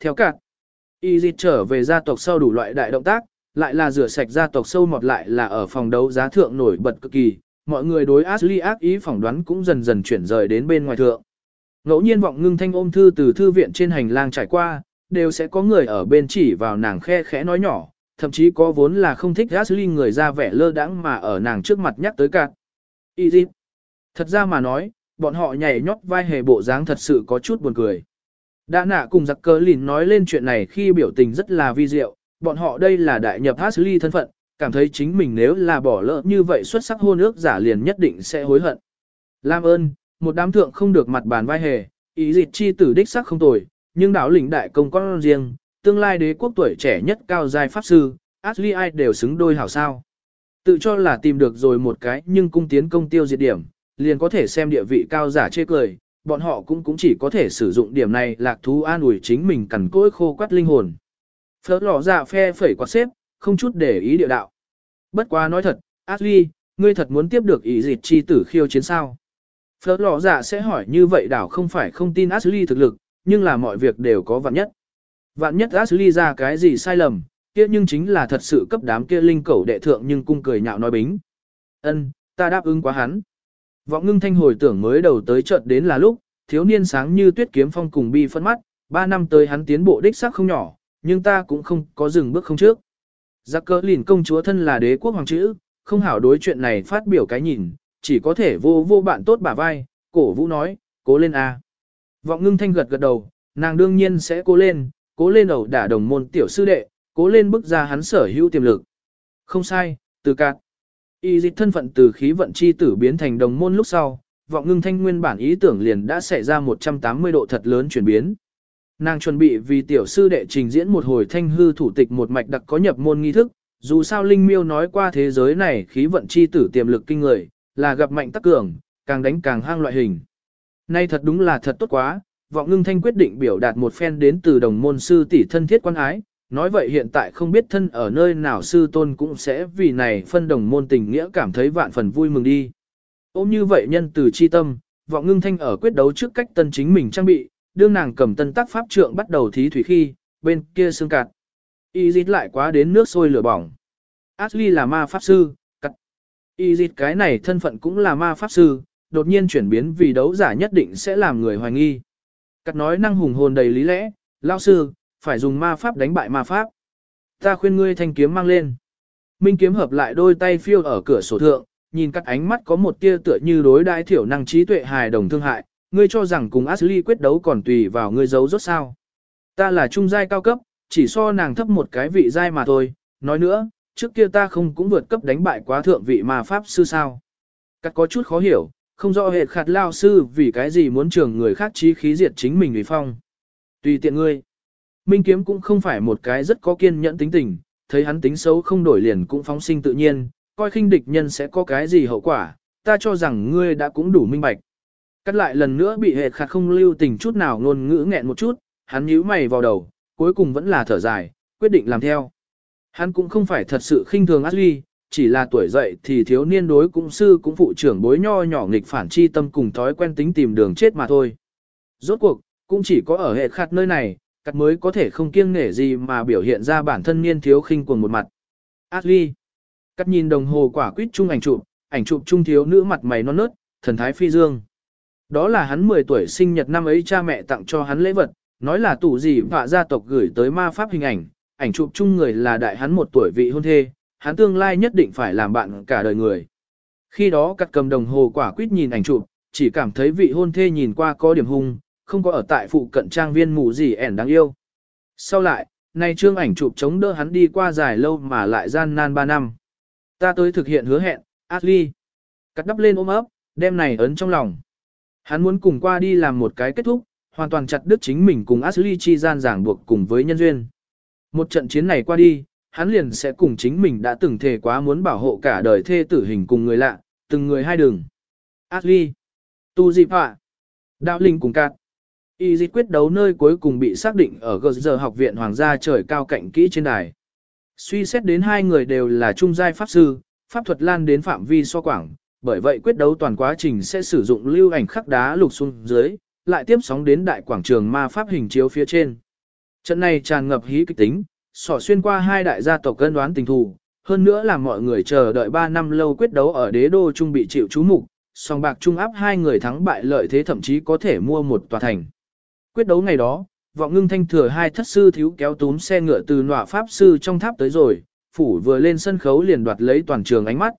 theo cạn. Y dịch trở về gia tộc sau đủ loại đại động tác, lại là rửa sạch gia tộc sâu mọt lại là ở phòng đấu giá thượng nổi bật cực kỳ, mọi người đối Ashley ác ý phỏng đoán cũng dần dần chuyển rời đến bên ngoài thượng. Ngẫu nhiên vọng ngưng thanh ôm thư từ thư viện trên hành lang trải qua, đều sẽ có người ở bên chỉ vào nàng khe khẽ nói nhỏ, thậm chí có vốn là không thích Ashley người ra vẻ lơ đãng mà ở nàng trước mặt nhắc tới cạn. Y dịch. Thật ra mà nói, bọn họ nhảy nhót vai hề bộ dáng thật sự có chút buồn cười. Đã nạ cùng giặc cờ lìn nói lên chuyện này khi biểu tình rất là vi diệu, bọn họ đây là đại nhập Ashley thân phận, cảm thấy chính mình nếu là bỏ lỡ như vậy xuất sắc hôn ước giả liền nhất định sẽ hối hận. Lam ơn, một đám thượng không được mặt bàn vai hề, ý dịch chi tử đích sắc không tồi, nhưng đảo lĩnh đại công con riêng, tương lai đế quốc tuổi trẻ nhất cao giai pháp sư, Ashley ai đều xứng đôi hảo sao. Tự cho là tìm được rồi một cái nhưng cung tiến công tiêu diệt điểm, liền có thể xem địa vị cao giả chê cười, bọn họ cũng cũng chỉ có thể sử dụng điểm này lạc thú an ủi chính mình cằn cỗi khô quắt linh hồn. Phớt lò dạ phe phẩy quạt xếp, không chút để ý địa đạo. Bất quá nói thật, Ashley, ngươi thật muốn tiếp được ý dịch chi tử khiêu chiến sao. Phớt lò dạ sẽ hỏi như vậy đảo không phải không tin Ashley thực lực, nhưng là mọi việc đều có vạn nhất. Vạn nhất Ashley ra cái gì sai lầm, kia nhưng chính là thật sự cấp đám kia linh cẩu đệ thượng nhưng cung cười nhạo nói bính. Ân, ta đáp ứng quá hắn. Vọng ngưng thanh hồi tưởng mới đầu tới chợt đến là lúc, thiếu niên sáng như tuyết kiếm phong cùng bi phân mắt, ba năm tới hắn tiến bộ đích sắc không nhỏ, nhưng ta cũng không có dừng bước không trước. Giặc cỡ lìn công chúa thân là đế quốc hoàng chữ, không hảo đối chuyện này phát biểu cái nhìn, chỉ có thể vô vô bạn tốt bả vai, cổ vũ nói, cố lên a. Vọng ngưng thanh gật gật đầu, nàng đương nhiên sẽ cố lên, cố lên ẩu đả đồng môn tiểu sư đệ, cố lên bức ra hắn sở hữu tiềm lực. Không sai, từ cạn. Y dịch thân phận từ khí vận chi tử biến thành đồng môn lúc sau, vọng ngưng thanh nguyên bản ý tưởng liền đã xảy ra 180 độ thật lớn chuyển biến. Nàng chuẩn bị vì tiểu sư đệ trình diễn một hồi thanh hư thủ tịch một mạch đặc có nhập môn nghi thức, dù sao Linh Miêu nói qua thế giới này khí vận chi tử tiềm lực kinh người, là gặp mạnh tắc cường, càng đánh càng hang loại hình. Nay thật đúng là thật tốt quá, vọng ngưng thanh quyết định biểu đạt một phen đến từ đồng môn sư tỷ thân thiết quan ái, nói vậy hiện tại không biết thân ở nơi nào sư tôn cũng sẽ vì này phân đồng môn tình nghĩa cảm thấy vạn phần vui mừng đi. Ôm như vậy nhân từ chi tâm, vọng ngưng thanh ở quyết đấu trước cách tân chính mình trang bị, đương nàng cầm tân tác pháp trượng bắt đầu thí thủy khi, bên kia xương cạt. Y dít lại quá đến nước sôi lửa bỏng. Ashley là ma pháp sư, cắt. Y dít cái này thân phận cũng là ma pháp sư, đột nhiên chuyển biến vì đấu giả nhất định sẽ làm người hoài nghi. Cắt nói năng hùng hồn đầy lý lẽ, lao sư, phải dùng ma pháp đánh bại ma pháp. Ta khuyên ngươi thanh kiếm mang lên. Minh kiếm hợp lại đôi tay phiêu ở cửa sổ thượng, nhìn các ánh mắt có một tia tựa như đối đãi thiểu năng trí tuệ hài đồng thương hại, ngươi cho rằng cùng Ashley quyết đấu còn tùy vào ngươi giấu rốt sao. Ta là trung giai cao cấp, chỉ so nàng thấp một cái vị giai mà thôi, nói nữa, trước kia ta không cũng vượt cấp đánh bại quá thượng vị ma pháp sư sao. Các có chút khó hiểu, không rõ hệ khạt lao sư vì cái gì muốn trường người khác trí khí diệt chính mình vì phong. Tùy tiện ngươi. Minh kiếm cũng không phải một cái rất có kiên nhẫn tính tình, thấy hắn tính xấu không đổi liền cũng phóng sinh tự nhiên, coi khinh địch nhân sẽ có cái gì hậu quả, ta cho rằng ngươi đã cũng đủ minh bạch. Cắt lại lần nữa bị hệt khạt không lưu tình chút nào ngôn ngữ nghẹn một chút, hắn nhíu mày vào đầu, cuối cùng vẫn là thở dài, quyết định làm theo. Hắn cũng không phải thật sự khinh thường Ashley, chỉ là tuổi dậy thì thiếu niên đối cũng sư cũng phụ trưởng bối nho nhỏ nghịch phản chi tâm cùng thói quen tính tìm đường chết mà thôi. Rốt cuộc, cũng chỉ có ở hệ khát nơi này, cắt mới có thể không kiêng nể gì mà biểu hiện ra bản thân niên thiếu khinh cuồng một mặt. Ashley. Cắt nhìn đồng hồ quả quýt chung ảnh chụp, ảnh chụp trung thiếu nữ mặt mày non nớt, thần thái phi dương. Đó là hắn 10 tuổi sinh nhật năm ấy cha mẹ tặng cho hắn lễ vật, nói là tủ gì vạ gia tộc gửi tới ma pháp hình ảnh, ảnh chụp chung người là đại hắn một tuổi vị hôn thê, hắn tương lai nhất định phải làm bạn cả đời người. Khi đó cắt cầm đồng hồ quả quýt nhìn ảnh chụp, chỉ cảm thấy vị hôn thê nhìn qua có điểm hung, không có ở tại phụ cận trang viên mù gì ẻn đáng yêu. Sau lại, nay trương ảnh chụp chống đỡ hắn đi qua dài lâu mà lại gian nan 3 năm. Ta tới thực hiện hứa hẹn, Ashley. Cắt đắp lên ôm ấp, đem này ấn trong lòng. Hắn muốn cùng qua đi làm một cái kết thúc, hoàn toàn chặt đứt chính mình cùng Ashley chi gian giảng buộc cùng với nhân duyên. Một trận chiến này qua đi, hắn liền sẽ cùng chính mình đã từng thề quá muốn bảo hộ cả đời thê tử hình cùng người lạ, từng người hai đường. Ashley, Tu Dịp họa, Đạo Linh cùng Cát. Y dịch quyết đấu nơi cuối cùng bị xác định ở gờ giờ học viện Hoàng gia trời cao cạnh kỹ trên đài. Suy xét đến hai người đều là trung giai pháp sư, pháp thuật lan đến phạm vi so quảng, bởi vậy quyết đấu toàn quá trình sẽ sử dụng lưu ảnh khắc đá lục xuống dưới, lại tiếp sóng đến đại quảng trường ma pháp hình chiếu phía trên. Trận này tràn ngập hí kịch tính, sỏ xuyên qua hai đại gia tộc cân đoán tình thù, hơn nữa là mọi người chờ đợi 3 năm lâu quyết đấu ở đế đô trung bị chịu chú mục, song bạc trung áp hai người thắng bại lợi thế thậm chí có thể mua một tòa thành. Quyết đấu ngày đó, vọng ngưng thanh thừa hai thất sư thiếu kéo túm xe ngựa từ nọa pháp sư trong tháp tới rồi, phủ vừa lên sân khấu liền đoạt lấy toàn trường ánh mắt.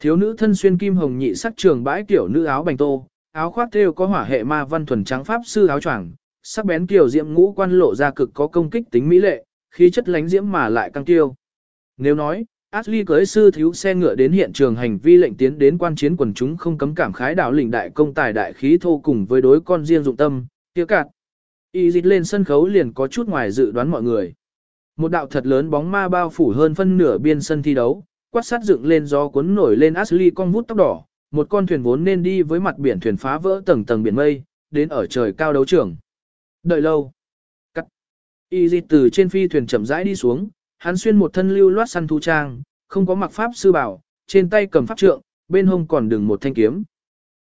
Thiếu nữ thân xuyên kim hồng nhị sắc trường bãi kiểu nữ áo bành tô, áo khoác thêu có hỏa hệ ma văn thuần trắng pháp sư áo choàng, sắc bén kiểu diễm ngũ quan lộ ra cực có công kích tính mỹ lệ, khí chất lánh diễm mà lại căng tiêu. Nếu nói, Ashley cưới sư thiếu xe ngựa đến hiện trường hành vi lệnh tiến đến quan chiến quần chúng không cấm cảm khái đạo lĩnh đại công tài đại khí thô cùng với đối con riêng dụng tâm, tiêu cạt. Y dịch lên sân khấu liền có chút ngoài dự đoán mọi người. Một đạo thật lớn bóng ma bao phủ hơn phân nửa biên sân thi đấu, quát sát dựng lên gió cuốn nổi lên Ashley con vút tóc đỏ, một con thuyền vốn nên đi với mặt biển thuyền phá vỡ tầng tầng biển mây, đến ở trời cao đấu trường. Đợi lâu. Cắt. Y dịch từ trên phi thuyền chậm rãi đi xuống, hắn xuyên một thân lưu loát săn thu trang, không có mặc pháp sư bảo, trên tay cầm pháp trượng, bên hông còn đừng một thanh kiếm.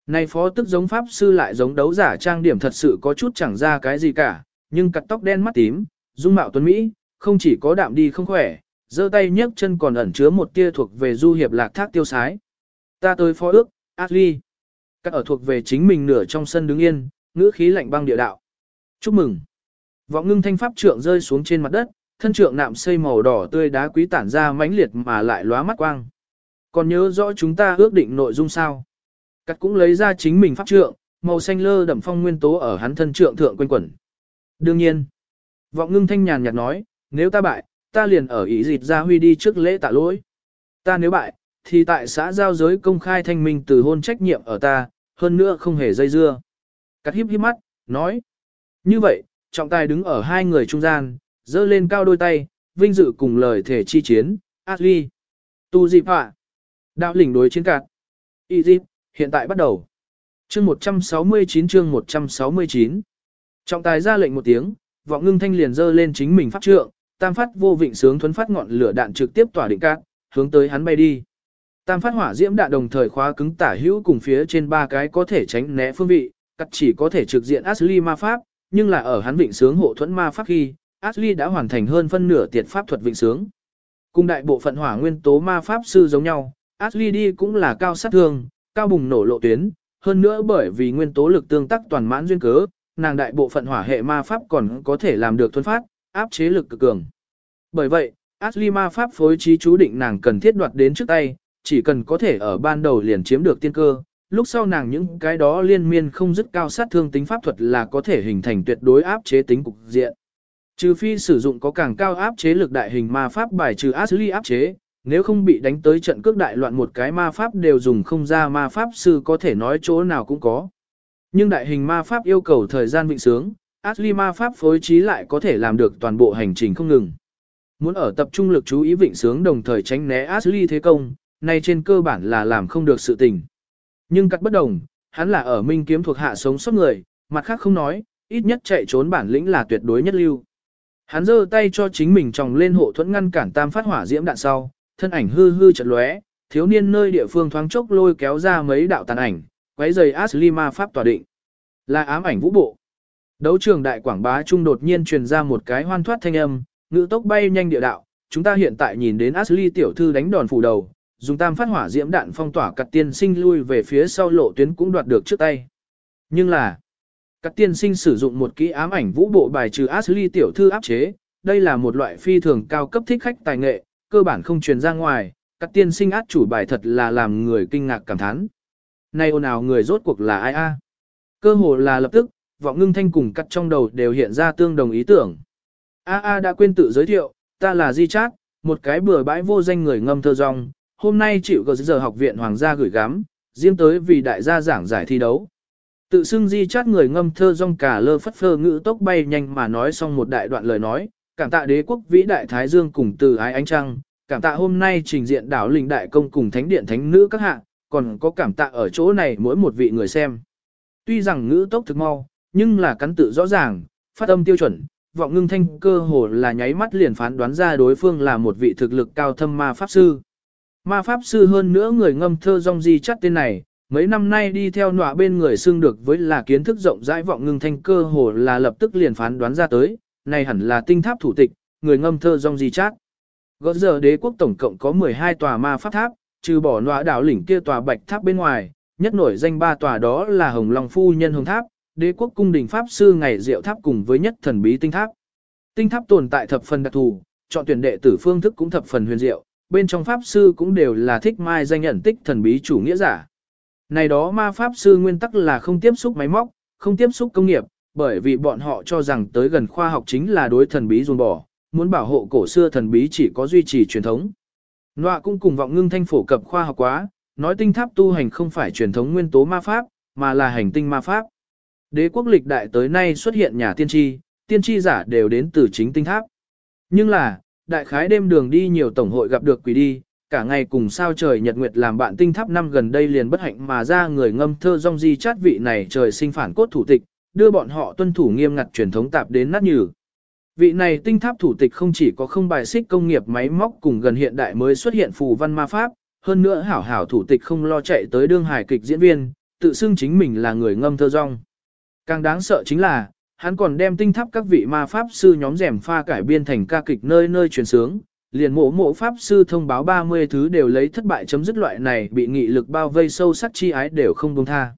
Này phó tức giống pháp sư lại giống đấu giả trang điểm thật sự có chút chẳng ra cái gì cả, nhưng cắt tóc đen mắt tím, dung mạo tuấn Mỹ, không chỉ có đạm đi không khỏe, giơ tay nhấc chân còn ẩn chứa một tia thuộc về du hiệp lạc thác tiêu sái. Ta tới phó ước, Ashley. Các ở thuộc về chính mình nửa trong sân đứng yên, ngữ khí lạnh băng địa đạo. Chúc mừng. Vọng ngưng thanh pháp trượng rơi xuống trên mặt đất, thân trượng nạm xây màu đỏ tươi đá quý tản ra mãnh liệt mà lại lóa mắt quang. Còn nhớ rõ chúng ta ước định nội dung sao? Cắt cũng lấy ra chính mình pháp trượng, màu xanh lơ đậm phong nguyên tố ở hắn thân trượng thượng quanh quẩn. Đương nhiên, vọng ngưng thanh nhàn nhạt nói, nếu ta bại, ta liền ở ý dịt ra huy đi trước lễ tạ lỗi. Ta nếu bại, thì tại xã giao giới công khai thanh minh từ hôn trách nhiệm ở ta, hơn nữa không hề dây dưa. Cắt híp híp mắt, nói. Như vậy, trọng tài đứng ở hai người trung gian, dơ lên cao đôi tay, vinh dự cùng lời thể chi chiến, Ashley. Tu dịp họa. Đạo lĩnh đối chiến cạt. Y dịp, hiện tại bắt đầu. Chương 169 chương 169. Trọng tài ra lệnh một tiếng, vọng ngưng thanh liền dơ lên chính mình pháp trượng, tam phát vô vịnh sướng thuấn phát ngọn lửa đạn trực tiếp tỏa định cát, hướng tới hắn bay đi. Tam phát hỏa diễm đạn đồng thời khóa cứng tả hữu cùng phía trên ba cái có thể tránh né phương vị, cắt chỉ có thể trực diện Ashley ma pháp, nhưng là ở hắn vịnh sướng hộ thuẫn ma pháp khi, Ashley đã hoàn thành hơn phân nửa tiệt pháp thuật vịnh sướng. Cùng đại bộ phận hỏa nguyên tố ma pháp sư giống nhau, Ashley đi cũng là cao sát thương, cao bùng nổ lộ tuyến, hơn nữa bởi vì nguyên tố lực tương tác toàn mãn duyên cớ, nàng đại bộ phận hỏa hệ ma pháp còn có thể làm được thuần phát, áp chế lực cực cường. Bởi vậy, Ashley ma pháp phối trí chú định nàng cần thiết đoạt đến trước tay, chỉ cần có thể ở ban đầu liền chiếm được tiên cơ, lúc sau nàng những cái đó liên miên không dứt cao sát thương tính pháp thuật là có thể hình thành tuyệt đối áp chế tính cục diện. Trừ phi sử dụng có càng cao áp chế lực đại hình ma pháp bài trừ Ashley áp chế, nếu không bị đánh tới trận cước đại loạn một cái ma pháp đều dùng không ra ma pháp sư có thể nói chỗ nào cũng có. Nhưng đại hình ma pháp yêu cầu thời gian vịnh sướng, Ashley ma pháp phối trí lại có thể làm được toàn bộ hành trình không ngừng. Muốn ở tập trung lực chú ý vịnh sướng đồng thời tránh né Ashley thế công, này trên cơ bản là làm không được sự tình. Nhưng cắt bất đồng, hắn là ở minh kiếm thuộc hạ sống sót người, mặt khác không nói, ít nhất chạy trốn bản lĩnh là tuyệt đối nhất lưu. Hắn giơ tay cho chính mình tròng lên hộ thuẫn ngăn cản tam phát hỏa diễm đạn sau, thân ảnh hư hư chật lóe, thiếu niên nơi địa phương thoáng chốc lôi kéo ra mấy đạo tàn ảnh, quấy giày Ashley ma pháp tỏa định. Là ám ảnh vũ bộ. Đấu trường đại quảng bá trung đột nhiên truyền ra một cái hoan thoát thanh âm, ngữ tốc bay nhanh địa đạo, chúng ta hiện tại nhìn đến Ashley tiểu thư đánh đòn phủ đầu, dùng tam phát hỏa diễm đạn phong tỏa cắt tiên sinh lui về phía sau lộ tuyến cũng đoạt được trước tay. Nhưng là, cắt tiên sinh sử dụng một kỹ ám ảnh vũ bộ bài trừ Ashley tiểu thư áp chế, đây là một loại phi thường cao cấp thích khách tài nghệ, cơ bản không truyền ra ngoài, các tiên sinh át chủ bài thật là làm người kinh ngạc cảm thán. Nay ồn ào người rốt cuộc là ai a? Cơ hồ là lập tức, vọng ngưng thanh cùng cắt trong đầu đều hiện ra tương đồng ý tưởng. A A đã quên tự giới thiệu, ta là Di Chát, một cái bừa bãi vô danh người ngâm thơ rong, hôm nay chịu gờ giờ học viện hoàng gia gửi gắm, riêng tới vì đại gia giảng giải thi đấu. Tự xưng Di Chát người ngâm thơ rong cả lơ phất phơ ngữ tốc bay nhanh mà nói xong một đại đoạn lời nói, cảm tạ đế quốc vĩ đại Thái Dương cùng từ ái ánh trăng, cảm tạ hôm nay trình diện đảo linh đại công cùng thánh điện thánh nữ các hạ, còn có cảm tạ ở chỗ này mỗi một vị người xem. Tuy rằng ngữ tốc thực mau, nhưng là cắn tự rõ ràng, phát âm tiêu chuẩn, vọng ngưng thanh cơ hồ là nháy mắt liền phán đoán ra đối phương là một vị thực lực cao thâm ma pháp sư. Ma pháp sư hơn nữa người ngâm thơ rong di chắt tên này, mấy năm nay đi theo nọa bên người xưng được với là kiến thức rộng rãi vọng ngưng thanh cơ hồ là lập tức liền phán đoán ra tới, này hẳn là tinh tháp thủ tịch, người ngâm thơ dòng di chát. Gõ giờ đế quốc tổng cộng có 12 tòa ma pháp tháp, trừ bỏ nọa đảo lĩnh kia tòa bạch tháp bên ngoài, nhất nổi danh ba tòa đó là Hồng Long Phu Nhân Hồng Tháp, đế quốc cung đình Pháp Sư Ngày Diệu Tháp cùng với nhất thần bí tinh tháp. Tinh tháp tồn tại thập phần đặc thù, chọn tuyển đệ tử phương thức cũng thập phần huyền diệu, bên trong Pháp Sư cũng đều là thích mai danh nhận tích thần bí chủ nghĩa giả. Này đó ma Pháp Sư nguyên tắc là không tiếp xúc máy móc, không tiếp xúc công nghiệp, bởi vì bọn họ cho rằng tới gần khoa học chính là đối thần bí dồn bỏ, muốn bảo hộ cổ xưa thần bí chỉ có duy trì truyền thống. Nọa cũng cùng vọng ngưng thanh phổ cập khoa học quá, nói tinh tháp tu hành không phải truyền thống nguyên tố ma pháp, mà là hành tinh ma pháp. Đế quốc lịch đại tới nay xuất hiện nhà tiên tri, tiên tri giả đều đến từ chính tinh tháp. Nhưng là, đại khái đêm đường đi nhiều tổng hội gặp được quỷ đi, cả ngày cùng sao trời nhật nguyệt làm bạn tinh tháp năm gần đây liền bất hạnh mà ra người ngâm thơ rong di chát vị này trời sinh phản cốt thủ tịch, đưa bọn họ tuân thủ nghiêm ngặt truyền thống tạp đến nát nhừ. Vị này tinh tháp thủ tịch không chỉ có không bài xích công nghiệp máy móc cùng gần hiện đại mới xuất hiện phù văn ma pháp, hơn nữa hảo hảo thủ tịch không lo chạy tới đương hài kịch diễn viên, tự xưng chính mình là người ngâm thơ rong. Càng đáng sợ chính là, hắn còn đem tinh tháp các vị ma pháp sư nhóm rèm pha cải biên thành ca kịch nơi nơi truyền sướng, liền mộ mộ pháp sư thông báo 30 thứ đều lấy thất bại chấm dứt loại này bị nghị lực bao vây sâu sắc chi ái đều không buông tha.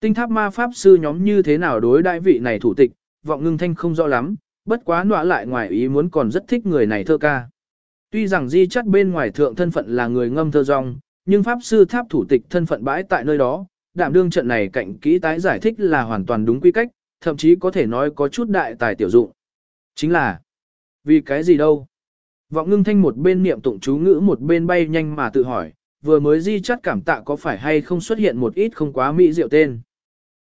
Tinh tháp ma pháp sư nhóm như thế nào đối đại vị này thủ tịch, vọng ngưng thanh không rõ lắm, bất quá nọa lại ngoài ý muốn còn rất thích người này thơ ca. Tuy rằng di chắc bên ngoài thượng thân phận là người ngâm thơ rong, nhưng pháp sư tháp thủ tịch thân phận bãi tại nơi đó, đảm đương trận này cạnh kỹ tái giải thích là hoàn toàn đúng quy cách, thậm chí có thể nói có chút đại tài tiểu dụng. Chính là, vì cái gì đâu? Vọng ngưng thanh một bên niệm tụng chú ngữ một bên bay nhanh mà tự hỏi, vừa mới di chắc cảm tạ có phải hay không xuất hiện một ít không quá mỹ diệu tên.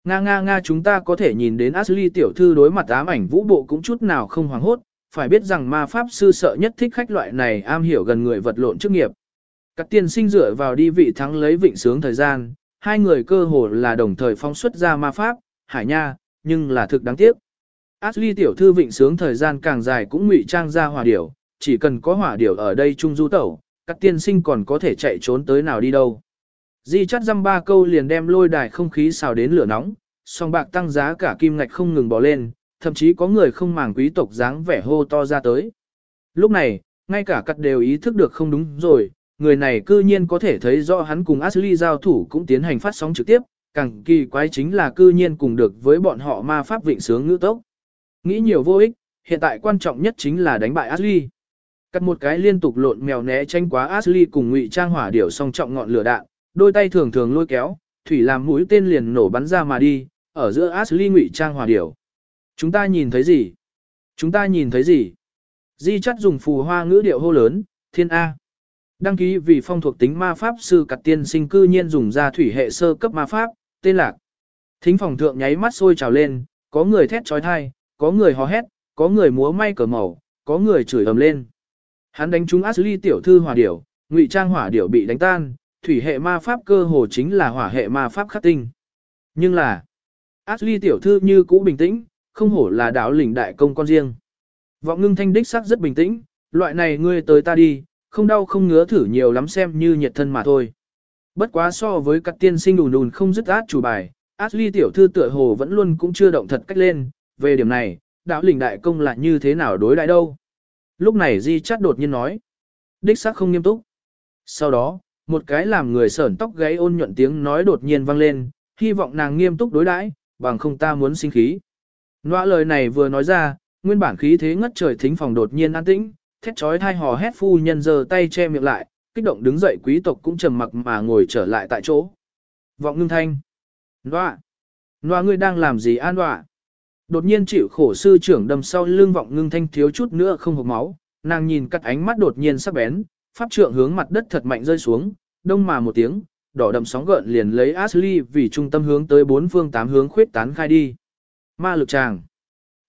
Nga nga nga chúng ta có thể nhìn đến Ashley tiểu thư đối mặt ám ảnh vũ bộ cũng chút nào không hoảng hốt, phải biết rằng ma pháp sư sợ nhất thích khách loại này am hiểu gần người vật lộn chức nghiệp. Các tiên sinh dựa vào đi vị thắng lấy vịnh sướng thời gian, hai người cơ hồ là đồng thời phóng xuất ra ma pháp, hải nha, nhưng là thực đáng tiếc. Ashley tiểu thư vịnh sướng thời gian càng dài cũng ngụy trang ra hỏa điểu, chỉ cần có hỏa điểu ở đây trung du tẩu, các tiên sinh còn có thể chạy trốn tới nào đi đâu. Di chắt dăm ba câu liền đem lôi đài không khí xào đến lửa nóng, song bạc tăng giá cả kim ngạch không ngừng bỏ lên, thậm chí có người không màng quý tộc dáng vẻ hô to ra tới. Lúc này, ngay cả cắt đều ý thức được không đúng rồi, người này cư nhiên có thể thấy rõ hắn cùng Ashley giao thủ cũng tiến hành phát sóng trực tiếp, càng kỳ quái chính là cư nhiên cùng được với bọn họ ma pháp vịnh sướng ngữ tốc. Nghĩ nhiều vô ích, hiện tại quan trọng nhất chính là đánh bại Ashley. Cắt một cái liên tục lộn mèo né tranh quá Ashley cùng ngụy trang hỏa điểu song trọng ngọn lửa đạn, đôi tay thường thường lôi kéo, thủy làm mũi tên liền nổ bắn ra mà đi, ở giữa Ashley ngụy trang hòa điểu. Chúng ta nhìn thấy gì? Chúng ta nhìn thấy gì? Di chắt dùng phù hoa ngữ điệu hô lớn, thiên A. Đăng ký vì phong thuộc tính ma pháp sư cặt tiên sinh cư nhiên dùng ra thủy hệ sơ cấp ma pháp, tên lạc. Thính phòng thượng nháy mắt sôi trào lên, có người thét trói thai, có người hò hét, có người múa may cờ màu, có người chửi ầm lên. Hắn đánh trúng Ashley tiểu thư hỏa điểu, ngụy trang hỏa điểu bị đánh tan, thủy hệ ma pháp cơ hồ chính là hỏa hệ ma pháp khắc tinh. Nhưng là, Ashley tiểu thư như cũ bình tĩnh, không hổ là đạo lĩnh đại công con riêng. Vọng ngưng thanh đích sắc rất bình tĩnh, loại này ngươi tới ta đi, không đau không ngứa thử nhiều lắm xem như nhiệt thân mà thôi. Bất quá so với các tiên sinh đùn đùn không dứt át chủ bài, Ashley tiểu thư tựa hồ vẫn luôn cũng chưa động thật cách lên, về điểm này, đạo lĩnh đại công là như thế nào đối đại đâu. Lúc này Di chát đột nhiên nói, đích xác không nghiêm túc. Sau đó, một cái làm người sởn tóc gáy ôn nhuận tiếng nói đột nhiên vang lên, hy vọng nàng nghiêm túc đối đãi, bằng không ta muốn sinh khí. Nóa lời này vừa nói ra, nguyên bản khí thế ngất trời thính phòng đột nhiên an tĩnh, thét chói thai hò hét phu nhân giơ tay che miệng lại, kích động đứng dậy quý tộc cũng trầm mặc mà ngồi trở lại tại chỗ. Vọng ngưng thanh. Nóa. Nóa ngươi đang làm gì an đoạ? Đột nhiên chịu khổ sư trưởng đâm sau lưng vọng ngưng thanh thiếu chút nữa không hộc máu, nàng nhìn cắt ánh mắt đột nhiên sắc bén, pháp trượng hướng mặt đất thật mạnh rơi xuống, đông mà một tiếng, đỏ đậm sóng gợn liền lấy Ashley vì trung tâm hướng tới bốn phương tám hướng khuyết tán khai đi. Ma lực tràng.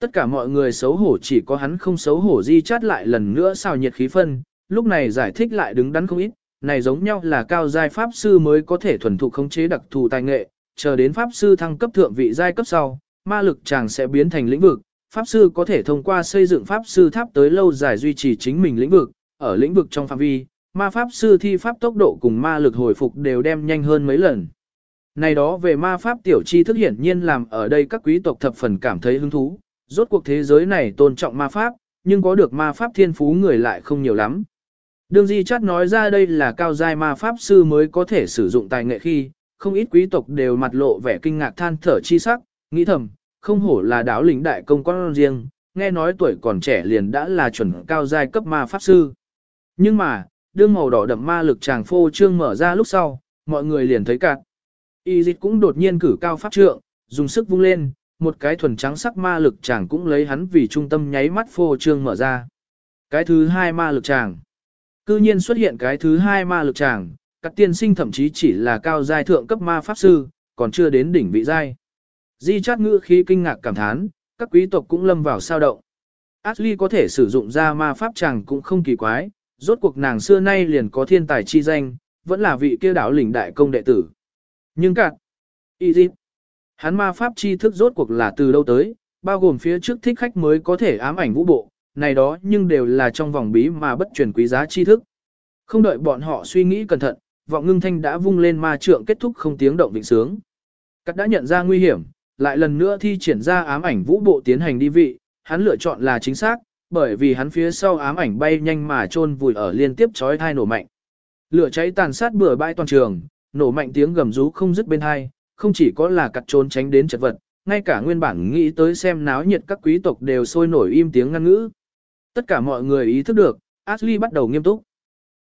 Tất cả mọi người xấu hổ chỉ có hắn không xấu hổ di chát lại lần nữa xào nhiệt khí phân, lúc này giải thích lại đứng đắn không ít, này giống nhau là cao giai pháp sư mới có thể thuần thụ khống chế đặc thù tài nghệ, chờ đến pháp sư thăng cấp thượng vị giai cấp sau, ma lực chàng sẽ biến thành lĩnh vực, pháp sư có thể thông qua xây dựng pháp sư tháp tới lâu dài duy trì chính mình lĩnh vực, ở lĩnh vực trong phạm vi, ma pháp sư thi pháp tốc độ cùng ma lực hồi phục đều đem nhanh hơn mấy lần. Này đó về ma pháp tiểu chi thức hiển nhiên làm ở đây các quý tộc thập phần cảm thấy hứng thú, Rốt cuộc thế giới này tôn trọng ma pháp, nhưng có được ma pháp thiên phú người lại không nhiều lắm. Đương Di Chát nói ra đây là cao giai ma pháp sư mới có thể sử dụng tài nghệ khi, không ít quý tộc đều mặt lộ vẻ kinh ngạc than thở chi sắc, nghĩ thầm, không hổ là đáo lĩnh đại công quan riêng, nghe nói tuổi còn trẻ liền đã là chuẩn cao giai cấp ma pháp sư. Nhưng mà, đương màu đỏ đậm ma lực chàng phô trương mở ra lúc sau, mọi người liền thấy cạn. Y dịch cũng đột nhiên cử cao pháp trượng, dùng sức vung lên, một cái thuần trắng sắc ma lực chàng cũng lấy hắn vì trung tâm nháy mắt phô trương mở ra. Cái thứ hai ma lực chàng. Cư nhiên xuất hiện cái thứ hai ma lực chàng, các tiên sinh thậm chí chỉ là cao giai thượng cấp ma pháp sư, còn chưa đến đỉnh vị giai. Di chát ngữ khí kinh ngạc cảm thán, các quý tộc cũng lâm vào sao động. Ashley có thể sử dụng ra ma pháp chàng cũng không kỳ quái, rốt cuộc nàng xưa nay liền có thiên tài chi danh, vẫn là vị kia đảo lĩnh đại công đệ tử. Nhưng cạn, y dịp, hắn ma pháp chi thức rốt cuộc là từ đâu tới, bao gồm phía trước thích khách mới có thể ám ảnh vũ bộ, này đó nhưng đều là trong vòng bí mà bất truyền quý giá chi thức. Không đợi bọn họ suy nghĩ cẩn thận, vọng ngưng thanh đã vung lên ma trượng kết thúc không tiếng động vịnh sướng. Cắt đã nhận ra nguy hiểm, lại lần nữa thi triển ra ám ảnh vũ bộ tiến hành đi vị, hắn lựa chọn là chính xác, bởi vì hắn phía sau ám ảnh bay nhanh mà chôn vùi ở liên tiếp chói thai nổ mạnh. Lửa cháy tàn sát bừa bãi toàn trường, nổ mạnh tiếng gầm rú không dứt bên hai, không chỉ có là cặt trốn tránh đến chật vật, ngay cả nguyên bản nghĩ tới xem náo nhiệt các quý tộc đều sôi nổi im tiếng ngăn ngữ. Tất cả mọi người ý thức được, Ashley bắt đầu nghiêm túc.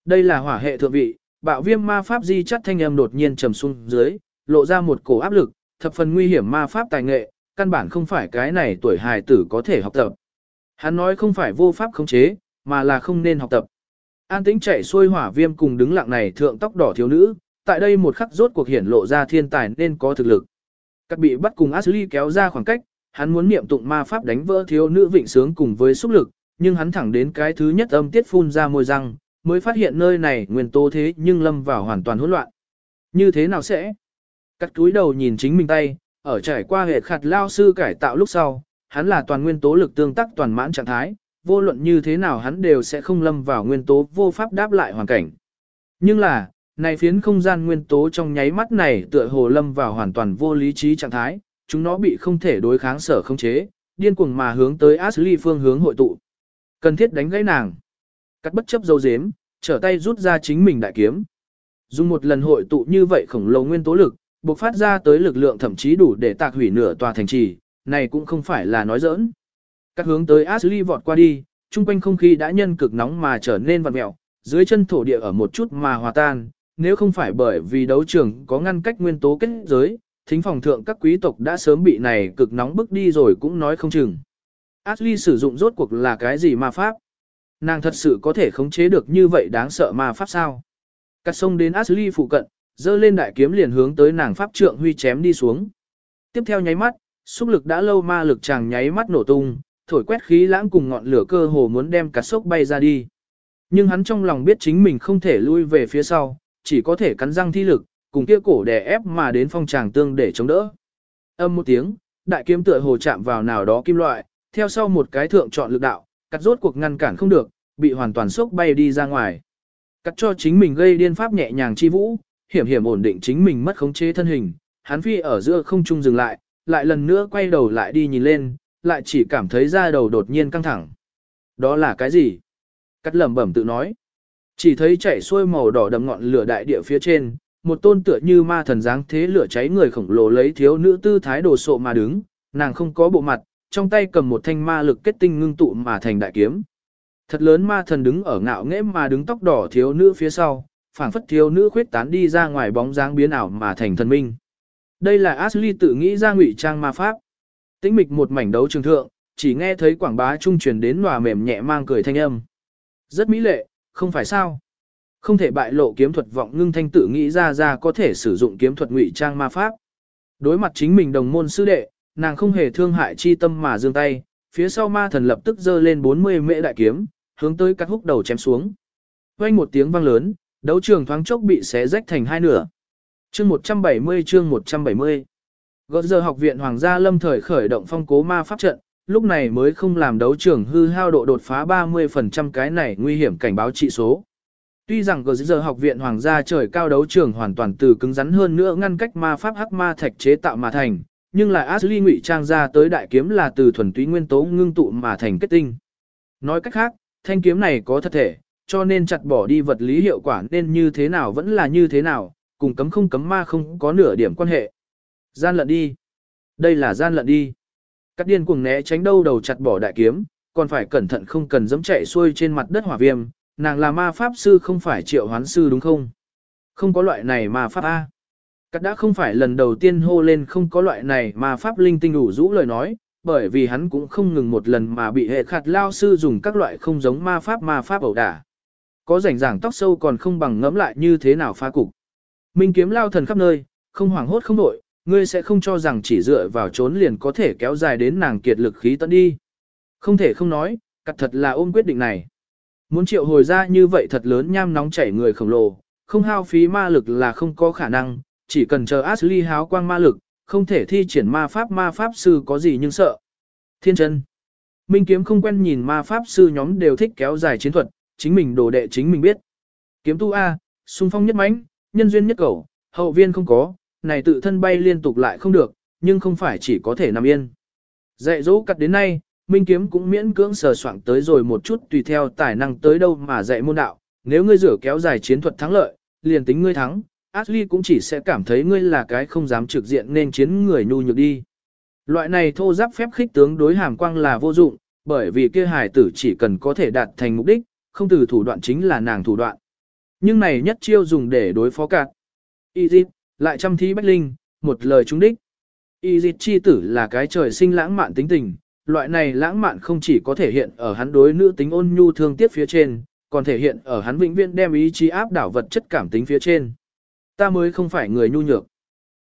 Đây là hỏa hệ thượng vị, bạo viêm ma pháp di chất thanh âm đột nhiên trầm xuống dưới, lộ ra một cổ áp lực, thập phần nguy hiểm ma pháp tài nghệ, căn bản không phải cái này tuổi hài tử có thể học tập. Hắn nói không phải vô pháp khống chế, mà là không nên học tập. An tĩnh chạy xuôi hỏa viêm cùng đứng lặng này thượng tóc đỏ thiếu nữ, tại đây một khắc rốt cuộc hiển lộ ra thiên tài nên có thực lực. Các bị bắt cùng Ashley kéo ra khoảng cách, hắn muốn niệm tụng ma pháp đánh vỡ thiếu nữ vịnh sướng cùng với xúc lực, nhưng hắn thẳng đến cái thứ nhất âm tiết phun ra môi răng, mới phát hiện nơi này nguyên tố thế nhưng lâm vào hoàn toàn hỗn loạn. Như thế nào sẽ? Cắt túi đầu nhìn chính mình tay, ở trải qua hệ khạt lao sư cải tạo lúc sau, hắn là toàn nguyên tố lực tương tác toàn mãn trạng thái, vô luận như thế nào hắn đều sẽ không lâm vào nguyên tố vô pháp đáp lại hoàn cảnh. Nhưng là, này phiến không gian nguyên tố trong nháy mắt này tựa hồ lâm vào hoàn toàn vô lý trí trạng thái, chúng nó bị không thể đối kháng sở không chế, điên cuồng mà hướng tới Ashley phương hướng hội tụ. Cần thiết đánh gãy nàng. Cắt bất chấp dấu dếm, trở tay rút ra chính mình đại kiếm. Dùng một lần hội tụ như vậy khổng lồ nguyên tố lực, bộc phát ra tới lực lượng thậm chí đủ để tạc hủy nửa tòa thành trì, này cũng không phải là nói giỡn. Các hướng tới Ashley vọt qua đi, trung quanh không khí đã nhân cực nóng mà trở nên vặn mẹo, dưới chân thổ địa ở một chút mà hòa tan, nếu không phải bởi vì đấu trường có ngăn cách nguyên tố kết giới, thính phòng thượng các quý tộc đã sớm bị này cực nóng bức đi rồi cũng nói không chừng. Ashley sử dụng rốt cuộc là cái gì ma pháp? Nàng thật sự có thể khống chế được như vậy đáng sợ ma pháp sao? Cắt sông đến Ashley phụ cận, dơ lên đại kiếm liền hướng tới nàng pháp trượng huy chém đi xuống. Tiếp theo nháy mắt, xúc lực đã lâu ma lực chàng nháy mắt nổ tung, thổi quét khí lãng cùng ngọn lửa cơ hồ muốn đem cả sốc bay ra đi. Nhưng hắn trong lòng biết chính mình không thể lui về phía sau, chỉ có thể cắn răng thi lực, cùng kia cổ đè ép mà đến phong tràng tương để chống đỡ. Âm một tiếng, đại kiếm tựa hồ chạm vào nào đó kim loại, theo sau một cái thượng chọn lực đạo, cắt rốt cuộc ngăn cản không được, bị hoàn toàn sốc bay đi ra ngoài. Cắt cho chính mình gây điên pháp nhẹ nhàng chi vũ, hiểm hiểm ổn định chính mình mất khống chế thân hình, hắn phi ở giữa không trung dừng lại, lại lần nữa quay đầu lại đi nhìn lên, lại chỉ cảm thấy da đầu đột nhiên căng thẳng. Đó là cái gì? Cắt lẩm bẩm tự nói. Chỉ thấy chảy xuôi màu đỏ đậm ngọn lửa đại địa phía trên, một tôn tựa như ma thần dáng thế lửa cháy người khổng lồ lấy thiếu nữ tư thái đồ sộ mà đứng, nàng không có bộ mặt, trong tay cầm một thanh ma lực kết tinh ngưng tụ mà thành đại kiếm. Thật lớn ma thần đứng ở ngạo nghễ mà đứng tóc đỏ thiếu nữ phía sau, phảng phất thiếu nữ khuyết tán đi ra ngoài bóng dáng biến ảo mà thành thần minh. Đây là Ashley tự nghĩ ra ngụy trang ma pháp. Tĩnh mịch một mảnh đấu trường thượng, chỉ nghe thấy quảng bá trung truyền đến nòa mềm nhẹ mang cười thanh âm. Rất mỹ lệ, không phải sao? Không thể bại lộ kiếm thuật vọng ngưng thanh tự nghĩ ra ra có thể sử dụng kiếm thuật ngụy trang ma pháp. Đối mặt chính mình đồng môn sư đệ, nàng không hề thương hại chi tâm mà giương tay, phía sau ma thần lập tức giơ lên 40 mễ đại kiếm, hướng tới cắt húc đầu chém xuống. Vang một tiếng vang lớn, đấu trường thoáng chốc bị xé rách thành hai nửa. Chương 170 chương 170 Gọt giờ học viện Hoàng gia lâm thời khởi động phong cố ma pháp trận, lúc này mới không làm đấu trường hư hao độ đột phá 30% cái này nguy hiểm cảnh báo trị số. Tuy rằng gờ giờ học viện Hoàng gia trời cao đấu trường hoàn toàn từ cứng rắn hơn nữa ngăn cách ma pháp hắc ma thạch chế tạo mà thành, nhưng là Ashley ngụy trang ra tới đại kiếm là từ thuần túy nguyên tố ngưng tụ mà thành kết tinh. Nói cách khác, thanh kiếm này có thật thể, cho nên chặt bỏ đi vật lý hiệu quả nên như thế nào vẫn là như thế nào, cùng cấm không cấm ma không có nửa điểm quan hệ. Gian lận đi. Đây là gian lận đi. Các điên cuồng né tránh đâu đầu chặt bỏ đại kiếm, còn phải cẩn thận không cần dẫm chạy xuôi trên mặt đất hỏa viêm, nàng là ma pháp sư không phải triệu hoán sư đúng không? Không có loại này ma pháp A. Cắt đã không phải lần đầu tiên hô lên không có loại này mà pháp linh tinh đủ rũ lời nói, bởi vì hắn cũng không ngừng một lần mà bị hệ khạt lao sư dùng các loại không giống ma pháp ma pháp ẩu đả. Có rảnh ràng tóc sâu còn không bằng ngẫm lại như thế nào phá cục. Minh kiếm lao thần khắp nơi, không hoảng hốt không nổi. ngươi sẽ không cho rằng chỉ dựa vào trốn liền có thể kéo dài đến nàng kiệt lực khí tận đi. Không thể không nói, cặt thật là ôm quyết định này. Muốn triệu hồi ra như vậy thật lớn nham nóng chảy người khổng lồ, không hao phí ma lực là không có khả năng, chỉ cần chờ Ashley háo quang ma lực, không thể thi triển ma pháp ma pháp sư có gì nhưng sợ. Thiên chân. Minh kiếm không quen nhìn ma pháp sư nhóm đều thích kéo dài chiến thuật, chính mình đồ đệ chính mình biết. Kiếm tu A, xung phong nhất mãnh, nhân duyên nhất cầu, hậu viên không có, này tự thân bay liên tục lại không được, nhưng không phải chỉ có thể nằm yên. Dạy dỗ cắt đến nay, Minh kiếm cũng miễn cưỡng sờ soạn tới rồi một chút tùy theo tài năng tới đâu mà dạy môn đạo, nếu ngươi rửa kéo dài chiến thuật thắng lợi, liền tính ngươi thắng, Ashley cũng chỉ sẽ cảm thấy ngươi là cái không dám trực diện nên chiến người nhu nhược đi. Loại này thô giáp phép khích tướng đối hàm quang là vô dụng, bởi vì kia hài tử chỉ cần có thể đạt thành mục đích, không từ thủ đoạn chính là nàng thủ đoạn. Nhưng này nhất chiêu dùng để đối phó cạt. Y dịp, lại chăm thí bách linh, một lời trúng đích. Y dịp chi tử là cái trời sinh lãng mạn tính tình, loại này lãng mạn không chỉ có thể hiện ở hắn đối nữ tính ôn nhu thương tiếc phía trên, còn thể hiện ở hắn vĩnh viễn đem ý chí áp đảo vật chất cảm tính phía trên ta mới không phải người nhu nhược.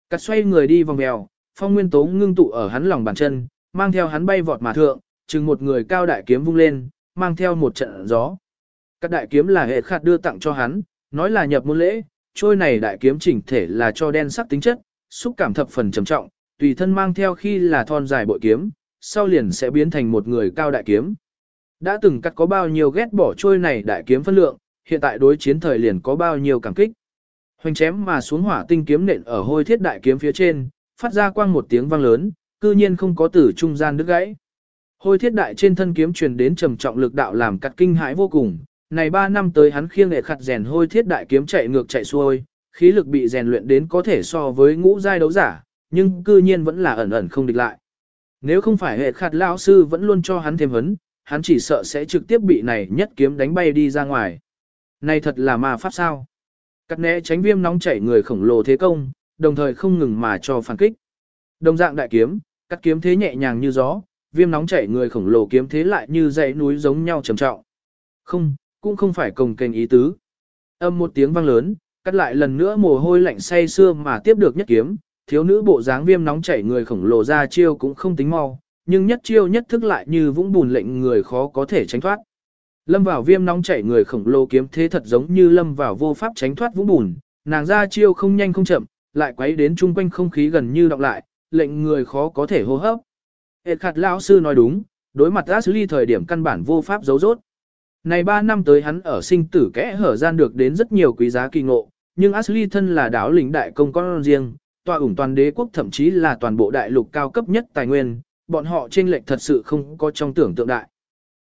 Cắt xoay người đi vòng mèo, phong nguyên tố ngưng tụ ở hắn lòng bàn chân, mang theo hắn bay vọt mà thượng, chừng một người cao đại kiếm vung lên, mang theo một trận gió. Các đại kiếm là hệ khát đưa tặng cho hắn, nói là nhập môn lễ, trôi này đại kiếm chỉnh thể là cho đen sắc tính chất, xúc cảm thập phần trầm trọng, tùy thân mang theo khi là thon dài bội kiếm, sau liền sẽ biến thành một người cao đại kiếm. Đã từng cắt có bao nhiêu ghét bỏ trôi này đại kiếm phân lượng, hiện tại đối chiến thời liền có bao nhiêu cảm kích. Hoành chém mà xuống hỏa tinh kiếm nện ở hôi thiết đại kiếm phía trên, phát ra quang một tiếng vang lớn, cư nhiên không có tử trung gian đứt gãy. Hôi thiết đại trên thân kiếm truyền đến trầm trọng lực đạo làm cắt kinh hãi vô cùng. Này 3 năm tới hắn khiêng nghệ khặt rèn hôi thiết đại kiếm chạy ngược chạy xuôi, khí lực bị rèn luyện đến có thể so với ngũ giai đấu giả, nhưng cư nhiên vẫn là ẩn ẩn không địch lại. Nếu không phải hệ khặt lão sư vẫn luôn cho hắn thêm vấn, hắn chỉ sợ sẽ trực tiếp bị này nhất kiếm đánh bay đi ra ngoài. Này thật là ma pháp sao? Cắt né tránh viêm nóng chảy người khổng lồ thế công, đồng thời không ngừng mà cho phản kích. Đồng dạng đại kiếm, cắt kiếm thế nhẹ nhàng như gió, viêm nóng chảy người khổng lồ kiếm thế lại như dãy núi giống nhau trầm trọng. Không, cũng không phải cồng kềnh ý tứ. Âm một tiếng vang lớn, cắt lại lần nữa mồ hôi lạnh say xưa mà tiếp được nhất kiếm, thiếu nữ bộ dáng viêm nóng chảy người khổng lồ ra chiêu cũng không tính mau, nhưng nhất chiêu nhất thức lại như vũng bùn lệnh người khó có thể tránh thoát. Lâm vào viêm nóng chảy người khổng lồ kiếm thế thật giống như lâm vào vô pháp tránh thoát vũng bùn, nàng ra chiêu không nhanh không chậm, lại quấy đến chung quanh không khí gần như đọc lại, lệnh người khó có thể hô hấp. Hệt khạt lão sư nói đúng, đối mặt Ashley thời điểm căn bản vô pháp giấu rốt. Này 3 năm tới hắn ở sinh tử kẽ hở gian được đến rất nhiều quý giá kỳ ngộ, nhưng Ashley thân là đảo lĩnh đại công con riêng, tòa ủng toàn đế quốc thậm chí là toàn bộ đại lục cao cấp nhất tài nguyên, bọn họ trên lệch thật sự không có trong tưởng tượng đại.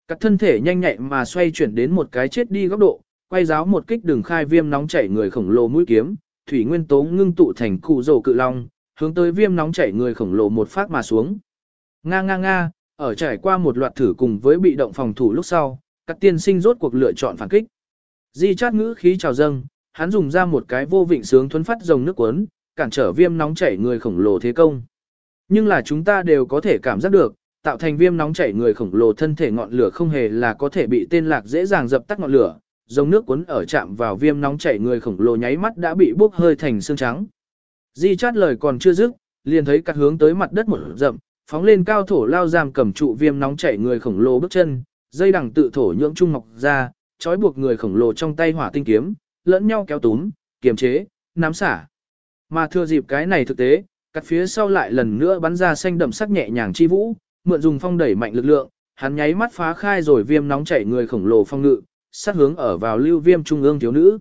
Các thân thể nhanh nhạy mà xoay chuyển đến một cái chết đi góc độ, quay giáo một kích đường khai viêm nóng chảy người khổng lồ mũi kiếm, thủy nguyên tố ngưng tụ thành cụ rổ cự long, hướng tới viêm nóng chảy người khổng lồ một phát mà xuống. Nga nga nga, ở trải qua một loạt thử cùng với bị động phòng thủ lúc sau, các tiên sinh rốt cuộc lựa chọn phản kích. Di chát ngữ khí trào dâng, hắn dùng ra một cái vô vịnh sướng thuấn phát dòng nước cuốn, cản trở viêm nóng chảy người khổng lồ thế công. Nhưng là chúng ta đều có thể cảm giác được, tạo thành viêm nóng chảy người khổng lồ thân thể ngọn lửa không hề là có thể bị tên lạc dễ dàng dập tắt ngọn lửa, dòng nước cuốn ở chạm vào viêm nóng chảy người khổng lồ nháy mắt đã bị bốc hơi thành xương trắng. Di chát lời còn chưa dứt, liền thấy cắt hướng tới mặt đất một rậm, phóng lên cao thổ lao giam cầm trụ viêm nóng chảy người khổng lồ bước chân, dây đằng tự thổ nhưỡng trung mọc ra, trói buộc người khổng lồ trong tay hỏa tinh kiếm, lẫn nhau kéo túm, kiềm chế, nắm xả. Mà thừa dịp cái này thực tế, cắt phía sau lại lần nữa bắn ra xanh đậm sắc nhẹ nhàng chi vũ, mượn dùng phong đẩy mạnh lực lượng, hắn nháy mắt phá khai rồi viêm nóng chảy người khổng lồ phong ngự, sát hướng ở vào lưu viêm trung ương thiếu nữ.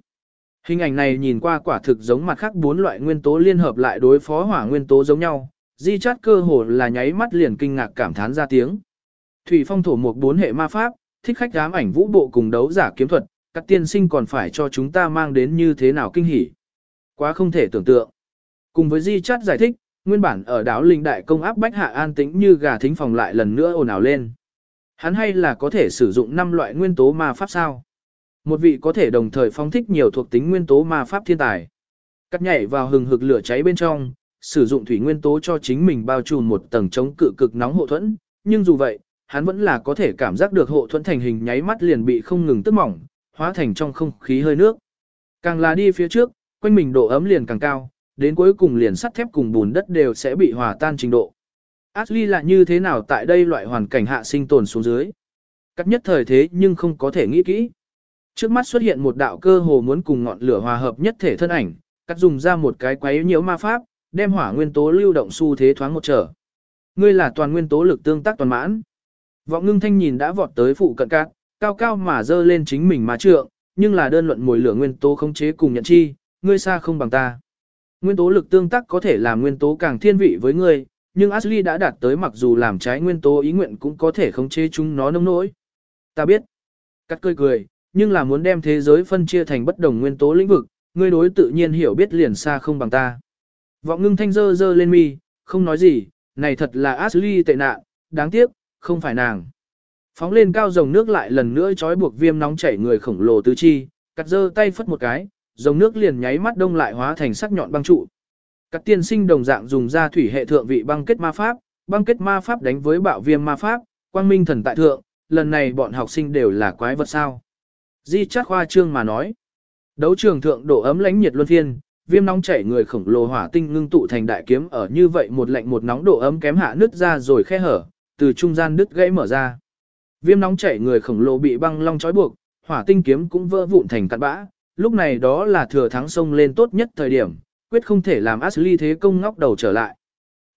Hình ảnh này nhìn qua quả thực giống mặt khác bốn loại nguyên tố liên hợp lại đối phó hỏa nguyên tố giống nhau, di chát cơ hồ là nháy mắt liền kinh ngạc cảm thán ra tiếng. Thủy phong thổ một bốn hệ ma pháp, thích khách ám ảnh vũ bộ cùng đấu giả kiếm thuật, các tiên sinh còn phải cho chúng ta mang đến như thế nào kinh hỉ. Quá không thể tưởng tượng. Cùng với di chát giải thích, nguyên bản ở đảo linh đại công áp bách hạ an tĩnh như gà thính phòng lại lần nữa ồn ào lên. Hắn hay là có thể sử dụng 5 loại nguyên tố ma pháp sao? Một vị có thể đồng thời phóng thích nhiều thuộc tính nguyên tố ma pháp thiên tài. Cắt nhảy vào hừng hực lửa cháy bên trong, sử dụng thủy nguyên tố cho chính mình bao trùm một tầng chống cự cực nóng hộ thuẫn, nhưng dù vậy, hắn vẫn là có thể cảm giác được hộ thuẫn thành hình nháy mắt liền bị không ngừng tức mỏng, hóa thành trong không khí hơi nước. Càng là đi phía trước, quanh mình độ ấm liền càng cao, đến cuối cùng liền sắt thép cùng bùn đất đều sẽ bị hòa tan trình độ. Ashley là như thế nào tại đây loại hoàn cảnh hạ sinh tồn xuống dưới? Cắt nhất thời thế nhưng không có thể nghĩ kỹ. Trước mắt xuất hiện một đạo cơ hồ muốn cùng ngọn lửa hòa hợp nhất thể thân ảnh, cắt dùng ra một cái quấy nhiễu ma pháp, đem hỏa nguyên tố lưu động xu thế thoáng một trở. Ngươi là toàn nguyên tố lực tương tác toàn mãn. Vọng ngưng thanh nhìn đã vọt tới phụ cận cát, cao cao mà dơ lên chính mình mà trượng, nhưng là đơn luận mùi lửa nguyên tố khống chế cùng nhận chi, ngươi xa không bằng ta. Nguyên tố lực tương tác có thể làm nguyên tố càng thiên vị với ngươi, nhưng Ashley đã đạt tới mặc dù làm trái nguyên tố ý nguyện cũng có thể khống chế chúng nó nông nỗi. Ta biết. Cắt cười cười, nhưng là muốn đem thế giới phân chia thành bất đồng nguyên tố lĩnh vực, ngươi đối tự nhiên hiểu biết liền xa không bằng ta. Vọng ngưng thanh dơ dơ lên mi, không nói gì, này thật là Ashley tệ nạn, đáng tiếc, không phải nàng. Phóng lên cao dòng nước lại lần nữa trói buộc viêm nóng chảy người khổng lồ tứ chi, cắt dơ tay phất một cái, dòng nước liền nháy mắt đông lại hóa thành sắc nhọn băng trụ. Các tiên sinh đồng dạng dùng ra thủy hệ thượng vị băng kết ma pháp, băng kết ma pháp đánh với bạo viêm ma pháp, quang minh thần tại thượng, lần này bọn học sinh đều là quái vật sao. Di chắc khoa trương mà nói. Đấu trường thượng độ ấm lãnh nhiệt luân phiên, viêm nóng chảy người khổng lồ hỏa tinh ngưng tụ thành đại kiếm ở như vậy một lạnh một nóng độ ấm kém hạ nứt ra rồi khe hở, từ trung gian đứt gãy mở ra. Viêm nóng chảy người khổng lồ bị băng long trói buộc, hỏa tinh kiếm cũng vỡ vụn thành cát bã, lúc này đó là thừa thắng sông lên tốt nhất thời điểm, quyết không thể làm Ashley thế công ngóc đầu trở lại.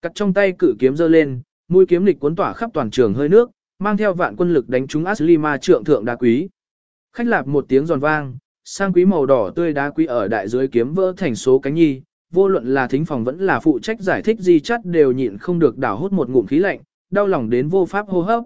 Cắt trong tay cự kiếm giơ lên, mũi kiếm lịch cuốn tỏa khắp toàn trường hơi nước, mang theo vạn quân lực đánh trúng Ashley ma trượng thượng đá quý. Khách lạp một tiếng giòn vang, sang quý màu đỏ tươi đá quý ở đại dưới kiếm vỡ thành số cánh nhi, vô luận là thính phòng vẫn là phụ trách giải thích gì chắc đều nhịn không được đảo hốt một ngụm khí lạnh, đau lòng đến vô pháp hô hấp.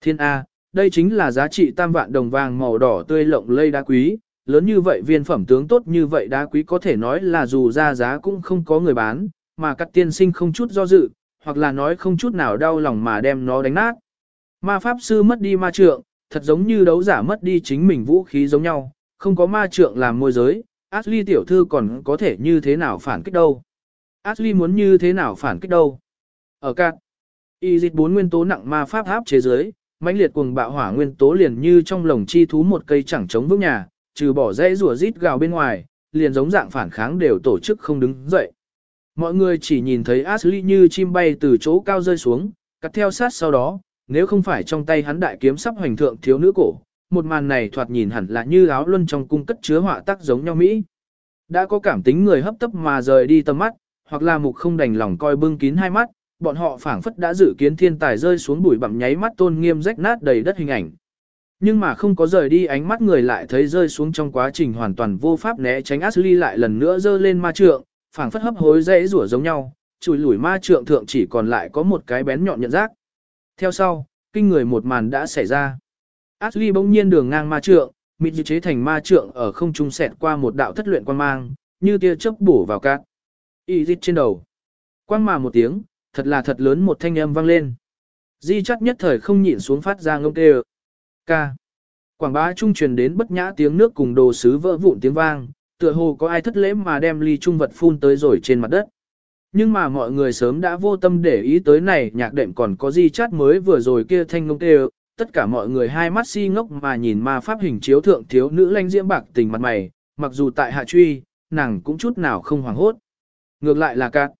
Thiên A, đây chính là giá trị tam vạn đồng vàng màu đỏ tươi lộng lây đá quý, lớn như vậy viên phẩm tướng tốt như vậy đá quý có thể nói là dù ra giá cũng không có người bán, mà các tiên sinh không chút do dự, hoặc là nói không chút nào đau lòng mà đem nó đánh nát. Ma pháp sư mất đi ma trượng, thật giống như đấu giả mất đi chính mình vũ khí giống nhau, không có ma trượng làm môi giới, Ashley tiểu thư còn có thể như thế nào phản kích đâu. Ashley muốn như thế nào phản kích đâu. Ở cạn, y dịch bốn nguyên tố nặng ma pháp áp chế giới, mãnh liệt cuồng bạo hỏa nguyên tố liền như trong lồng chi thú một cây chẳng chống vững nhà, trừ bỏ dãy rùa rít gào bên ngoài, liền giống dạng phản kháng đều tổ chức không đứng dậy. Mọi người chỉ nhìn thấy Ashley như chim bay từ chỗ cao rơi xuống, cắt theo sát sau đó, nếu không phải trong tay hắn đại kiếm sắp hoành thượng thiếu nữ cổ, một màn này thoạt nhìn hẳn là như áo luân trong cung cất chứa họa tác giống nhau Mỹ. Đã có cảm tính người hấp tấp mà rời đi tầm mắt, hoặc là mục không đành lòng coi bưng kín hai mắt, bọn họ phảng phất đã dự kiến thiên tài rơi xuống bụi bặm nháy mắt tôn nghiêm rách nát đầy đất hình ảnh. Nhưng mà không có rời đi ánh mắt người lại thấy rơi xuống trong quá trình hoàn toàn vô pháp né tránh Ashley lại lần nữa dơ lên ma trượng, phảng phất hấp hối dễ rủa giống nhau, chùi lủi ma trượng thượng chỉ còn lại có một cái bén nhọn nhận giác. Theo sau, kinh người một màn đã xảy ra. Ashley bỗng nhiên đường ngang ma trượng, mịt dự chế thành ma trượng ở không trung xẹt qua một đạo thất luyện quang mang, như tia chớp bổ vào cát. Y dít trên đầu. Quang mà một tiếng, thật là thật lớn một thanh âm vang lên. Di chắc nhất thời không nhịn xuống phát ra ngông tê Ca. Quảng bá trung truyền đến bất nhã tiếng nước cùng đồ sứ vỡ vụn tiếng vang, tựa hồ có ai thất lễ mà đem ly trung vật phun tới rồi trên mặt đất. Nhưng mà mọi người sớm đã vô tâm để ý tới này nhạc đệm còn có Di chát mới vừa rồi kia thanh ngông tê tất cả mọi người hai mắt si ngốc mà nhìn ma pháp hình chiếu thượng thiếu nữ lanh diễm bạc tình mặt mày, mặc dù tại hạ truy, nàng cũng chút nào không hoảng hốt. Ngược lại là cát.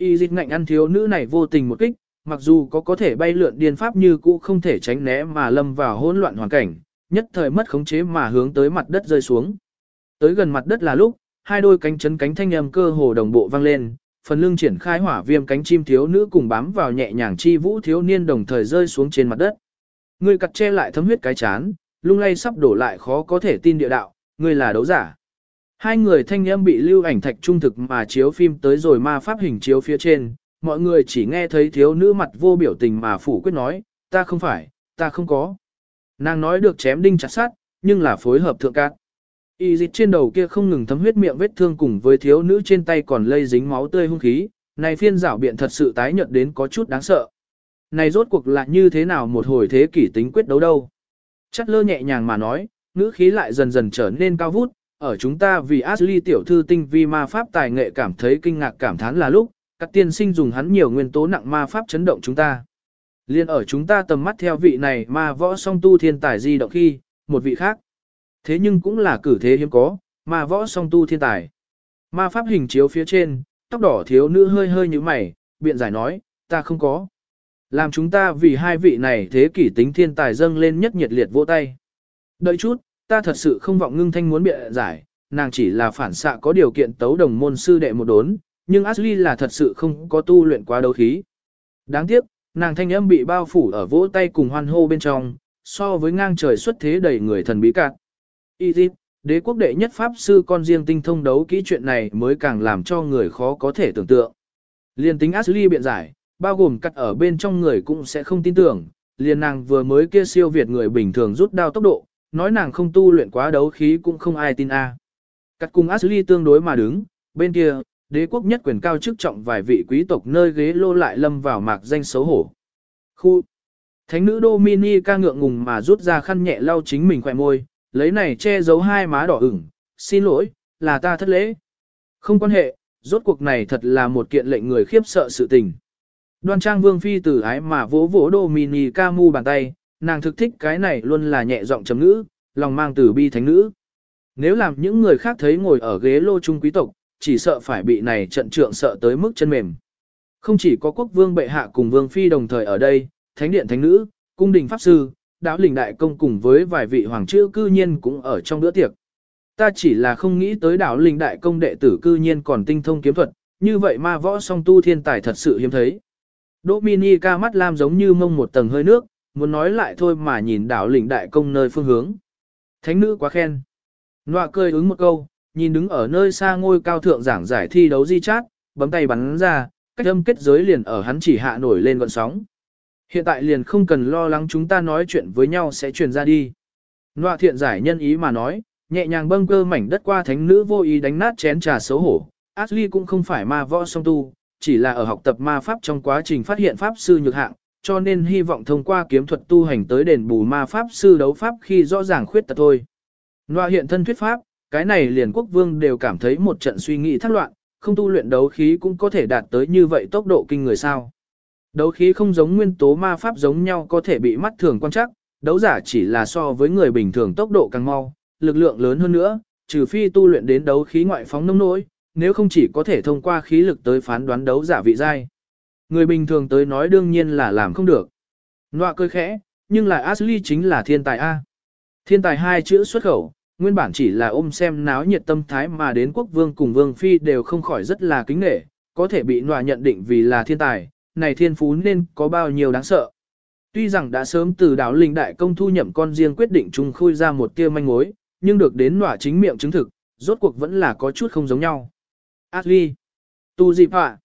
Y dịch ngạnh ăn thiếu nữ này vô tình một kích, mặc dù có có thể bay lượn điên pháp như cũ không thể tránh né mà lâm vào hỗn loạn hoàn cảnh, nhất thời mất khống chế mà hướng tới mặt đất rơi xuống. Tới gần mặt đất là lúc, hai đôi cánh chấn cánh thanh âm cơ hồ đồng bộ vang lên, phần lưng triển khai hỏa viêm cánh chim thiếu nữ cùng bám vào nhẹ nhàng chi vũ thiếu niên đồng thời rơi xuống trên mặt đất. Người cặt che lại thấm huyết cái chán, lung lay sắp đổ lại khó có thể tin địa đạo, người là đấu giả. Hai người thanh âm bị lưu ảnh thạch trung thực mà chiếu phim tới rồi ma pháp hình chiếu phía trên, mọi người chỉ nghe thấy thiếu nữ mặt vô biểu tình mà phủ quyết nói, ta không phải, ta không có. Nàng nói được chém đinh chặt sát, nhưng là phối hợp thượng cát. Y dịch trên đầu kia không ngừng thấm huyết miệng vết thương cùng với thiếu nữ trên tay còn lây dính máu tươi hung khí, này phiên rảo biện thật sự tái nhợt đến có chút đáng sợ. Này rốt cuộc là như thế nào một hồi thế kỷ tính quyết đấu đâu. Chắc lơ nhẹ nhàng mà nói, ngữ khí lại dần dần trở nên cao vút, ở chúng ta vì Ashley tiểu thư tinh vi ma pháp tài nghệ cảm thấy kinh ngạc cảm thán là lúc, các tiên sinh dùng hắn nhiều nguyên tố nặng ma pháp chấn động chúng ta. Liên ở chúng ta tầm mắt theo vị này ma võ song tu thiên tài di động khi, một vị khác. Thế nhưng cũng là cử thế hiếm có, ma võ song tu thiên tài. Ma pháp hình chiếu phía trên, tóc đỏ thiếu nữ hơi hơi như mày, biện giải nói, ta không có. Làm chúng ta vì hai vị này thế kỷ tính thiên tài dâng lên nhất nhiệt liệt vỗ tay. Đợi chút, ta thật sự không vọng ngưng thanh muốn biện giải, nàng chỉ là phản xạ có điều kiện tấu đồng môn sư đệ một đốn, nhưng Ashley là thật sự không có tu luyện quá đấu khí. Đáng tiếc, nàng thanh âm bị bao phủ ở vỗ tay cùng hoan hô bên trong, so với ngang trời xuất thế đầy người thần bí cạn. Egypt, đế quốc đệ nhất pháp sư con riêng tinh thông đấu kỹ chuyện này mới càng làm cho người khó có thể tưởng tượng. Liên tính Ashley biện giải, bao gồm cắt ở bên trong người cũng sẽ không tin tưởng, liền nàng vừa mới kia siêu việt người bình thường rút đao tốc độ, nói nàng không tu luyện quá đấu khí cũng không ai tin a. À. Cắt cùng Ashley tương đối mà đứng, bên kia, đế quốc nhất quyền cao chức trọng vài vị quý tộc nơi ghế lô lại lâm vào mạc danh xấu hổ. Khu Thánh nữ Dominica ngượng ngùng mà rút ra khăn nhẹ lau chính mình khỏe môi, lấy này che giấu hai má đỏ ửng, xin lỗi, là ta thất lễ. Không quan hệ, rốt cuộc này thật là một kiện lệnh người khiếp sợ sự tình. Đoan trang vương phi tử ái mà vỗ vỗ Dominica mu bàn tay, nàng thực thích cái này luôn là nhẹ giọng chấm ngữ, lòng mang từ bi thánh nữ. Nếu làm những người khác thấy ngồi ở ghế lô trung quý tộc, chỉ sợ phải bị này trận trượng sợ tới mức chân mềm. Không chỉ có quốc vương bệ hạ cùng vương phi đồng thời ở đây, thánh điện thánh nữ, cung đình pháp sư, đạo lình đại công cùng với vài vị hoàng chữ cư nhiên cũng ở trong bữa tiệc. Ta chỉ là không nghĩ tới đạo lình đại công đệ tử cư nhiên còn tinh thông kiếm thuật, như vậy ma võ song tu thiên tài thật sự hiếm thấy. Dominica mắt lam giống như mông một tầng hơi nước, muốn nói lại thôi mà nhìn đảo lĩnh đại công nơi phương hướng. Thánh nữ quá khen. Nọa cười ứng một câu, nhìn đứng ở nơi xa ngôi cao thượng giảng giải thi đấu di chát, bấm tay bắn ra, cách âm kết giới liền ở hắn chỉ hạ nổi lên gọn sóng. Hiện tại liền không cần lo lắng chúng ta nói chuyện với nhau sẽ truyền ra đi. Nọa thiện giải nhân ý mà nói, nhẹ nhàng bâng cơ mảnh đất qua thánh nữ vô ý đánh nát chén trà xấu hổ. Ashley cũng không phải ma võ song tu, chỉ là ở học tập ma pháp trong quá trình phát hiện pháp sư nhược hạng, cho nên hy vọng thông qua kiếm thuật tu hành tới đền bù ma pháp sư đấu pháp khi rõ ràng khuyết tật thôi. Nọa hiện thân thuyết pháp, cái này liền quốc vương đều cảm thấy một trận suy nghĩ thắc loạn, không tu luyện đấu khí cũng có thể đạt tới như vậy tốc độ kinh người sao. Đấu khí không giống nguyên tố ma pháp giống nhau có thể bị mắt thường quan trắc, đấu giả chỉ là so với người bình thường tốc độ càng mau, lực lượng lớn hơn nữa, trừ phi tu luyện đến đấu khí ngoại phóng nông nỗi, nếu không chỉ có thể thông qua khí lực tới phán đoán đấu giả vị giai. Người bình thường tới nói đương nhiên là làm không được. Nọa cười khẽ, nhưng lại Ashley chính là thiên tài A. Thiên tài hai chữ xuất khẩu, nguyên bản chỉ là ôm xem náo nhiệt tâm thái mà đến quốc vương cùng vương phi đều không khỏi rất là kính nghệ, có thể bị nọa nhận định vì là thiên tài, này thiên phú nên có bao nhiêu đáng sợ. Tuy rằng đã sớm từ đảo linh đại công thu nhậm con riêng quyết định chung khui ra một tia manh mối, nhưng được đến nọa chính miệng chứng thực, rốt cuộc vẫn là có chút không giống nhau. Ashley, tu dịp ạ,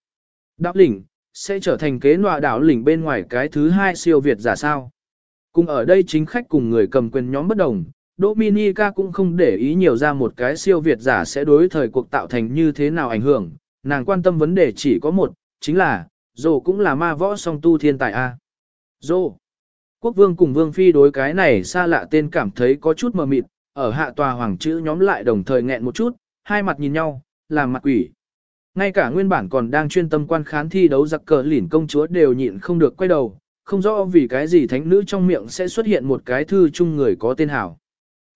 đạo lĩnh, sẽ trở thành kế nọa đảo lỉnh bên ngoài cái thứ hai siêu Việt giả sao. Cùng ở đây chính khách cùng người cầm quyền nhóm bất đồng, Dominica cũng không để ý nhiều ra một cái siêu Việt giả sẽ đối thời cuộc tạo thành như thế nào ảnh hưởng, nàng quan tâm vấn đề chỉ có một, chính là, Dô cũng là ma võ song tu thiên tài A. Dô. Quốc vương cùng vương phi đối cái này xa lạ tên cảm thấy có chút mờ mịt, ở hạ tòa hoàng chữ nhóm lại đồng thời nghẹn một chút, hai mặt nhìn nhau, làm mặt quỷ. Ngay cả nguyên bản còn đang chuyên tâm quan khán thi đấu giặc cờ lỉn công chúa đều nhịn không được quay đầu, không rõ vì cái gì thánh nữ trong miệng sẽ xuất hiện một cái thư chung người có tên hảo.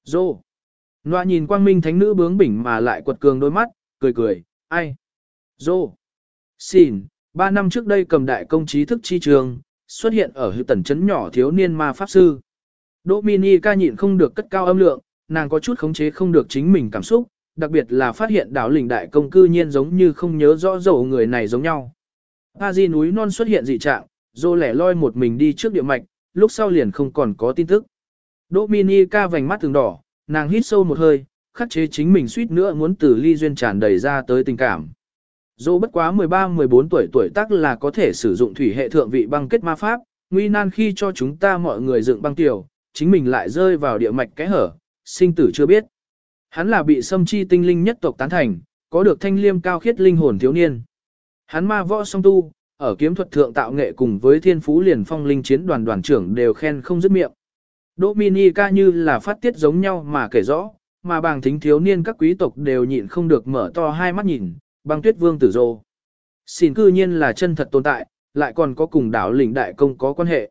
Dô. Nọa nhìn quang minh thánh nữ bướng bỉnh mà lại quật cường đôi mắt, cười cười, ai? Dô. Xin, ba năm trước đây cầm đại công trí thức chi trường, xuất hiện ở hữu tần chấn nhỏ thiếu niên ma pháp sư. Dominica nhịn không được cất cao âm lượng, nàng có chút khống chế không được chính mình cảm xúc, đặc biệt là phát hiện đảo lình đại công cư nhiên giống như không nhớ rõ dầu người này giống nhau. A di núi non xuất hiện dị trạng, dô lẻ loi một mình đi trước địa mạch, lúc sau liền không còn có tin tức. Dominica vành mắt từng đỏ, nàng hít sâu một hơi, khắc chế chính mình suýt nữa muốn từ ly duyên tràn đầy ra tới tình cảm. Dô bất quá 13-14 tuổi tuổi tác là có thể sử dụng thủy hệ thượng vị băng kết ma pháp, nguy nan khi cho chúng ta mọi người dựng băng tiểu, chính mình lại rơi vào địa mạch cái hở, sinh tử chưa biết. Hắn là bị xâm chi tinh linh nhất tộc tán thành, có được thanh liêm cao khiết linh hồn thiếu niên. Hắn ma võ song tu, ở kiếm thuật thượng tạo nghệ cùng với thiên phú liền phong linh chiến đoàn đoàn trưởng đều khen không dứt miệng. Dominica như là phát tiết giống nhau mà kể rõ, mà bàng thính thiếu niên các quý tộc đều nhịn không được mở to hai mắt nhìn, băng tuyết vương tử rô. Xin cư nhiên là chân thật tồn tại, lại còn có cùng đảo lĩnh đại công có quan hệ.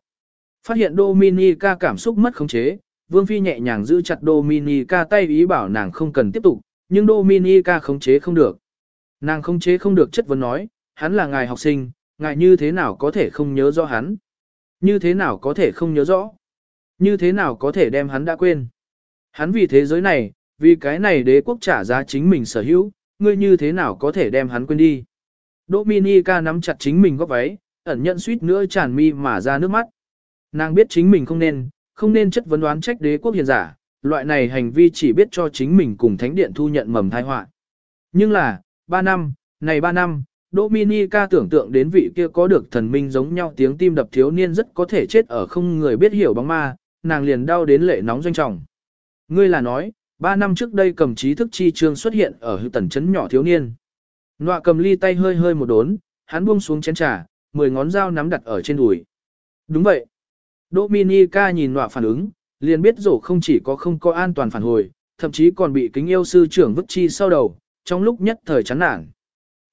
Phát hiện Dominica cảm xúc mất khống chế, Vương Phi nhẹ nhàng giữ chặt Dominica tay ý bảo nàng không cần tiếp tục, nhưng Dominica khống chế không được. Nàng khống chế không được chất vấn nói, hắn là ngài học sinh, ngài như thế nào có thể không nhớ rõ hắn? Như thế nào có thể không nhớ rõ? Như thế nào có thể đem hắn đã quên? Hắn vì thế giới này, vì cái này đế quốc trả giá chính mình sở hữu, ngươi như thế nào có thể đem hắn quên đi? Dominica nắm chặt chính mình góc váy, ẩn nhận suýt nữa tràn mi mà ra nước mắt. Nàng biết chính mình không nên, không nên chất vấn đoán trách đế quốc hiền giả, loại này hành vi chỉ biết cho chính mình cùng thánh điện thu nhận mầm thai họa. Nhưng là, ba năm, này ba năm, Dominica tưởng tượng đến vị kia có được thần minh giống nhau tiếng tim đập thiếu niên rất có thể chết ở không người biết hiểu bóng ma, nàng liền đau đến lệ nóng doanh trọng. Ngươi là nói, ba năm trước đây cầm trí thức chi trương xuất hiện ở hư tần chấn nhỏ thiếu niên. Nọa cầm ly tay hơi hơi một đốn, hắn buông xuống chén trà, mười ngón dao nắm đặt ở trên đùi. Đúng vậy. Dominica nhìn nọa phản ứng, liền biết rổ không chỉ có không có an toàn phản hồi, thậm chí còn bị kính yêu sư trưởng vứt chi sau đầu, trong lúc nhất thời chán nản.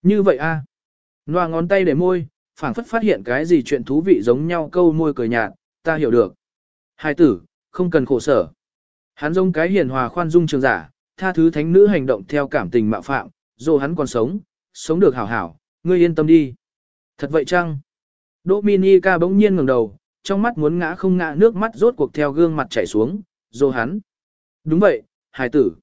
Như vậy a Nọa ngón tay để môi, phảng phất phát hiện cái gì chuyện thú vị giống nhau câu môi cười nhạt, ta hiểu được. Hai tử, không cần khổ sở. Hắn giống cái hiền hòa khoan dung trường giả, tha thứ thánh nữ hành động theo cảm tình mạo phạm, dù hắn còn sống, sống được hảo hảo, ngươi yên tâm đi. Thật vậy chăng? Dominica bỗng nhiên ngẩng đầu, trong mắt muốn ngã không ngã nước mắt rốt cuộc theo gương mặt chảy xuống, dô hắn. Đúng vậy, hài tử.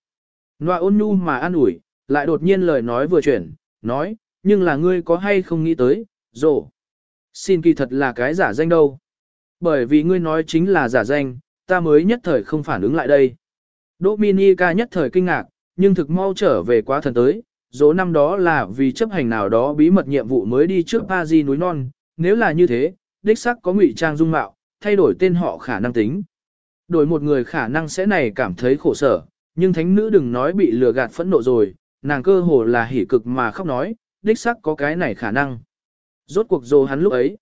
Noa ôn nhu mà an ủi, lại đột nhiên lời nói vừa chuyển, nói, nhưng là ngươi có hay không nghĩ tới, rồ. Xin kỳ thật là cái giả danh đâu. Bởi vì ngươi nói chính là giả danh, ta mới nhất thời không phản ứng lại đây. Dominica nhất thời kinh ngạc, nhưng thực mau trở về quá thần tới, dỗ năm đó là vì chấp hành nào đó bí mật nhiệm vụ mới đi trước Paris núi non, nếu là như thế, đích sắc có ngụy trang dung mạo, thay đổi tên họ khả năng tính. Đổi một người khả năng sẽ này cảm thấy khổ sở, nhưng thánh nữ đừng nói bị lừa gạt phẫn nộ rồi, nàng cơ hồ là hỉ cực mà khóc nói, đích sắc có cái này khả năng. Rốt cuộc dồ hắn lúc ấy.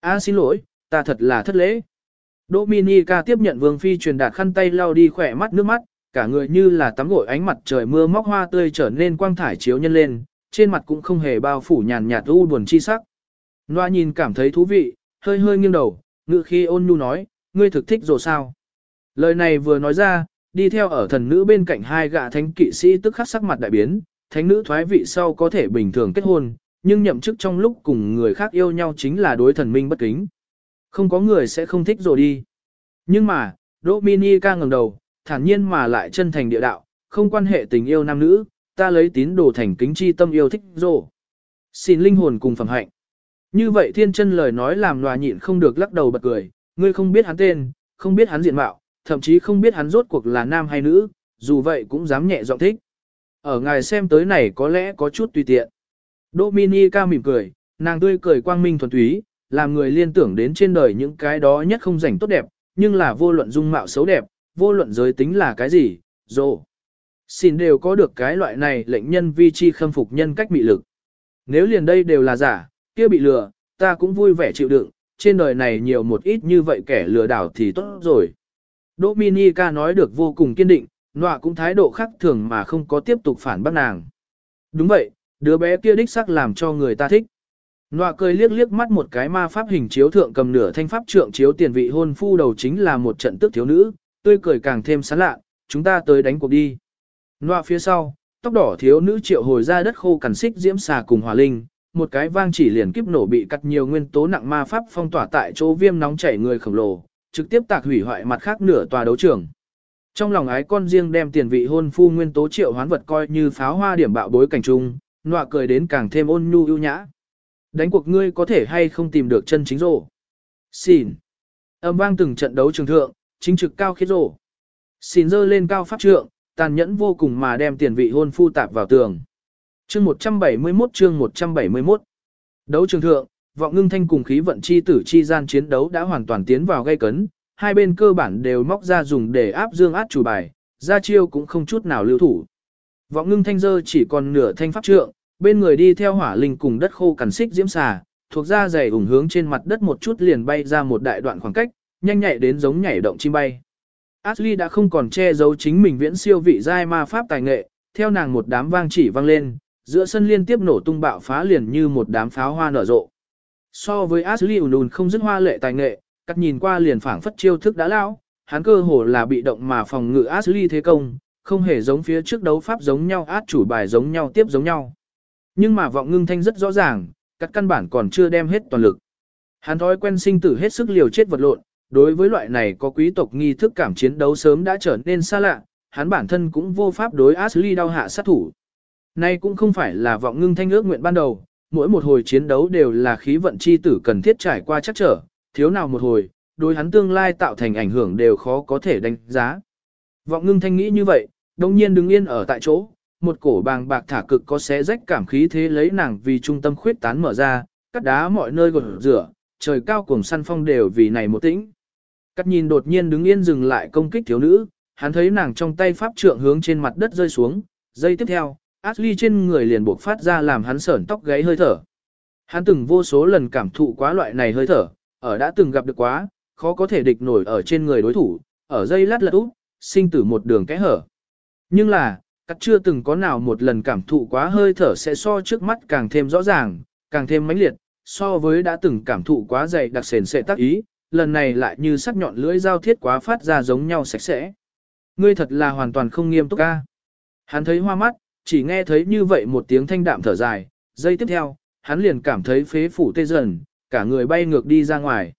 a xin lỗi, ta thật là thất lễ. Dominica tiếp nhận vương phi truyền đạt khăn tay lau đi khỏe mắt nước mắt, cả người như là tắm gội ánh mặt trời mưa móc hoa tươi trở nên quang thải chiếu nhân lên, trên mặt cũng không hề bao phủ nhàn nhạt u buồn chi sắc. Noa nhìn cảm thấy thú vị, hơi hơi nghiêng đầu, ngự khi ôn nhu nói, ngươi thực thích rồi sao? Lời này vừa nói ra, đi theo ở thần nữ bên cạnh hai gã thánh kỵ sĩ tức khắc sắc mặt đại biến, thánh nữ thoái vị sau có thể bình thường kết hôn, nhưng nhậm chức trong lúc cùng người khác yêu nhau chính là đối thần minh bất kính. Không có người sẽ không thích rồi đi. Nhưng mà, Dominica ngẩng đầu, thản nhiên mà lại chân thành địa đạo, không quan hệ tình yêu nam nữ, ta lấy tín đồ thành kính chi tâm yêu thích rồi. Xin linh hồn cùng phẩm hạnh. Như vậy thiên chân lời nói làm nòa nhịn không được lắc đầu bật cười, ngươi không biết hắn tên, không biết hắn diện mạo, thậm chí không biết hắn rốt cuộc là nam hay nữ, dù vậy cũng dám nhẹ giọng thích. Ở ngài xem tới này có lẽ có chút tùy tiện. Dominica mỉm cười, nàng tươi cười quang minh thuần túy, làm người liên tưởng đến trên đời những cái đó nhất không rảnh tốt đẹp, nhưng là vô luận dung mạo xấu đẹp, vô luận giới tính là cái gì, dồ. Xin đều có được cái loại này lệnh nhân vi chi khâm phục nhân cách mị lực. Nếu liền đây đều là giả, kia bị lừa, ta cũng vui vẻ chịu đựng, trên đời này nhiều một ít như vậy kẻ lừa đảo thì tốt rồi. Dominica nói được vô cùng kiên định, nọa cũng thái độ khác thường mà không có tiếp tục phản bác nàng. Đúng vậy, đứa bé kia đích sắc làm cho người ta thích. Nọa cười liếc liếc mắt một cái ma pháp hình chiếu thượng cầm nửa thanh pháp trượng chiếu tiền vị hôn phu đầu chính là một trận tức thiếu nữ, tươi cười càng thêm sán lạ, chúng ta tới đánh cuộc đi. Nọa phía sau, tóc đỏ thiếu nữ triệu hồi ra đất khô cằn xích diễm xà cùng hòa linh, một cái vang chỉ liền kiếp nổ bị cắt nhiều nguyên tố nặng ma pháp phong tỏa tại chỗ viêm nóng chảy người khổng lồ, trực tiếp tạc hủy hoại mặt khác nửa tòa đấu trường. Trong lòng ái con riêng đem tiền vị hôn phu nguyên tố triệu hoán vật coi như pháo hoa điểm bạo bối cảnh trung, nọa cười đến càng thêm ôn nhu ưu nhã. Đánh cuộc ngươi có thể hay không tìm được chân chính rổ. Xin. Âm vang từng trận đấu trường thượng, chính trực cao khiết rổ. Xin dơ lên cao pháp trượng, tàn nhẫn vô cùng mà đem tiền vị hôn phu tạp vào tường. Chương 171 chương 171 Đấu trường thượng, vọng ngưng thanh cùng khí vận chi tử chi gian chiến đấu đã hoàn toàn tiến vào gây cấn, hai bên cơ bản đều móc ra dùng để áp dương át chủ bài, ra chiêu cũng không chút nào lưu thủ. Vọng ngưng thanh dơ chỉ còn nửa thanh pháp trượng, bên người đi theo hỏa linh cùng đất khô cằn xích diễm xà, thuộc ra dày ủng hướng trên mặt đất một chút liền bay ra một đại đoạn khoảng cách, nhanh nhạy đến giống nhảy động chim bay. Ashley đã không còn che giấu chính mình viễn siêu vị giai ma pháp tài nghệ, theo nàng một đám vang chỉ vang lên, giữa sân liên tiếp nổ tung bạo phá liền như một đám pháo hoa nở rộ. So với Ashley Unun không dứt hoa lệ tài nghệ, cắt nhìn qua liền phảng phất chiêu thức đã lão, hắn cơ hồ là bị động mà phòng ngự Ashley thế công, không hề giống phía trước đấu pháp giống nhau át chủ bài giống nhau tiếp giống nhau. Nhưng mà vọng ngưng thanh rất rõ ràng, các căn bản còn chưa đem hết toàn lực. Hắn thói quen sinh tử hết sức liều chết vật lộn, đối với loại này có quý tộc nghi thức cảm chiến đấu sớm đã trở nên xa lạ, hắn bản thân cũng vô pháp đối Ashley đau hạ sát thủ. Nay cũng không phải là vọng ngưng thanh ước nguyện ban đầu, mỗi một hồi chiến đấu đều là khí vận chi tử cần thiết trải qua chắc trở, thiếu nào một hồi, đối hắn tương lai tạo thành ảnh hưởng đều khó có thể đánh giá. Vọng ngưng thanh nghĩ như vậy, đồng nhiên đứng yên ở tại chỗ, một cổ bàng bạc thả cực có xé rách cảm khí thế lấy nàng vì trung tâm khuyết tán mở ra, cắt đá mọi nơi gột rửa, trời cao cùng săn phong đều vì này một tĩnh. Cắt nhìn đột nhiên đứng yên dừng lại công kích thiếu nữ, hắn thấy nàng trong tay pháp trượng hướng trên mặt đất rơi xuống, giây tiếp theo, Ashley trên người liền buộc phát ra làm hắn sởn tóc gáy hơi thở. Hắn từng vô số lần cảm thụ quá loại này hơi thở, ở đã từng gặp được quá, khó có thể địch nổi ở trên người đối thủ, ở dây lát lật úp, sinh tử một đường kẽ hở. Nhưng là, cắt chưa từng có nào một lần cảm thụ quá hơi thở sẽ so trước mắt càng thêm rõ ràng, càng thêm mãnh liệt, so với đã từng cảm thụ quá dày đặc sền sẽ tác ý, lần này lại như sắc nhọn lưỡi dao thiết quá phát ra giống nhau sạch sẽ. Ngươi thật là hoàn toàn không nghiêm túc ca. Hắn thấy hoa mắt, chỉ nghe thấy như vậy một tiếng thanh đạm thở dài, giây tiếp theo, hắn liền cảm thấy phế phủ tê dần, cả người bay ngược đi ra ngoài.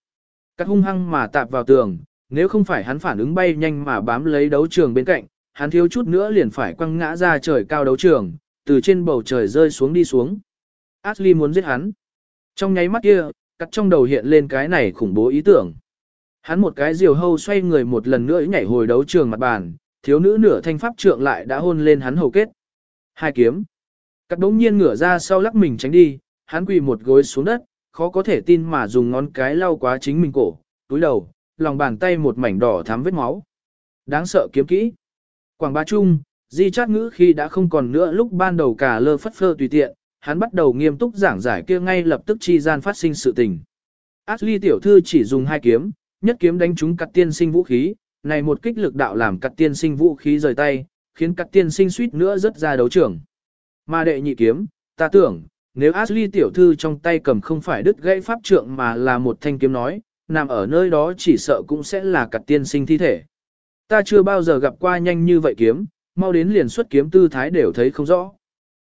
Cắt hung hăng mà tạp vào tường, nếu không phải hắn phản ứng bay nhanh mà bám lấy đấu trường bên cạnh, hắn thiếu chút nữa liền phải quăng ngã ra trời cao đấu trường, từ trên bầu trời rơi xuống đi xuống. Ashley muốn giết hắn. Trong nháy mắt kia, cắt trong đầu hiện lên cái này khủng bố ý tưởng. Hắn một cái diều hâu xoay người một lần nữa nhảy hồi đấu trường mặt bàn, thiếu nữ nửa thanh pháp trượng lại đã hôn lên hắn hầu kết. Hai kiếm. Cắt đống nhiên ngửa ra sau lắc mình tránh đi, hắn quỳ một gối xuống đất, khó có thể tin mà dùng ngón cái lau quá chính mình cổ, túi đầu, lòng bàn tay một mảnh đỏ thắm vết máu. Đáng sợ kiếm kỹ. Quảng Ba Trung, di chát ngữ khi đã không còn nữa lúc ban đầu cả lơ phất phơ tùy tiện, hắn bắt đầu nghiêm túc giảng giải kia ngay lập tức chi gian phát sinh sự tình. Ashley tiểu thư chỉ dùng hai kiếm, nhất kiếm đánh trúng cắt tiên sinh vũ khí, này một kích lực đạo làm cắt tiên sinh vũ khí rời tay, khiến các tiên sinh suýt nữa rất ra đấu trường. Mà đệ nhị kiếm, ta tưởng, nếu Ashley tiểu thư trong tay cầm không phải đứt gãy pháp trượng mà là một thanh kiếm nói, nằm ở nơi đó chỉ sợ cũng sẽ là cắt tiên sinh thi thể. Ta chưa bao giờ gặp qua nhanh như vậy kiếm, mau đến liền xuất kiếm tư thái đều thấy không rõ.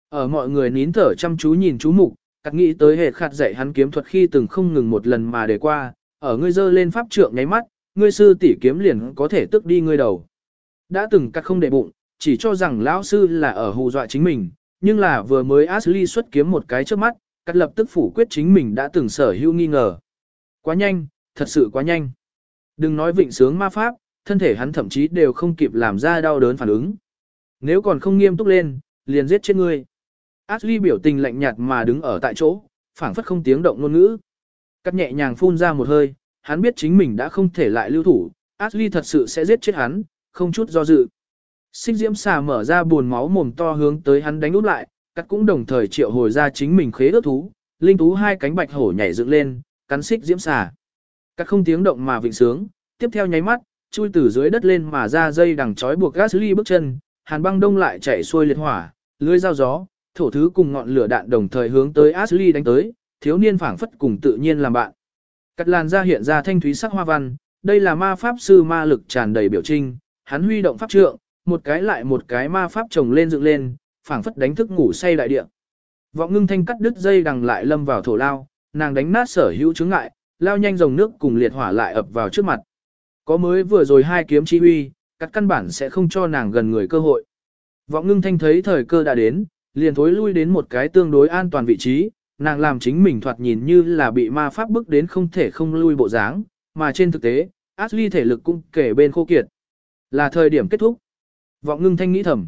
Ở mọi người nín thở chăm chú nhìn chú mục, cắt nghĩ tới hệt khát dạy hắn kiếm thuật khi từng không ngừng một lần mà để qua, ở ngươi dơ lên pháp trượng nháy mắt, ngươi sư tỷ kiếm liền có thể tức đi ngươi đầu. Đã từng cắt không để bụng, chỉ cho rằng lão sư là ở hù dọa chính mình, nhưng là vừa mới Ashley xuất kiếm một cái trước mắt, cắt lập tức phủ quyết chính mình đã từng sở hữu nghi ngờ. Quá nhanh, thật sự quá nhanh. Đừng nói vịnh sướng ma pháp, thân thể hắn thậm chí đều không kịp làm ra đau đớn phản ứng. Nếu còn không nghiêm túc lên, liền giết chết ngươi. Ashley biểu tình lạnh nhạt mà đứng ở tại chỗ, phảng phất không tiếng động ngôn ngữ. Cắt nhẹ nhàng phun ra một hơi, hắn biết chính mình đã không thể lại lưu thủ, Ashley thật sự sẽ giết chết hắn, không chút do dự. Xích diễm xà mở ra buồn máu mồm to hướng tới hắn đánh úp lại, cắt cũng đồng thời triệu hồi ra chính mình khế ước thú, linh thú hai cánh bạch hổ nhảy dựng lên, cắn xích diễm xà. Cắt không tiếng động mà vịnh sướng, tiếp theo nháy mắt, chui từ dưới đất lên mà ra dây đằng trói buộc Ashley bước chân, hàn băng đông lại chạy xuôi liệt hỏa, lưới dao gió, thổ thứ cùng ngọn lửa đạn đồng thời hướng tới Ashley đánh tới, thiếu niên phảng phất cùng tự nhiên làm bạn. Cắt làn ra hiện ra thanh thúy sắc hoa văn, đây là ma pháp sư ma lực tràn đầy biểu trinh, hắn huy động pháp trượng, một cái lại một cái ma pháp chồng lên dựng lên, phảng phất đánh thức ngủ say đại địa. Vọng ngưng thanh cắt đứt dây đằng lại lâm vào thổ lao, nàng đánh nát sở hữu chứng ngại, lao nhanh dòng nước cùng liệt hỏa lại ập vào trước mặt. Có mới vừa rồi hai kiếm chi huy, cắt căn bản sẽ không cho nàng gần người cơ hội. Vọng ngưng thanh thấy thời cơ đã đến, liền thối lui đến một cái tương đối an toàn vị trí, nàng làm chính mình thoạt nhìn như là bị ma pháp bức đến không thể không lui bộ dáng, mà trên thực tế, Ashley thể lực cũng kể bên khô kiệt. Là thời điểm kết thúc. Vọng ngưng thanh nghĩ thầm.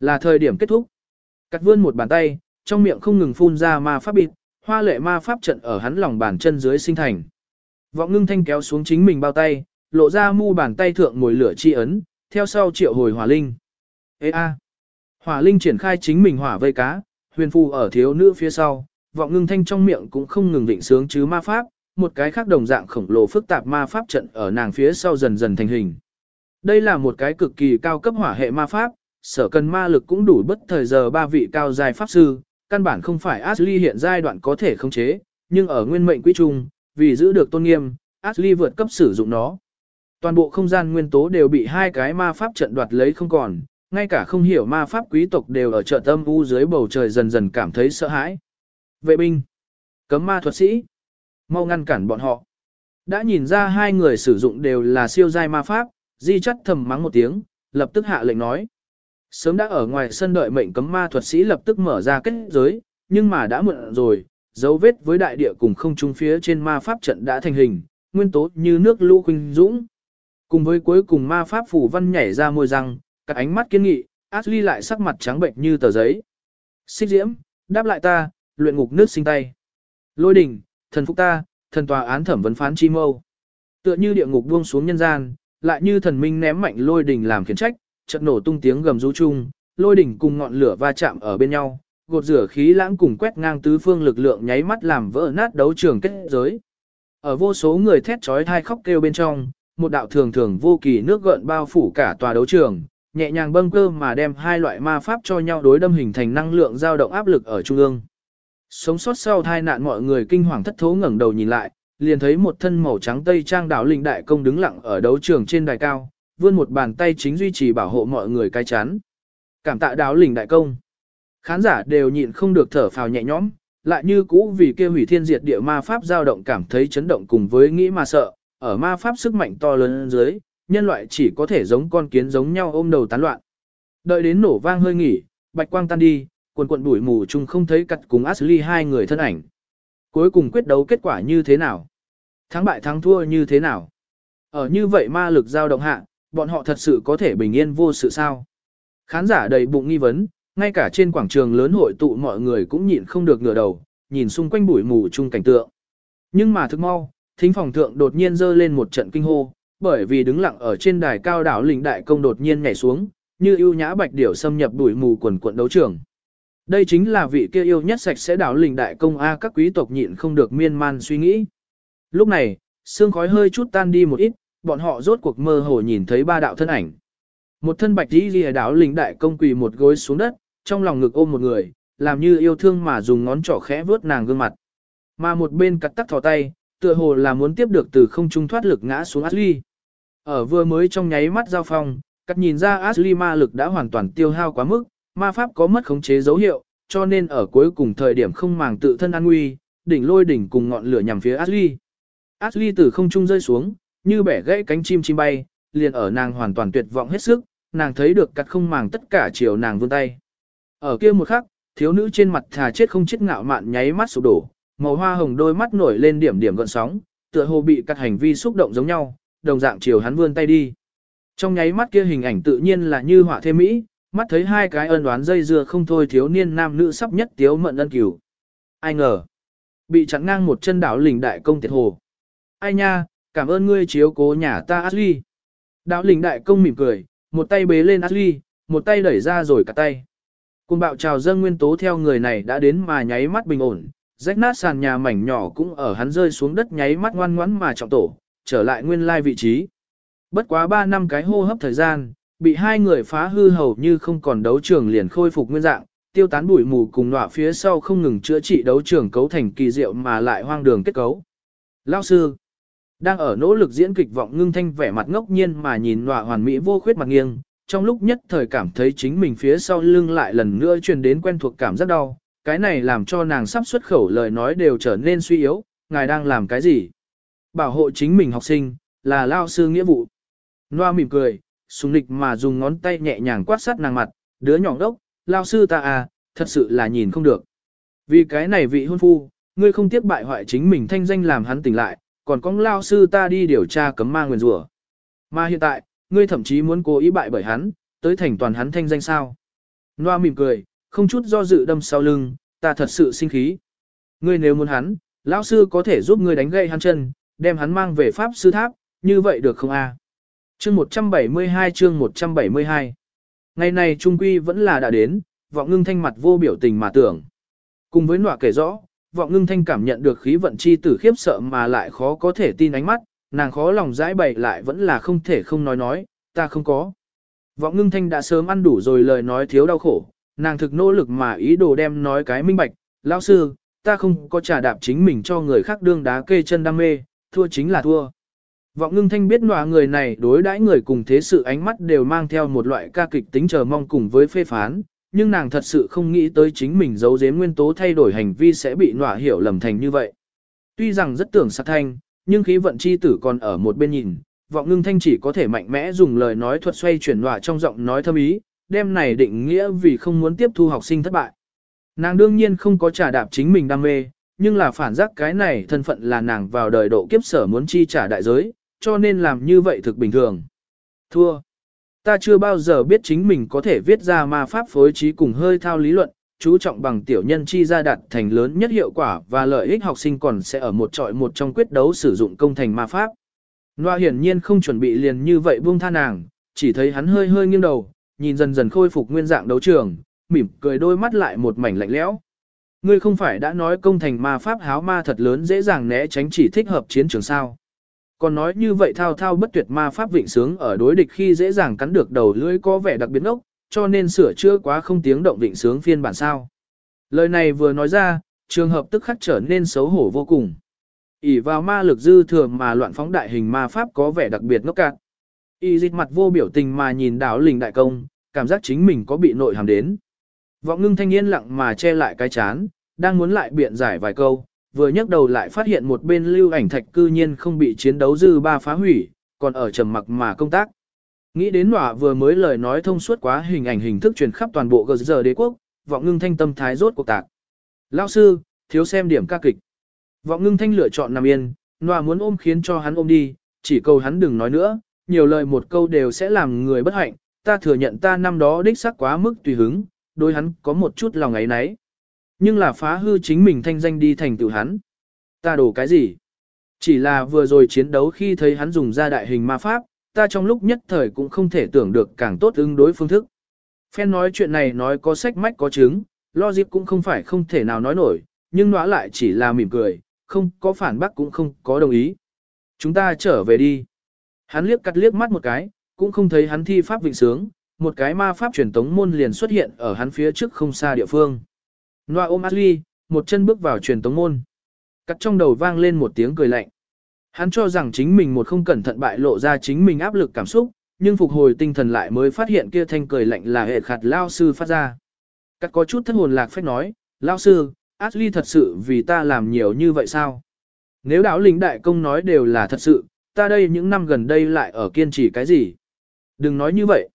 Là thời điểm kết thúc. Cắt vươn một bàn tay, trong miệng không ngừng phun ra ma pháp bịt, hoa lệ ma pháp trận ở hắn lòng bàn chân dưới sinh thành. Vọng ngưng thanh kéo xuống chính mình bao tay, lộ ra mu bàn tay thượng ngồi lửa chi ấn, theo sau triệu hồi hỏa linh. Ê a! Hỏa linh triển khai chính mình hỏa vây cá, huyền phù ở thiếu nữ phía sau, vọng ngưng thanh trong miệng cũng không ngừng định sướng chứ ma pháp, một cái khác đồng dạng khổng lồ phức tạp ma pháp trận ở nàng phía sau dần dần thành hình. Đây là một cái cực kỳ cao cấp hỏa hệ ma pháp, sở cần ma lực cũng đủ bất thời giờ ba vị cao giai pháp sư, căn bản không phải Ashley hiện giai đoạn có thể khống chế, nhưng ở nguyên mệnh quý trung, vì giữ được tôn nghiêm, Ashley vượt cấp sử dụng nó. Toàn bộ không gian nguyên tố đều bị hai cái ma pháp trận đoạt lấy không còn, ngay cả không hiểu ma pháp quý tộc đều ở chợ tâm u dưới bầu trời dần dần cảm thấy sợ hãi. Vệ binh, cấm ma thuật sĩ, mau ngăn cản bọn họ. Đã nhìn ra hai người sử dụng đều là siêu giai ma pháp, di chắt thầm mắng một tiếng, lập tức hạ lệnh nói. Sớm đã ở ngoài sân đợi mệnh cấm ma thuật sĩ lập tức mở ra kết giới, nhưng mà đã muộn rồi, dấu vết với đại địa cùng không trung phía trên ma pháp trận đã thành hình, nguyên tố như nước lũ khuynh dũng. Cùng với cuối cùng ma pháp phủ văn nhảy ra môi răng, các ánh mắt kiên nghị, Ashley lại sắc mặt trắng bệnh như tờ giấy. Xích diễm, đáp lại ta, luyện ngục nước sinh tay. Lôi đỉnh, thần phúc ta, thần tòa án thẩm vấn phán chi mâu. Tựa như địa ngục buông xuống nhân gian, lại như thần minh ném mạnh lôi đỉnh làm khiển trách, chợt nổ tung tiếng gầm rú chung, lôi đỉnh cùng ngọn lửa va chạm ở bên nhau, gột rửa khí lãng cùng quét ngang tứ phương lực lượng nháy mắt làm vỡ nát đấu trường kết giới. Ở vô số người thét chói tai khóc kêu bên trong, một đạo thường thường vô kỳ nước gợn bao phủ cả tòa đấu trường, nhẹ nhàng bâng cơ mà đem hai loại ma pháp cho nhau đối đâm hình thành năng lượng dao động áp lực ở trung ương. Sống sót sau tai nạn mọi người kinh hoàng thất thố ngẩng đầu nhìn lại, liền thấy một thân màu trắng tây trang đảo linh đại công đứng lặng ở đấu trường trên đài cao, vươn một bàn tay chính duy trì bảo hộ mọi người cái chán. Cảm tạ đạo linh đại công. Khán giả đều nhịn không được thở phào nhẹ nhõm, lại như cũ vì kia hủy thiên diệt địa ma pháp dao động cảm thấy chấn động cùng với nghĩ mà sợ, ở ma pháp sức mạnh to lớn dưới, nhân loại chỉ có thể giống con kiến giống nhau ôm đầu tán loạn. Đợi đến nổ vang hơi nghỉ, bạch quang tan đi, quần quần bụi mù chung không thấy cặt cùng Ashley hai người thân ảnh. Cuối cùng quyết đấu kết quả như thế nào? Thắng bại thắng thua như thế nào? Ở như vậy ma lực dao động hạ, bọn họ thật sự có thể bình yên vô sự sao? Khán giả đầy bụng nghi vấn, ngay cả trên quảng trường lớn hội tụ mọi người cũng nhịn không được ngửa đầu, nhìn xung quanh bụi mù chung cảnh tượng. Nhưng mà thức mau, thính phòng thượng đột nhiên dơ lên một trận kinh hô, bởi vì đứng lặng ở trên đài cao đảo lĩnh đại công đột nhiên nhảy xuống, như ưu nhã bạch điểu xâm nhập bụi mù quần quận đấu trường. Đây chính là vị kia yêu nhất sạch sẽ đảo lình đại công A các quý tộc nhịn không được miên man suy nghĩ. Lúc này, sương khói hơi chút tan đi một ít, bọn họ rốt cuộc mơ hồ nhìn thấy ba đạo thân ảnh. Một thân bạch đi lìa đảo lình đại công quỳ một gối xuống đất, trong lòng ngực ôm một người, làm như yêu thương mà dùng ngón trỏ khẽ vớt nàng gương mặt. Mà một bên cắt tắt thò tay, tựa hồ là muốn tiếp được từ không trung thoát lực ngã xuống Ashley. Ở vừa mới trong nháy mắt giao phong, cắt nhìn ra Ashley ma lực đã hoàn toàn tiêu hao quá mức, ma pháp có mất khống chế dấu hiệu, cho nên ở cuối cùng thời điểm không màng tự thân an nguy, đỉnh lôi đỉnh cùng ngọn lửa nhằm phía Ashley. Ashley từ không trung rơi xuống, như bẻ gãy cánh chim chim bay, liền ở nàng hoàn toàn tuyệt vọng hết sức, nàng thấy được cắt không màng tất cả chiều nàng vươn tay. Ở kia một khắc, thiếu nữ trên mặt thà chết không chết ngạo mạn nháy mắt sụp đổ, màu hoa hồng đôi mắt nổi lên điểm điểm gợn sóng, tựa hồ bị cắt hành vi xúc động giống nhau, đồng dạng chiều hắn vươn tay đi. Trong nháy mắt kia hình ảnh tự nhiên là như họa thêm mỹ, mắt thấy hai cái ân đoán dây dưa không thôi thiếu niên nam nữ sắp nhất tiếu mận ân cửu. Ai ngờ, bị chặn ngang một chân đảo lình đại công tiệt hồ. Ai nha, cảm ơn ngươi chiếu cố nhà ta Ashley. Đạo lình đại công mỉm cười, một tay bế lên Ashley, một tay đẩy ra rồi cả tay. Cùng bạo trào dâng nguyên tố theo người này đã đến mà nháy mắt bình ổn, rách nát sàn nhà mảnh nhỏ cũng ở hắn rơi xuống đất nháy mắt ngoan ngoãn mà trọng tổ, trở lại nguyên lai vị trí. Bất quá 3 năm cái hô hấp thời gian, bị hai người phá hư hầu như không còn đấu trường liền khôi phục nguyên dạng, tiêu tán bụi mù cùng nọa phía sau không ngừng chữa trị đấu trường cấu thành kỳ diệu mà lại hoang đường kết cấu. Lao sư, đang ở nỗ lực diễn kịch vọng ngưng thanh vẻ mặt ngốc nhiên mà nhìn nọa hoàn mỹ vô khuyết mặt nghiêng, trong lúc nhất thời cảm thấy chính mình phía sau lưng lại lần nữa truyền đến quen thuộc cảm giác đau, cái này làm cho nàng sắp xuất khẩu lời nói đều trở nên suy yếu, ngài đang làm cái gì? Bảo hộ chính mình học sinh, là lao sư nghĩa vụ. Noa mỉm cười, sùng nịch mà dùng ngón tay nhẹ nhàng quát sát nàng mặt, đứa nhỏ đốc, lao sư ta à, thật sự là nhìn không được. Vì cái này vị hôn phu, ngươi không tiếc bại hoại chính mình thanh danh làm hắn tỉnh lại, còn có lao sư ta đi điều tra cấm ma nguyền rủa. Mà hiện tại, ngươi thậm chí muốn cố ý bại bởi hắn, tới thành toàn hắn thanh danh sao. Noa mỉm cười, không chút do dự đâm sau lưng, ta thật sự sinh khí. Ngươi nếu muốn hắn, lão sư có thể giúp ngươi đánh gậy hắn chân, đem hắn mang về pháp sư tháp, như vậy được không a? Chương 172 chương 172 Ngày này trung quy vẫn là đã đến, vọng ngưng thanh mặt vô biểu tình mà tưởng. Cùng với nọa kể rõ, vọng ngưng thanh cảm nhận được khí vận chi tử khiếp sợ mà lại khó có thể tin ánh mắt, nàng khó lòng giải bày lại vẫn là không thể không nói nói, ta không có. Vọng ngưng thanh đã sớm ăn đủ rồi lời nói thiếu đau khổ, nàng thực nỗ lực mà ý đồ đem nói cái minh bạch, lão sư, ta không có trả đạp chính mình cho người khác đương đá kê chân đam mê, thua chính là thua. Vọng ngưng thanh biết nọa người này đối đãi người cùng thế sự ánh mắt đều mang theo một loại ca kịch tính chờ mong cùng với phê phán, nhưng nàng thật sự không nghĩ tới chính mình giấu giếm nguyên tố thay đổi hành vi sẽ bị nọa hiểu lầm thành như vậy. Tuy rằng rất tưởng sát thanh, nhưng khí vận chi tử còn ở một bên nhìn, vọng ngưng thanh chỉ có thể mạnh mẽ dùng lời nói thuật xoay chuyển nọa trong giọng nói thâm ý, đem này định nghĩa vì không muốn tiếp thu học sinh thất bại. Nàng đương nhiên không có trả đạp chính mình đam mê, nhưng là phản giác cái này thân phận là nàng vào đời độ kiếp sở muốn chi trả đại giới, cho nên làm như vậy thực bình thường. Thua. Ta chưa bao giờ biết chính mình có thể viết ra ma pháp phối trí cùng hơi thao lý luận, chú trọng bằng tiểu nhân chi ra đạt thành lớn nhất hiệu quả và lợi ích học sinh còn sẽ ở một trọi một trong quyết đấu sử dụng công thành ma pháp. Noa hiển nhiên không chuẩn bị liền như vậy buông tha nàng, chỉ thấy hắn hơi hơi nghiêng đầu, nhìn dần dần khôi phục nguyên dạng đấu trường, mỉm cười đôi mắt lại một mảnh lạnh lẽo. Ngươi không phải đã nói công thành ma pháp háo ma thật lớn dễ dàng né tránh chỉ thích hợp chiến trường sao. Còn nói như vậy thao thao bất tuyệt ma pháp vịnh sướng ở đối địch khi dễ dàng cắn được đầu lưỡi có vẻ đặc biệt ngốc, cho nên sửa chữa quá không tiếng động vịnh sướng phiên bản sao. Lời này vừa nói ra, trường hợp tức khắc trở nên xấu hổ vô cùng. ỉ vào ma lực dư thừa mà loạn phóng đại hình ma pháp có vẻ đặc biệt ngốc cạn. Y dịch mặt vô biểu tình mà nhìn đảo lình đại công, cảm giác chính mình có bị nội hàm đến. Vọng ngưng thanh niên lặng mà che lại cái chán, đang muốn lại biện giải vài câu, vừa nhấc đầu lại phát hiện một bên lưu ảnh thạch cư nhiên không bị chiến đấu dư ba phá hủy, còn ở trầm mặc mà công tác. Nghĩ đến nọa vừa mới lời nói thông suốt quá hình ảnh hình thức truyền khắp toàn bộ gờ giờ đế quốc, vọng ngưng thanh tâm thái rốt cuộc tạc. Lao sư, thiếu xem điểm ca kịch. Vọng ngưng thanh lựa chọn nằm yên, nọa muốn ôm khiến cho hắn ôm đi, chỉ cầu hắn đừng nói nữa, nhiều lời một câu đều sẽ làm người bất hạnh, ta thừa nhận ta năm đó đích xác quá mức tùy hứng, đối hắn có một chút lòng ấy nấy. Nhưng là phá hư chính mình thanh danh đi thành tựu hắn. Ta đổ cái gì? Chỉ là vừa rồi chiến đấu khi thấy hắn dùng ra đại hình ma pháp, ta trong lúc nhất thời cũng không thể tưởng được càng tốt ứng đối phương thức. Phen nói chuyện này nói có sách mách có chứng, lo dịp cũng không phải không thể nào nói nổi, nhưng nó lại chỉ là mỉm cười, không có phản bác cũng không có đồng ý. Chúng ta trở về đi. Hắn liếc cắt liếc mắt một cái, cũng không thấy hắn thi pháp vịnh sướng, một cái ma pháp truyền tống môn liền xuất hiện ở hắn phía trước không xa địa phương. Noa ôm Ashley, một chân bước vào truyền tống môn. Cắt trong đầu vang lên một tiếng cười lạnh. Hắn cho rằng chính mình một không cẩn thận bại lộ ra chính mình áp lực cảm xúc, nhưng phục hồi tinh thần lại mới phát hiện kia thanh cười lạnh là hệ khạt lao sư phát ra. Cắt có chút thất hồn lạc phách nói, lao sư, Ashley thật sự vì ta làm nhiều như vậy sao? Nếu đạo lính đại công nói đều là thật sự, ta đây những năm gần đây lại ở kiên trì cái gì? Đừng nói như vậy.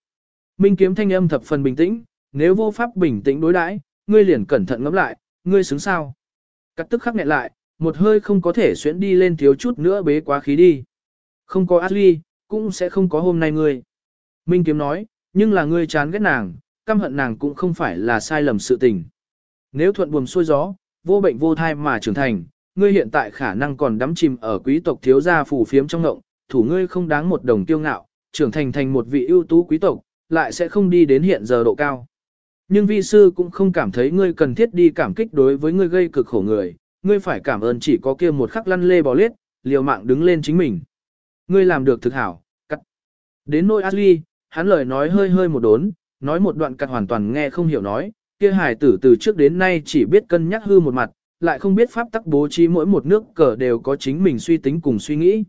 Minh kiếm thanh âm thập phần bình tĩnh, nếu vô pháp bình tĩnh đối đãi, ngươi liền cẩn thận ngẫm lại, ngươi xứng sao? Cắt tức khắc nghẹn lại, một hơi không có thể xuyễn đi lên thiếu chút nữa bế quá khí đi. Không có Ashley, cũng sẽ không có hôm nay ngươi. Minh kiếm nói, nhưng là ngươi chán ghét nàng, căm hận nàng cũng không phải là sai lầm sự tình. Nếu thuận buồm xuôi gió, vô bệnh vô thai mà trưởng thành, ngươi hiện tại khả năng còn đắm chìm ở quý tộc thiếu gia phủ phiếm trong ngộng, thủ ngươi không đáng một đồng tiêu ngạo, trưởng thành thành một vị ưu tú quý tộc, lại sẽ không đi đến hiện giờ độ cao. Nhưng vi sư cũng không cảm thấy ngươi cần thiết đi cảm kích đối với ngươi gây cực khổ người, ngươi phải cảm ơn chỉ có kia một khắc lăn lê bò lết, liều mạng đứng lên chính mình. Ngươi làm được thực hảo, cắt. Đến nỗi Ashley, hắn lời nói hơi hơi một đốn, nói một đoạn cắt hoàn toàn nghe không hiểu nói, kia hài tử từ trước đến nay chỉ biết cân nhắc hư một mặt, lại không biết pháp tắc bố trí mỗi một nước cờ đều có chính mình suy tính cùng suy nghĩ.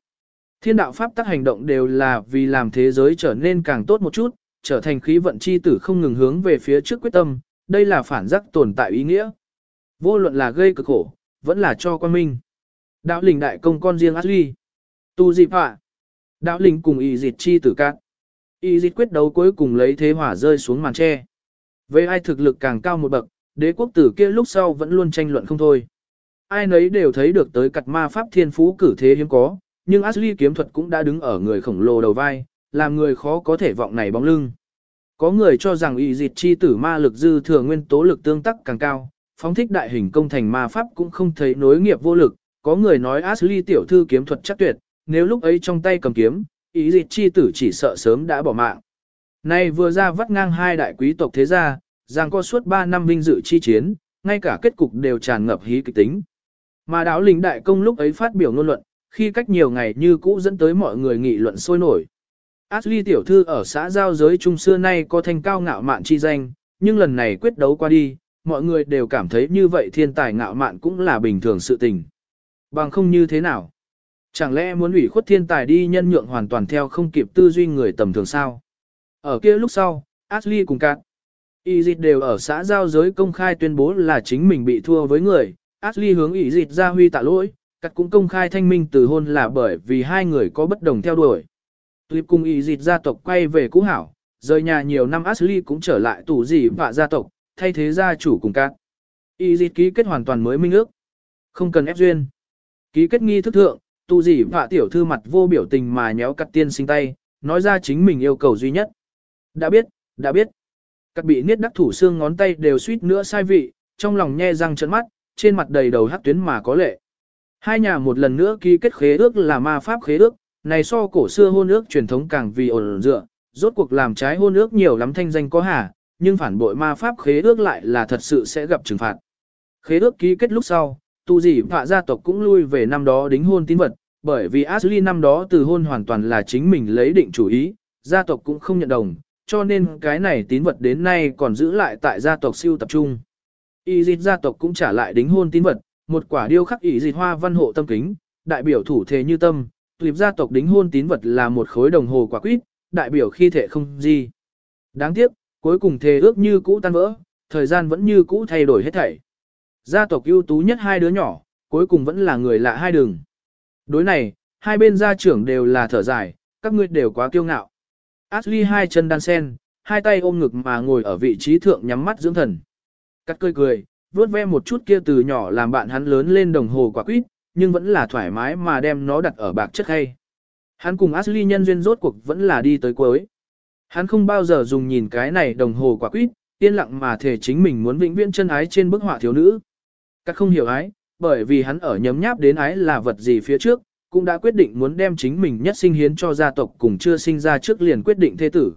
Thiên đạo pháp tắc hành động đều là vì làm thế giới trở nên càng tốt một chút, trở thành khí vận chi tử không ngừng hướng về phía trước quyết tâm, đây là phản giác tồn tại ý nghĩa. Vô luận là gây cực khổ, vẫn là cho quan minh. Đạo lình đại công con riêng Ashley. Tu dịp hạ. Đạo lình cùng y dịch chi tử cát. Y dịch quyết đấu cuối cùng lấy thế hỏa rơi xuống màn tre. Với ai thực lực càng cao một bậc, đế quốc tử kia lúc sau vẫn luôn tranh luận không thôi. Ai nấy đều thấy được tới cặt ma pháp thiên phú cử thế hiếm có, nhưng Ashley kiếm thuật cũng đã đứng ở người khổng lồ đầu vai, làm người khó có thể vọng này bóng lưng. Có người cho rằng y dịch chi tử ma lực dư thừa nguyên tố lực tương tác càng cao, phóng thích đại hình công thành ma pháp cũng không thấy nối nghiệp vô lực. Có người nói Ashley tiểu thư kiếm thuật chắc tuyệt, nếu lúc ấy trong tay cầm kiếm, ý dịch chi tử chỉ sợ sớm đã bỏ mạng. Nay vừa ra vắt ngang hai đại quý tộc thế gia, giang có suốt 3 năm vinh dự chi chiến, ngay cả kết cục đều tràn ngập hí kịch tính. Mà đáo lính đại công lúc ấy phát biểu ngôn luận, khi cách nhiều ngày như cũ dẫn tới mọi người nghị luận sôi nổi. Ashley tiểu thư ở xã giao giới trung xưa nay có thanh cao ngạo mạn chi danh, nhưng lần này quyết đấu qua đi, mọi người đều cảm thấy như vậy thiên tài ngạo mạn cũng là bình thường sự tình. Bằng không như thế nào? Chẳng lẽ muốn ủy khuất thiên tài đi nhân nhượng hoàn toàn theo không kịp tư duy người tầm thường sao? Ở kia lúc sau, Ashley cùng cạn. Y dịch đều ở xã giao giới công khai tuyên bố là chính mình bị thua với người. Ashley hướng Y dịch ra huy tạ lỗi, cắt cũng công khai thanh minh từ hôn là bởi vì hai người có bất đồng theo đuổi. Clip cùng Y dịt gia tộc quay về cũ hảo, rời nhà nhiều năm Ashley cũng trở lại tủ gì và gia tộc, thay thế gia chủ cùng các. Y dịt ký kết hoàn toàn mới minh ước. Không cần ép duyên. Ký kết nghi thức thượng, tu gì vạ tiểu thư mặt vô biểu tình mà nhéo cắt tiên sinh tay, nói ra chính mình yêu cầu duy nhất. Đã biết, đã biết. Các bị niết đắc thủ xương ngón tay đều suýt nữa sai vị, trong lòng nhe răng trợn mắt, trên mặt đầy đầu hắc tuyến mà có lệ. Hai nhà một lần nữa ký kết khế ước là ma pháp khế ước, này so cổ xưa hôn ước truyền thống càng vì ổn dựa, rốt cuộc làm trái hôn ước nhiều lắm thanh danh có hà, nhưng phản bội ma pháp khế ước lại là thật sự sẽ gặp trừng phạt. Khế ước ký kết lúc sau, tu gì phạ gia tộc cũng lui về năm đó đính hôn tín vật, bởi vì Ashley năm đó từ hôn hoàn toàn là chính mình lấy định chủ ý, gia tộc cũng không nhận đồng, cho nên cái này tín vật đến nay còn giữ lại tại gia tộc siêu tập trung. Y dịch gia tộc cũng trả lại đính hôn tín vật, một quả điêu khắc y dịch hoa văn hộ tâm kính, đại biểu thủ thế như tâm, tuyệt gia tộc đính hôn tín vật là một khối đồng hồ quả quýt, đại biểu khi thể không gì. Đáng tiếc, cuối cùng thề ước như cũ tan vỡ, thời gian vẫn như cũ thay đổi hết thảy. Gia tộc ưu tú nhất hai đứa nhỏ, cuối cùng vẫn là người lạ hai đường. Đối này, hai bên gia trưởng đều là thở dài, các ngươi đều quá kiêu ngạo. Ashley hai chân đan sen, hai tay ôm ngực mà ngồi ở vị trí thượng nhắm mắt dưỡng thần. Cắt cười cười, vuốt ve một chút kia từ nhỏ làm bạn hắn lớn lên đồng hồ quả quýt, nhưng vẫn là thoải mái mà đem nó đặt ở bạc chất hay. Hắn cùng Ashley nhân duyên rốt cuộc vẫn là đi tới cuối. Hắn không bao giờ dùng nhìn cái này đồng hồ quả quýt, yên lặng mà thể chính mình muốn vĩnh viễn chân ái trên bức họa thiếu nữ. Các không hiểu ái, bởi vì hắn ở nhấm nháp đến ái là vật gì phía trước, cũng đã quyết định muốn đem chính mình nhất sinh hiến cho gia tộc cùng chưa sinh ra trước liền quyết định thế tử.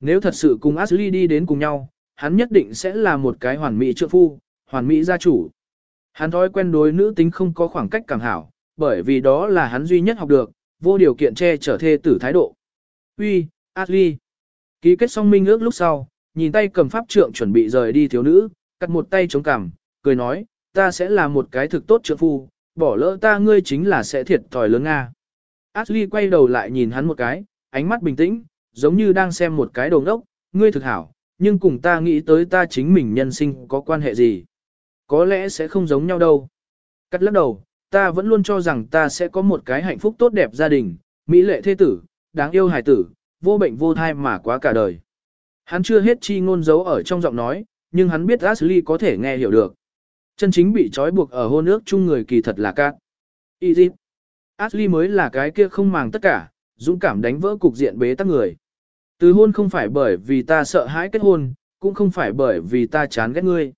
Nếu thật sự cùng Ashley đi đến cùng nhau, hắn nhất định sẽ là một cái hoàn mỹ trượng phu, hoàn mỹ gia chủ. Hắn thói quen đối nữ tính không có khoảng cách càng hảo, bởi vì đó là hắn duy nhất học được, vô điều kiện che chở thê tử thái độ. Uy, Ashley. Ký kết xong minh ước lúc sau, nhìn tay cầm pháp trượng chuẩn bị rời đi thiếu nữ, cắt một tay chống cằm, cười nói, ta sẽ là một cái thực tốt trượng phu, bỏ lỡ ta ngươi chính là sẽ thiệt thòi lớn Nga. Ashley quay đầu lại nhìn hắn một cái, ánh mắt bình tĩnh, giống như đang xem một cái đồ ngốc, ngươi thực hảo, nhưng cùng ta nghĩ tới ta chính mình nhân sinh có quan hệ gì. Có lẽ sẽ không giống nhau đâu. Cắt lắc đầu, ta vẫn luôn cho rằng ta sẽ có một cái hạnh phúc tốt đẹp gia đình, mỹ lệ thế tử, đáng yêu hài tử, vô bệnh vô thai mà quá cả đời. Hắn chưa hết chi ngôn giấu ở trong giọng nói, nhưng hắn biết Ashley có thể nghe hiểu được. Chân chính bị trói buộc ở hôn ước chung người kỳ thật là Cát. Easy. Ashley mới là cái kia không màng tất cả, dũng cảm đánh vỡ cục diện bế tắc người. Từ hôn không phải bởi vì ta sợ hãi kết hôn, cũng không phải bởi vì ta chán ghét ngươi.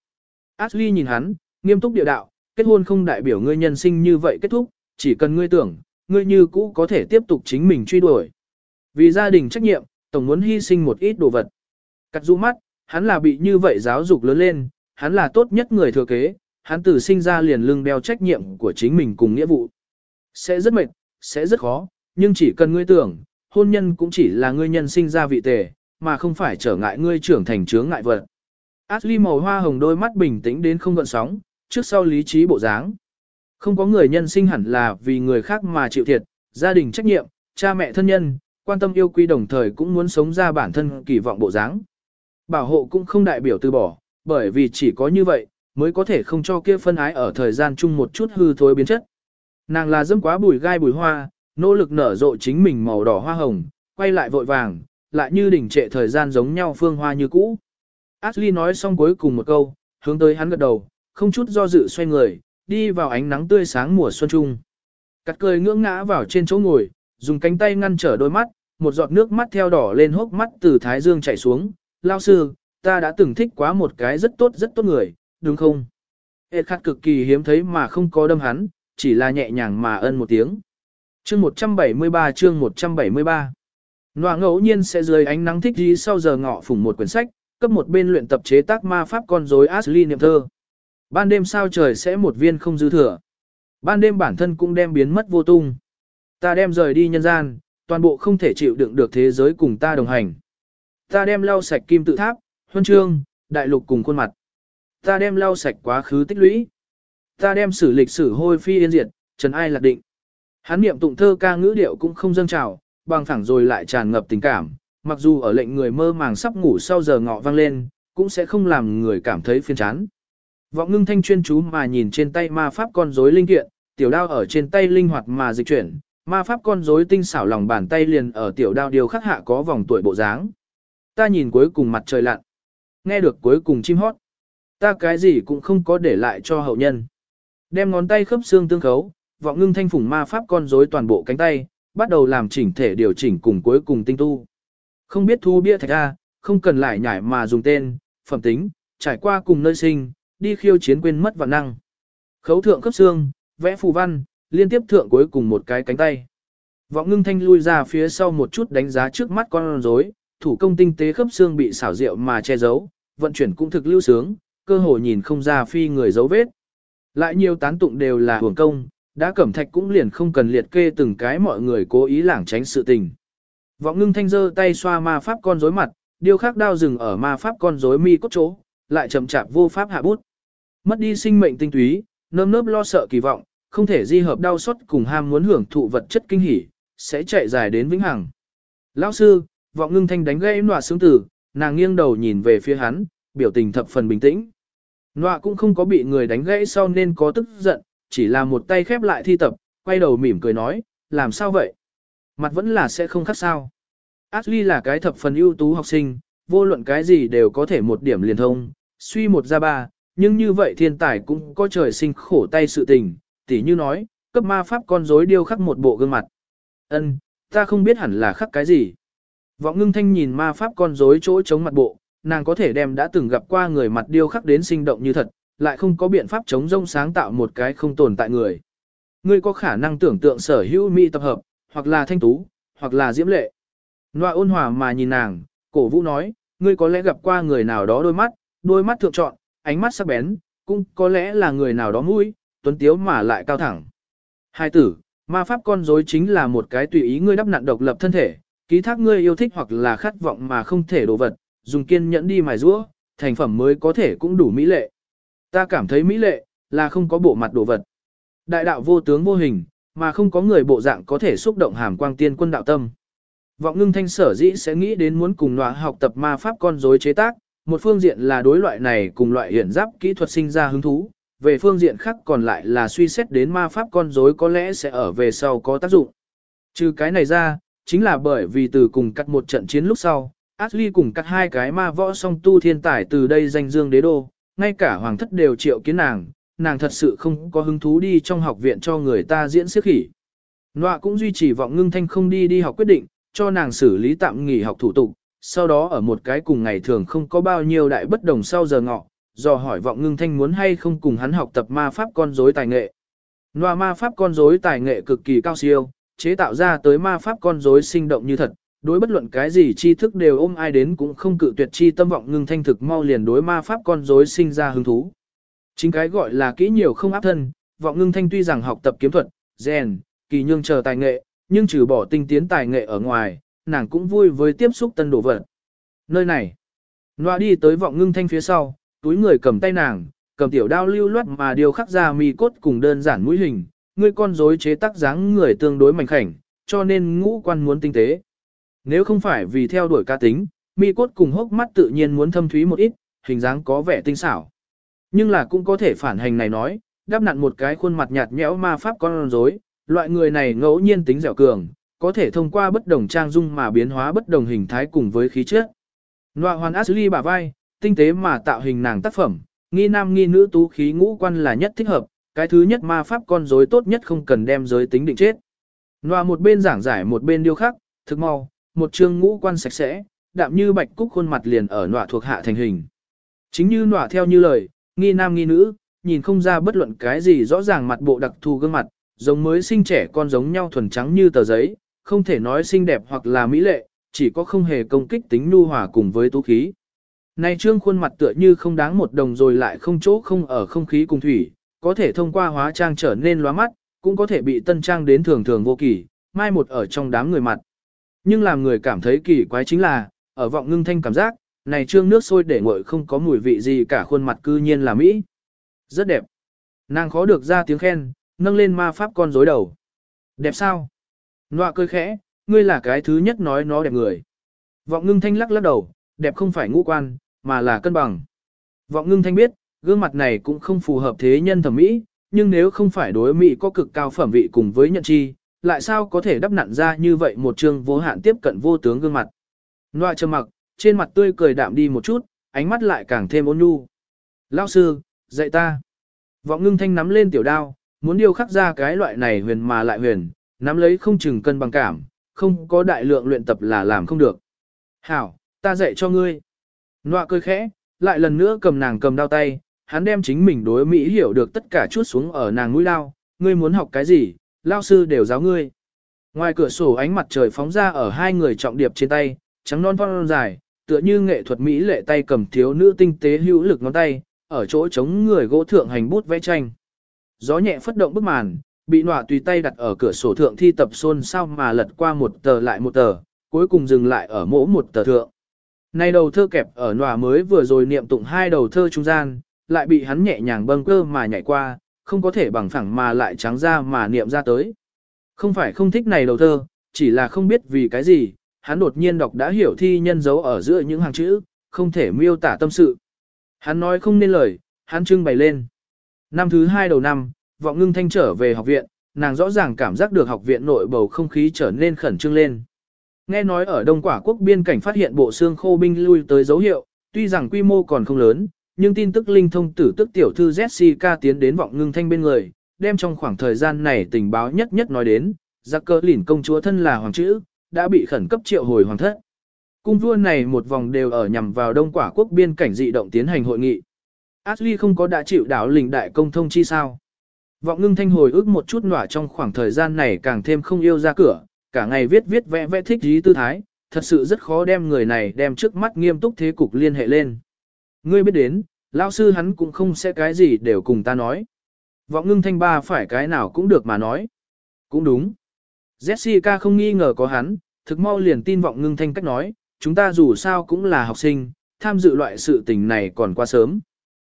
Ashley nhìn hắn, nghiêm túc địa đạo, kết hôn không đại biểu ngươi nhân sinh như vậy kết thúc, chỉ cần ngươi tưởng, ngươi như cũ có thể tiếp tục chính mình truy đuổi. Vì gia đình trách nhiệm, tổng muốn hy sinh một ít đồ vật. Cắt rũ mắt, hắn là bị như vậy giáo dục lớn lên, hắn là tốt nhất người thừa kế, hắn từ sinh ra liền lưng đeo trách nhiệm của chính mình cùng nghĩa vụ. Sẽ rất mệt, sẽ rất khó, nhưng chỉ cần ngươi tưởng, hôn nhân cũng chỉ là ngươi nhân sinh ra vị tề, mà không phải trở ngại ngươi trưởng thành chướng ngại vật. Ashley màu hoa hồng đôi mắt bình tĩnh đến không gợn sóng, trước sau lý trí bộ dáng. Không có người nhân sinh hẳn là vì người khác mà chịu thiệt, gia đình trách nhiệm, cha mẹ thân nhân, quan tâm yêu quý đồng thời cũng muốn sống ra bản thân kỳ vọng bộ dáng. Bảo hộ cũng không đại biểu từ bỏ, bởi vì chỉ có như vậy, mới có thể không cho kia phân ái ở thời gian chung một chút hư thối biến chất. Nàng là dâm quá bùi gai bùi hoa, nỗ lực nở rộ chính mình màu đỏ hoa hồng, quay lại vội vàng, lại như đỉnh trệ thời gian giống nhau phương hoa như cũ. Ashley nói xong cuối cùng một câu, hướng tới hắn gật đầu, không chút do dự xoay người, đi vào ánh nắng tươi sáng mùa xuân trung. Cắt cười ngưỡng ngã vào trên chỗ ngồi, dùng cánh tay ngăn trở đôi mắt, một giọt nước mắt theo đỏ lên hốc mắt từ thái dương chảy xuống, lao sư, ta đã từng thích quá một cái rất tốt rất tốt người, đúng không? Ed khát cực kỳ hiếm thấy mà không có đâm hắn, chỉ là nhẹ nhàng mà ân một tiếng. Chương 173 chương 173 Nòa ngẫu nhiên sẽ dưới ánh nắng thích gì sau giờ ngọ phủng một quyển sách, cấp một bên luyện tập chế tác ma pháp con rối Ashley niệm thơ. Ban đêm sao trời sẽ một viên không dư thừa. Ban đêm bản thân cũng đem biến mất vô tung. Ta đem rời đi nhân gian, toàn bộ không thể chịu đựng được thế giới cùng ta đồng hành. Ta đem lau sạch kim tự tháp, huân chương, đại lục cùng khuôn mặt. Ta đem lau sạch quá khứ tích lũy. Ta đem xử lịch sử hôi phi yên diệt, trần ai lạc định. Hắn niệm tụng thơ ca ngữ điệu cũng không dâng trào, bằng thẳng rồi lại tràn ngập tình cảm, mặc dù ở lệnh người mơ màng sắp ngủ sau giờ ngọ vang lên, cũng sẽ không làm người cảm thấy phiền chán. Vọng ngưng thanh chuyên chú mà nhìn trên tay ma pháp con rối linh kiện, tiểu đao ở trên tay linh hoạt mà dịch chuyển, ma pháp con rối tinh xảo lòng bàn tay liền ở tiểu đao điều khắc hạ có vòng tuổi bộ dáng. Ta nhìn cuối cùng mặt trời lặn, nghe được cuối cùng chim hót. Ta cái gì cũng không có để lại cho hậu nhân. Đem ngón tay khớp xương tương khấu, vọng ngưng thanh phủng ma pháp con rối toàn bộ cánh tay, bắt đầu làm chỉnh thể điều chỉnh cùng cuối cùng tinh tu. Không biết thu bia thạch ra, không cần lại nhảy mà dùng tên, phẩm tính, trải qua cùng nơi sinh, đi khiêu chiến quên mất vạn năng. Khấu thượng cấp xương, vẽ phù văn, liên tiếp thượng cuối cùng một cái cánh tay. Vọng ngưng thanh lui ra phía sau một chút đánh giá trước mắt con rối, thủ công tinh tế khớp xương bị xảo diệu mà che giấu, vận chuyển cũng thực lưu sướng, cơ hồ nhìn không ra phi người dấu vết. Lại nhiều tán tụng đều là hưởng công, đã cẩm thạch cũng liền không cần liệt kê từng cái mọi người cố ý lảng tránh sự tình. Vọng ngưng thanh giơ tay xoa ma pháp con rối mặt, điêu khắc đao dừng ở ma pháp con rối mi cốt chỗ, lại chậm chạp vô pháp hạ bút. Mất đi sinh mệnh tinh túy, nơm nớp lo sợ kỳ vọng, không thể di hợp đau xót cùng ham muốn hưởng thụ vật chất kinh hỉ, sẽ chạy dài đến vĩnh hằng. Lão sư, vọng ngưng thanh đánh gây nọa sướng tử, nàng nghiêng đầu nhìn về phía hắn, biểu tình thập phần bình tĩnh. Nọa cũng không có bị người đánh gãy sau nên có tức giận, chỉ là một tay khép lại thi tập, quay đầu mỉm cười nói, làm sao vậy? Mặt vẫn là sẽ không khác sao. Ashley là cái thập phần ưu tú học sinh, vô luận cái gì đều có thể một điểm liền thông, suy một ra ba, nhưng như vậy thiên tài cũng có trời sinh khổ tay sự tình, tỉ như nói, cấp ma pháp con rối điêu khắc một bộ gương mặt. Ân, ta không biết hẳn là khắc cái gì. Vọng ngưng thanh nhìn ma pháp con rối chỗ chống mặt bộ, nàng có thể đem đã từng gặp qua người mặt điêu khắc đến sinh động như thật, lại không có biện pháp chống rông sáng tạo một cái không tồn tại người. Ngươi có khả năng tưởng tượng sở hữu mỹ tập hợp, hoặc là thanh tú, hoặc là diễm lệ. Noa ôn hòa mà nhìn nàng, cổ vũ nói, ngươi có lẽ gặp qua người nào đó đôi mắt, đôi mắt thượng trọn, ánh mắt sắc bén, cũng có lẽ là người nào đó mũi, tuấn tiếu mà lại cao thẳng. Hai tử, ma pháp con rối chính là một cái tùy ý ngươi đắp nặn độc lập thân thể, ký thác ngươi yêu thích hoặc là khát vọng mà không thể đổ vật, dùng kiên nhẫn đi mài rũa, thành phẩm mới có thể cũng đủ mỹ lệ. Ta cảm thấy mỹ lệ, là không có bộ mặt đồ vật. Đại đạo vô tướng vô hình, mà không có người bộ dạng có thể xúc động hàm quang tiên quân đạo tâm. Vọng ngưng thanh sở dĩ sẽ nghĩ đến muốn cùng nọa học tập ma pháp con rối chế tác, một phương diện là đối loại này cùng loại hiển giáp kỹ thuật sinh ra hứng thú, về phương diện khác còn lại là suy xét đến ma pháp con rối có lẽ sẽ ở về sau có tác dụng. Trừ cái này ra, chính là bởi vì từ cùng cắt một trận chiến lúc sau, Ashley cùng cắt hai cái ma võ song tu thiên tài từ đây danh dương đế đô, ngay cả hoàng thất đều triệu kiến nàng, nàng thật sự không có hứng thú đi trong học viện cho người ta diễn siếc khỉ. Nọa cũng duy trì vọng ngưng thanh không đi đi học quyết định, cho nàng xử lý tạm nghỉ học thủ tục, sau đó ở một cái cùng ngày thường không có bao nhiêu đại bất đồng sau giờ ngọ, do hỏi vọng ngưng thanh muốn hay không cùng hắn học tập ma pháp con rối tài nghệ. Nọa ma pháp con rối tài nghệ cực kỳ cao siêu, chế tạo ra tới ma pháp con rối sinh động như thật, đối bất luận cái gì tri thức đều ôm ai đến cũng không cự tuyệt chi tâm vọng ngưng thanh thực mau liền đối ma pháp con rối sinh ra hứng thú. Chính cái gọi là kỹ nhiều không áp thân, vọng ngưng thanh tuy rằng học tập kiếm thuật, rèn, kỳ nhương chờ tài nghệ, nhưng trừ bỏ tinh tiến tài nghệ ở ngoài, nàng cũng vui với tiếp xúc tân đồ vật. Nơi này, Noa đi tới vọng ngưng thanh phía sau, túi người cầm tay nàng, cầm tiểu đao lưu loát mà điều khắc ra mi cốt cùng đơn giản mũi hình, người con rối chế tác dáng người tương đối mảnh khảnh, cho nên ngũ quan muốn tinh tế. Nếu không phải vì theo đuổi ca tính, mi cốt cùng hốc mắt tự nhiên muốn thâm thúy một ít, hình dáng có vẻ tinh xảo. Nhưng là cũng có thể phản hành này nói, đáp nặn một cái khuôn mặt nhạt nhẽo ma pháp con rối, loại người này ngẫu nhiên tính dẻo cường, có thể thông qua bất đồng trang dung mà biến hóa bất đồng hình thái cùng với khí chất. Nọa hoàn Ashley bả vai, tinh tế mà tạo hình nàng tác phẩm, nghi nam nghi nữ tú khí ngũ quan là nhất thích hợp, cái thứ nhất ma pháp con rối tốt nhất không cần đem giới tính định chết. Nọa một bên giảng giải một bên điêu khắc, thực mau, một chương ngũ quan sạch sẽ, đạm như bạch cúc khuôn mặt liền ở nọa thuộc hạ thành hình. Chính như nọa theo như lời, nghi nam nghi nữ, nhìn không ra bất luận cái gì rõ ràng mặt bộ đặc thù gương mặt, giống mới sinh trẻ con giống nhau thuần trắng như tờ giấy, không thể nói xinh đẹp hoặc là mỹ lệ, chỉ có không hề công kích tính nhu hòa cùng với tú khí. Này trương khuôn mặt tựa như không đáng một đồng rồi lại không chỗ không ở không khí cùng thủy, có thể thông qua hóa trang trở nên lóa mắt, cũng có thể bị tân trang đến thường thường vô kỳ, mai một ở trong đám người mặt. Nhưng làm người cảm thấy kỳ quái chính là, ở vọng ngưng thanh cảm giác, này trương nước sôi để nguội không có mùi vị gì cả khuôn mặt cư nhiên là Mỹ. Rất đẹp. Nàng khó được ra tiếng khen, nâng lên ma pháp con rối đầu. Đẹp sao? Nọa cười khẽ, ngươi là cái thứ nhất nói nó đẹp người. Vọng ngưng thanh lắc lắc đầu, đẹp không phải ngũ quan, mà là cân bằng. Vọng ngưng thanh biết, gương mặt này cũng không phù hợp thế nhân thẩm mỹ, nhưng nếu không phải đối mỹ có cực cao phẩm vị cùng với nhận chi, lại sao có thể đắp nặn ra như vậy một chương vô hạn tiếp cận vô tướng gương mặt. Nọa trầm mặc, trên mặt tươi cười đạm đi một chút, ánh mắt lại càng thêm ôn nhu. Lão sư, dạy ta. Vọng ngưng thanh nắm lên tiểu đao, muốn điều khắc ra cái loại này huyền mà lại huyền, nắm lấy không chừng cân bằng cảm, không có đại lượng luyện tập là làm không được. Hảo, ta dạy cho ngươi. Nọa cười khẽ, lại lần nữa cầm nàng cầm đao tay, hắn đem chính mình đối Mỹ hiểu được tất cả chút xuống ở nàng mũi lao, ngươi muốn học cái gì, lao sư đều giáo ngươi. Ngoài cửa sổ ánh mặt trời phóng ra ở hai người trọng điệp trên tay, trắng non phong dài, tựa như nghệ thuật Mỹ lệ tay cầm thiếu nữ tinh tế hữu lực ngón tay, ở chỗ chống người gỗ thượng hành bút vẽ tranh. Gió nhẹ phất động bức màn, bị nọa tùy tay đặt ở cửa sổ thượng thi tập xôn sao mà lật qua một tờ lại một tờ, cuối cùng dừng lại ở mỗi một tờ thượng. nay đầu thơ kẹp ở nọa mới vừa rồi niệm tụng hai đầu thơ trung gian, lại bị hắn nhẹ nhàng bâng cơ mà nhảy qua, không có thể bằng phẳng mà lại trắng ra mà niệm ra tới. Không phải không thích này đầu thơ, chỉ là không biết vì cái gì, hắn đột nhiên đọc đã hiểu thi nhân dấu ở giữa những hàng chữ, không thể miêu tả tâm sự. Hắn nói không nên lời, hắn trưng bày lên. Năm thứ hai đầu năm, vọng ngưng thanh trở về học viện, nàng rõ ràng cảm giác được học viện nội bầu không khí trở nên khẩn trương lên. Nghe nói ở Đông Quả quốc biên cảnh phát hiện bộ xương khô binh lui tới dấu hiệu, tuy rằng quy mô còn không lớn, nhưng tin tức linh thông tử tức tiểu thư Jessica tiến đến vọng ngưng thanh bên người, đem trong khoảng thời gian này tình báo nhất nhất nói đến, giặc cơ lỉn công chúa thân là hoàng chữ, đã bị khẩn cấp triệu hồi hoàng thất. Cung vua này một vòng đều ở nhằm vào đông quả quốc biên cảnh dị động tiến hành hội nghị. Ashley không có đã chịu đảo lình đại công thông chi sao. Vọng ngưng thanh hồi ức một chút nỏa trong khoảng thời gian này càng thêm không yêu ra cửa, cả ngày viết viết vẽ vẽ thích dí tư thái, thật sự rất khó đem người này đem trước mắt nghiêm túc thế cục liên hệ lên. Ngươi biết đến, lao sư hắn cũng không sẽ cái gì đều cùng ta nói. Vọng ngưng thanh ba phải cái nào cũng được mà nói. Cũng đúng. Jessica không nghi ngờ có hắn, thực mau liền tin vọng ngưng thanh cách nói, chúng ta dù sao cũng là học sinh, tham dự loại sự tình này còn quá sớm.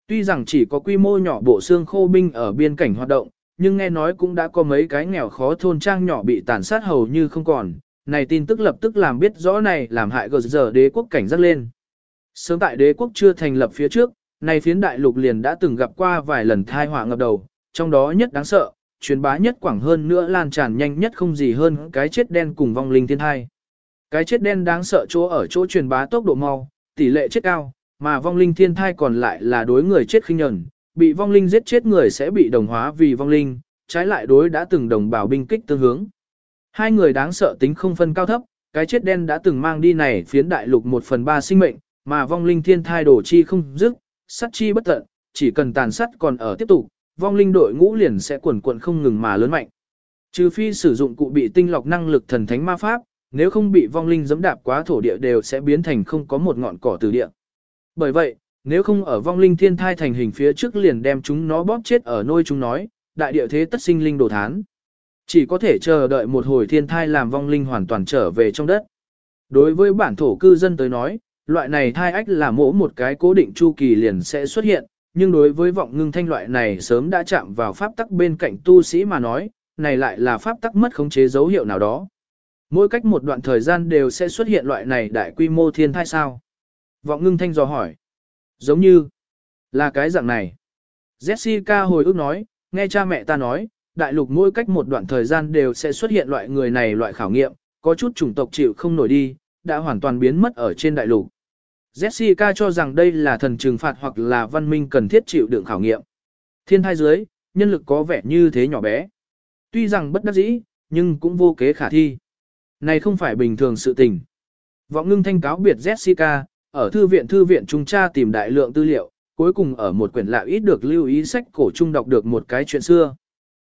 Tuy rằng chỉ có quy mô nhỏ bộ xương khô binh ở biên cảnh hoạt động, nhưng nghe nói cũng đã có mấy cái nghèo khó thôn trang nhỏ bị tàn sát hầu như không còn. Này tin tức lập tức làm biết rõ này làm hại gờ giờ đế quốc cảnh giác lên. Sớm tại đế quốc chưa thành lập phía trước, này phiến đại lục liền đã từng gặp qua vài lần thai họa ngập đầu, trong đó nhất đáng sợ, truyền bá nhất quảng hơn nữa lan tràn nhanh nhất không gì hơn cái chết đen cùng vong linh thiên thai. Cái chết đen đáng sợ chỗ ở chỗ truyền bá tốc độ mau, tỷ lệ chết cao, mà vong linh thiên thai còn lại là đối người chết khinh nhẫn, bị vong linh giết chết người sẽ bị đồng hóa vì vong linh, trái lại đối đã từng đồng bào binh kích tương hướng. Hai người đáng sợ tính không phân cao thấp, cái chết đen đã từng mang đi này phiến đại lục một phần ba sinh mệnh, mà vong linh thiên thai đổ chi không dứt, sát chi bất tận, chỉ cần tàn sát còn ở tiếp tục, vong linh đội ngũ liền sẽ quần quận không ngừng mà lớn mạnh. Trừ phi sử dụng cụ bị tinh lọc năng lực thần thánh ma pháp, nếu không bị vong linh giẫm đạp quá thổ địa đều sẽ biến thành không có một ngọn cỏ từ địa. Bởi vậy, nếu không ở vong linh thiên thai thành hình phía trước liền đem chúng nó bóp chết ở nôi chúng nói, đại địa thế tất sinh linh đồ thán. Chỉ có thể chờ đợi một hồi thiên thai làm vong linh hoàn toàn trở về trong đất. Đối với bản thổ cư dân tới nói, loại này thai ách là mỗ một cái cố định chu kỳ liền sẽ xuất hiện, nhưng đối với vọng ngưng thanh loại này sớm đã chạm vào pháp tắc bên cạnh tu sĩ mà nói, này lại là pháp tắc mất khống chế dấu hiệu nào đó. Mỗi cách một đoạn thời gian đều sẽ xuất hiện loại này đại quy mô thiên thai sao? Vọng ngưng thanh dò hỏi. Giống như, là cái dạng này. Jessica hồi ức nói, nghe cha mẹ ta nói, đại lục mỗi cách một đoạn thời gian đều sẽ xuất hiện loại người này loại khảo nghiệm, có chút chủng tộc chịu không nổi đi, đã hoàn toàn biến mất ở trên đại lục. Jessica cho rằng đây là thần trừng phạt hoặc là văn minh cần thiết chịu đựng khảo nghiệm. Thiên thai dưới, nhân lực có vẻ như thế nhỏ bé. Tuy rằng bất đắc dĩ, nhưng cũng vô kế khả thi. Này không phải bình thường sự tình. Vọng ngưng thanh cáo biệt Jessica, ở thư viện thư viện trung tra tìm đại lượng tư liệu, cuối cùng ở một quyển lạ ít được lưu ý sách cổ trung đọc được một cái chuyện xưa.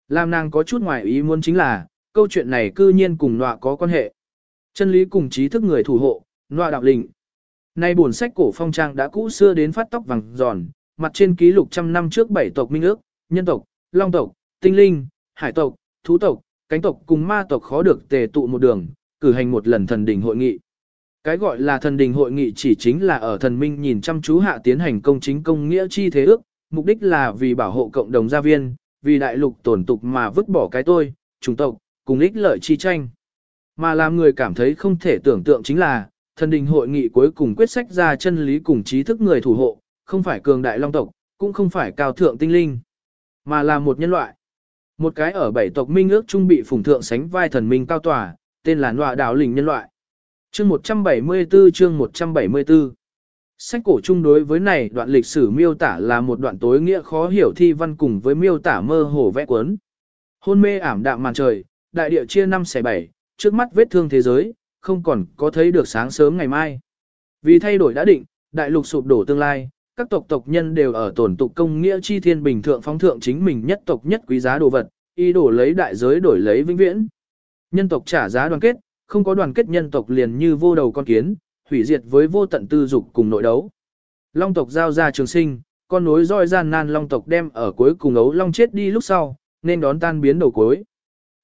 Làm nàng có chút ngoài ý muốn chính là, câu chuyện này cư nhiên cùng nọa có quan hệ. Chân lý cùng trí thức người thủ hộ, nọa đạo lĩnh. Nay buồn sách cổ phong trang đã cũ xưa đến phát tóc vàng giòn, mặt trên ký lục trăm năm trước bảy tộc minh ước, nhân tộc, long tộc, tinh linh, hải tộc, thú tộc, cánh tộc cùng ma tộc khó được tề tụ một đường, cử hành một lần thần đình hội nghị. Cái gọi là thần đình hội nghị chỉ chính là ở thần minh nhìn chăm chú hạ tiến hành công chính công nghĩa chi thế ước, mục đích là vì bảo hộ cộng đồng gia viên, vì đại lục tổn tục mà vứt bỏ cái tôi, chủng tộc, cùng ích lợi chi tranh. Mà làm người cảm thấy không thể tưởng tượng chính là, thần đình hội nghị cuối cùng quyết sách ra chân lý cùng trí thức người thủ hộ, không phải cường đại long tộc, cũng không phải cao thượng tinh linh, mà là một nhân loại. Một cái ở bảy tộc minh ước trung bị phủng thượng sánh vai thần minh cao tòa, tên là nọa đạo lình nhân loại. Chương 174 chương 174 Sách cổ chung đối với này đoạn lịch sử miêu tả là một đoạn tối nghĩa khó hiểu thi văn cùng với miêu tả mơ hồ vẽ cuốn. Hôn mê ảm đạm màn trời, đại địa chia năm xẻ bảy, trước mắt vết thương thế giới, không còn có thấy được sáng sớm ngày mai. Vì thay đổi đã định, đại lục sụp đổ tương lai, các tộc tộc nhân đều ở tổn tục công nghĩa chi thiên bình thượng phóng thượng chính mình nhất tộc nhất quý giá đồ vật, ý đổ lấy đại giới đổi lấy vĩnh viễn. Nhân tộc trả giá đoàn kết, không có đoàn kết nhân tộc liền như vô đầu con kiến, hủy diệt với vô tận tư dục cùng nội đấu. Long tộc giao ra trường sinh, con nối roi gian nan long tộc đem ở cuối cùng ấu long chết đi lúc sau, nên đón tan biến đầu cuối.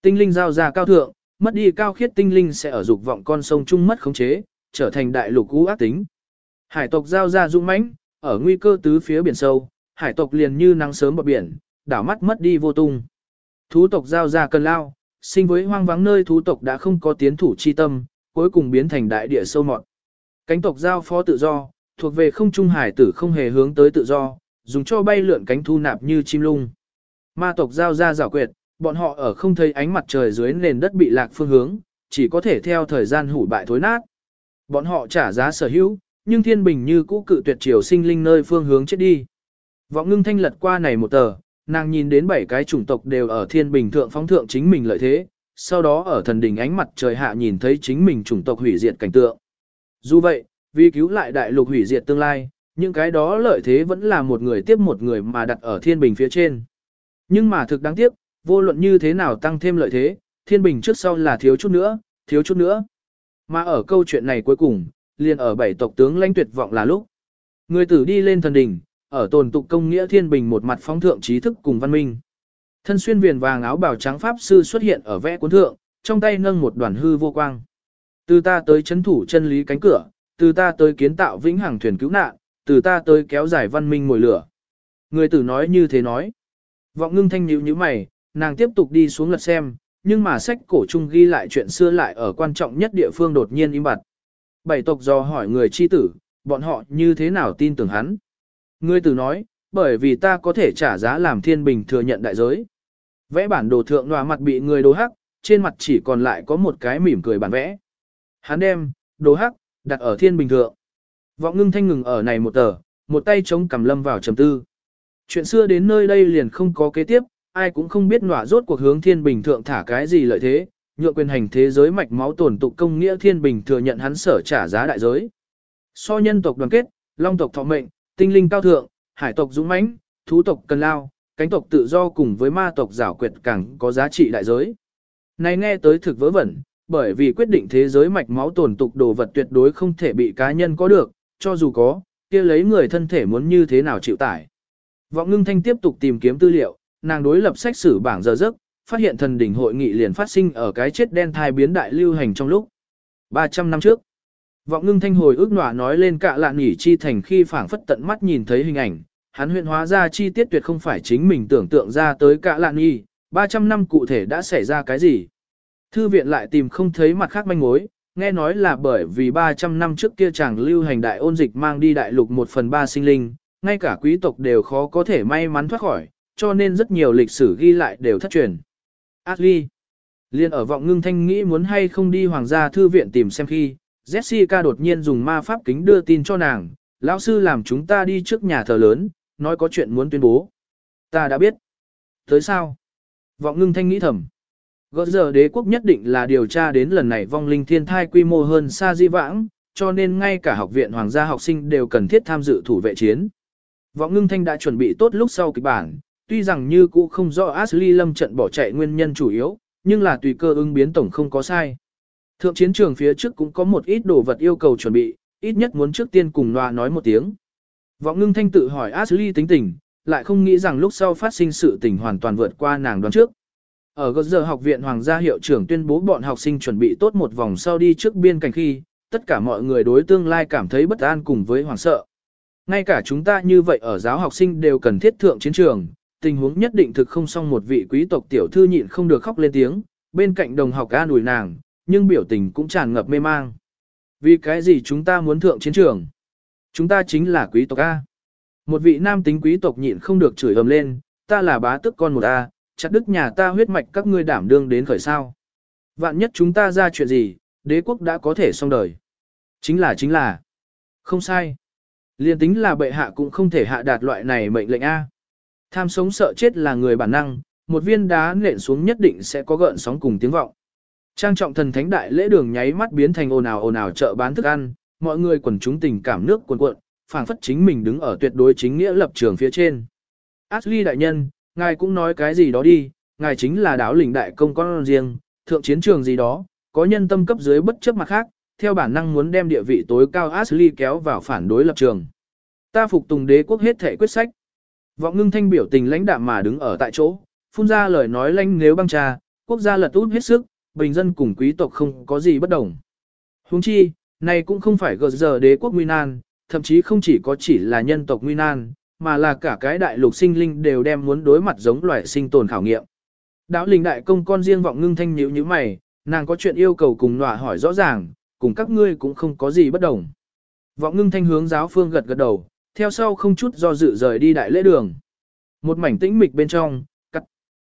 Tinh linh giao ra cao thượng, mất đi cao khiết tinh linh sẽ ở dục vọng con sông chung mất khống chế, trở thành đại lục cũ ác tính. Hải tộc giao ra dũng mãnh, ở nguy cơ tứ phía biển sâu, hải tộc liền như nắng sớm bờ biển, đảo mắt mất đi vô tung. Thú tộc giao ra cần lao, sinh với hoang vắng nơi thú tộc đã không có tiến thủ chi tâm, cuối cùng biến thành đại địa sâu mọt. Cánh tộc giao phó tự do, thuộc về không trung hải tử không hề hướng tới tự do, dùng cho bay lượn cánh thu nạp như chim lung. Ma tộc giao ra giảo quyệt, bọn họ ở không thấy ánh mặt trời dưới nền đất bị lạc phương hướng, chỉ có thể theo thời gian hủ bại thối nát. Bọn họ trả giá sở hữu, nhưng thiên bình như cũ cự tuyệt triều sinh linh nơi phương hướng chết đi. Vọng ngưng thanh lật qua này một tờ, nàng nhìn đến bảy cái chủng tộc đều ở thiên bình thượng phóng thượng chính mình lợi thế, sau đó ở thần đỉnh ánh mặt trời hạ nhìn thấy chính mình chủng tộc hủy diệt cảnh tượng. Dù vậy, vì cứu lại đại lục hủy diệt tương lai, những cái đó lợi thế vẫn là một người tiếp một người mà đặt ở thiên bình phía trên. Nhưng mà thực đáng tiếc, vô luận như thế nào tăng thêm lợi thế, thiên bình trước sau là thiếu chút nữa, thiếu chút nữa. Mà ở câu chuyện này cuối cùng, liền ở bảy tộc tướng lãnh tuyệt vọng là lúc. Người tử đi lên thần đỉnh, ở tồn tục công nghĩa thiên bình một mặt phóng thượng trí thức cùng văn minh. Thân xuyên viền vàng áo bào trắng pháp sư xuất hiện ở vẽ cuốn thượng, trong tay nâng một đoàn hư vô quang. Từ ta tới chấn thủ chân lý cánh cửa, từ ta tới kiến tạo vĩnh hằng thuyền cứu nạn, từ ta tới kéo dài văn minh mồi lửa. Người tử nói như thế nói. Vọng ngưng thanh nhíu như mày, nàng tiếp tục đi xuống lật xem, nhưng mà sách cổ chung ghi lại chuyện xưa lại ở quan trọng nhất địa phương đột nhiên im bặt. Bảy tộc do hỏi người chi tử, bọn họ như thế nào tin tưởng hắn. Người tử nói, bởi vì ta có thể trả giá làm thiên bình thừa nhận đại giới. Vẽ bản đồ thượng nòa mặt bị người đồ hắc, trên mặt chỉ còn lại có một cái mỉm cười bản vẽ. Hắn đem, đồ hắc, đặt ở thiên bình thượng. Vọng ngưng thanh ngừng ở này một tờ, một tay chống cầm lâm vào trầm tư. Chuyện xưa đến nơi đây liền không có kế tiếp, ai cũng không biết nọa rốt cuộc hướng thiên bình thượng thả cái gì lợi thế, nhượng quyền hành thế giới mạch máu tổn tục công nghĩa thiên bình thừa nhận hắn sở trả giá đại giới. So nhân tộc đoàn kết, long tộc thọ mệnh, tinh linh cao thượng, hải tộc dũng mãnh, thú tộc cần lao, cánh tộc tự do cùng với ma tộc giảo quyệt càng có giá trị đại giới. Này nghe tới thực vớ vẩn, bởi vì quyết định thế giới mạch máu tổn tục đồ vật tuyệt đối không thể bị cá nhân có được, cho dù có, kia lấy người thân thể muốn như thế nào chịu tải. Vọng ngưng thanh tiếp tục tìm kiếm tư liệu, nàng đối lập sách sử bảng giờ giấc, phát hiện thần đỉnh hội nghị liền phát sinh ở cái chết đen thai biến đại lưu hành trong lúc 300 năm trước. Vọng ngưng thanh hồi ước nọa nói lên cả lạn nghỉ chi thành khi phảng phất tận mắt nhìn thấy hình ảnh, hắn huyện hóa ra chi tiết tuyệt không phải chính mình tưởng tượng ra tới cả lạn nghỉ, 300 năm cụ thể đã xảy ra cái gì. Thư viện lại tìm không thấy mặt khác manh mối, nghe nói là bởi vì 300 năm trước kia chàng lưu hành đại ôn dịch mang đi đại lục một phần ba sinh linh, ngay cả quý tộc đều khó có thể may mắn thoát khỏi, cho nên rất nhiều lịch sử ghi lại đều thất truyền. Ashley. liền ở vọng ngưng thanh nghĩ muốn hay không đi hoàng gia thư viện tìm xem khi, Jessica đột nhiên dùng ma pháp kính đưa tin cho nàng, lão sư làm chúng ta đi trước nhà thờ lớn, nói có chuyện muốn tuyên bố. Ta đã biết. Tới sao? Vọng ngưng thanh nghĩ thầm. Gỡ giờ đế quốc nhất định là điều tra đến lần này vong linh thiên thai quy mô hơn xa di vãng, cho nên ngay cả học viện hoàng gia học sinh đều cần thiết tham dự thủ vệ chiến. Vọng ngưng thanh đã chuẩn bị tốt lúc sau kịch bản, tuy rằng như cũ không rõ Ashley lâm trận bỏ chạy nguyên nhân chủ yếu, nhưng là tùy cơ ứng biến tổng không có sai. Thượng chiến trường phía trước cũng có một ít đồ vật yêu cầu chuẩn bị, ít nhất muốn trước tiên cùng loa nói một tiếng. Vọng ngưng thanh tự hỏi Ashley tính tình, lại không nghĩ rằng lúc sau phát sinh sự tình hoàn toàn vượt qua nàng đoán trước. Ở gật giờ học viện Hoàng gia hiệu trưởng tuyên bố bọn học sinh chuẩn bị tốt một vòng sau đi trước biên cảnh khi, tất cả mọi người đối tương lai cảm thấy bất an cùng với hoảng sợ. Ngay cả chúng ta như vậy ở giáo học sinh đều cần thiết thượng chiến trường, tình huống nhất định thực không xong một vị quý tộc tiểu thư nhịn không được khóc lên tiếng, bên cạnh đồng học ca đùi nàng, nhưng biểu tình cũng tràn ngập mê mang. Vì cái gì chúng ta muốn thượng chiến trường? Chúng ta chính là quý tộc A. Một vị nam tính quý tộc nhịn không được chửi ầm lên, ta là bá tức con một A, chặt đứt nhà ta huyết mạch các ngươi đảm đương đến khởi sao. Vạn nhất chúng ta ra chuyện gì, đế quốc đã có thể xong đời. Chính là chính là. Không sai. Liên tính là bệ hạ cũng không thể hạ đạt loại này mệnh lệnh A. Tham sống sợ chết là người bản năng, một viên đá nện xuống nhất định sẽ có gợn sóng cùng tiếng vọng. Trang trọng thần thánh đại lễ đường nháy mắt biến thành ồn ào ồn ào chợ bán thức ăn, mọi người quần chúng tình cảm nước cuồn cuộn, phảng phất chính mình đứng ở tuyệt đối chính nghĩa lập trường phía trên. Ashley đại nhân, ngài cũng nói cái gì đó đi, ngài chính là đáo lĩnh đại công con riêng, thượng chiến trường gì đó, có nhân tâm cấp dưới bất chấp mặt khác, theo bản năng muốn đem địa vị tối cao Ashley kéo vào phản đối lập trường. Ta phục tùng đế quốc hết thể quyết sách. Vọng ngưng thanh biểu tình lãnh đạm mà đứng ở tại chỗ, phun ra lời nói lanh nếu băng trà, quốc gia lật út hết sức, bình dân cùng quý tộc không có gì bất đồng. Huống chi, này cũng không phải gờ giờ đế quốc nguy nan, thậm chí không chỉ có chỉ là nhân tộc nguy nan, mà là cả cái đại lục sinh linh đều đem muốn đối mặt giống loài sinh tồn khảo nghiệm. Đạo linh đại công con riêng vọng ngưng thanh nhíu như mày, nàng có chuyện yêu cầu cùng nọa hỏi rõ ràng, cùng các ngươi cũng không có gì bất đồng. Vọng ngưng thanh hướng giáo phương gật gật đầu, theo sau không chút do dự rời đi đại lễ đường. Một mảnh tĩnh mịch bên trong, cắt.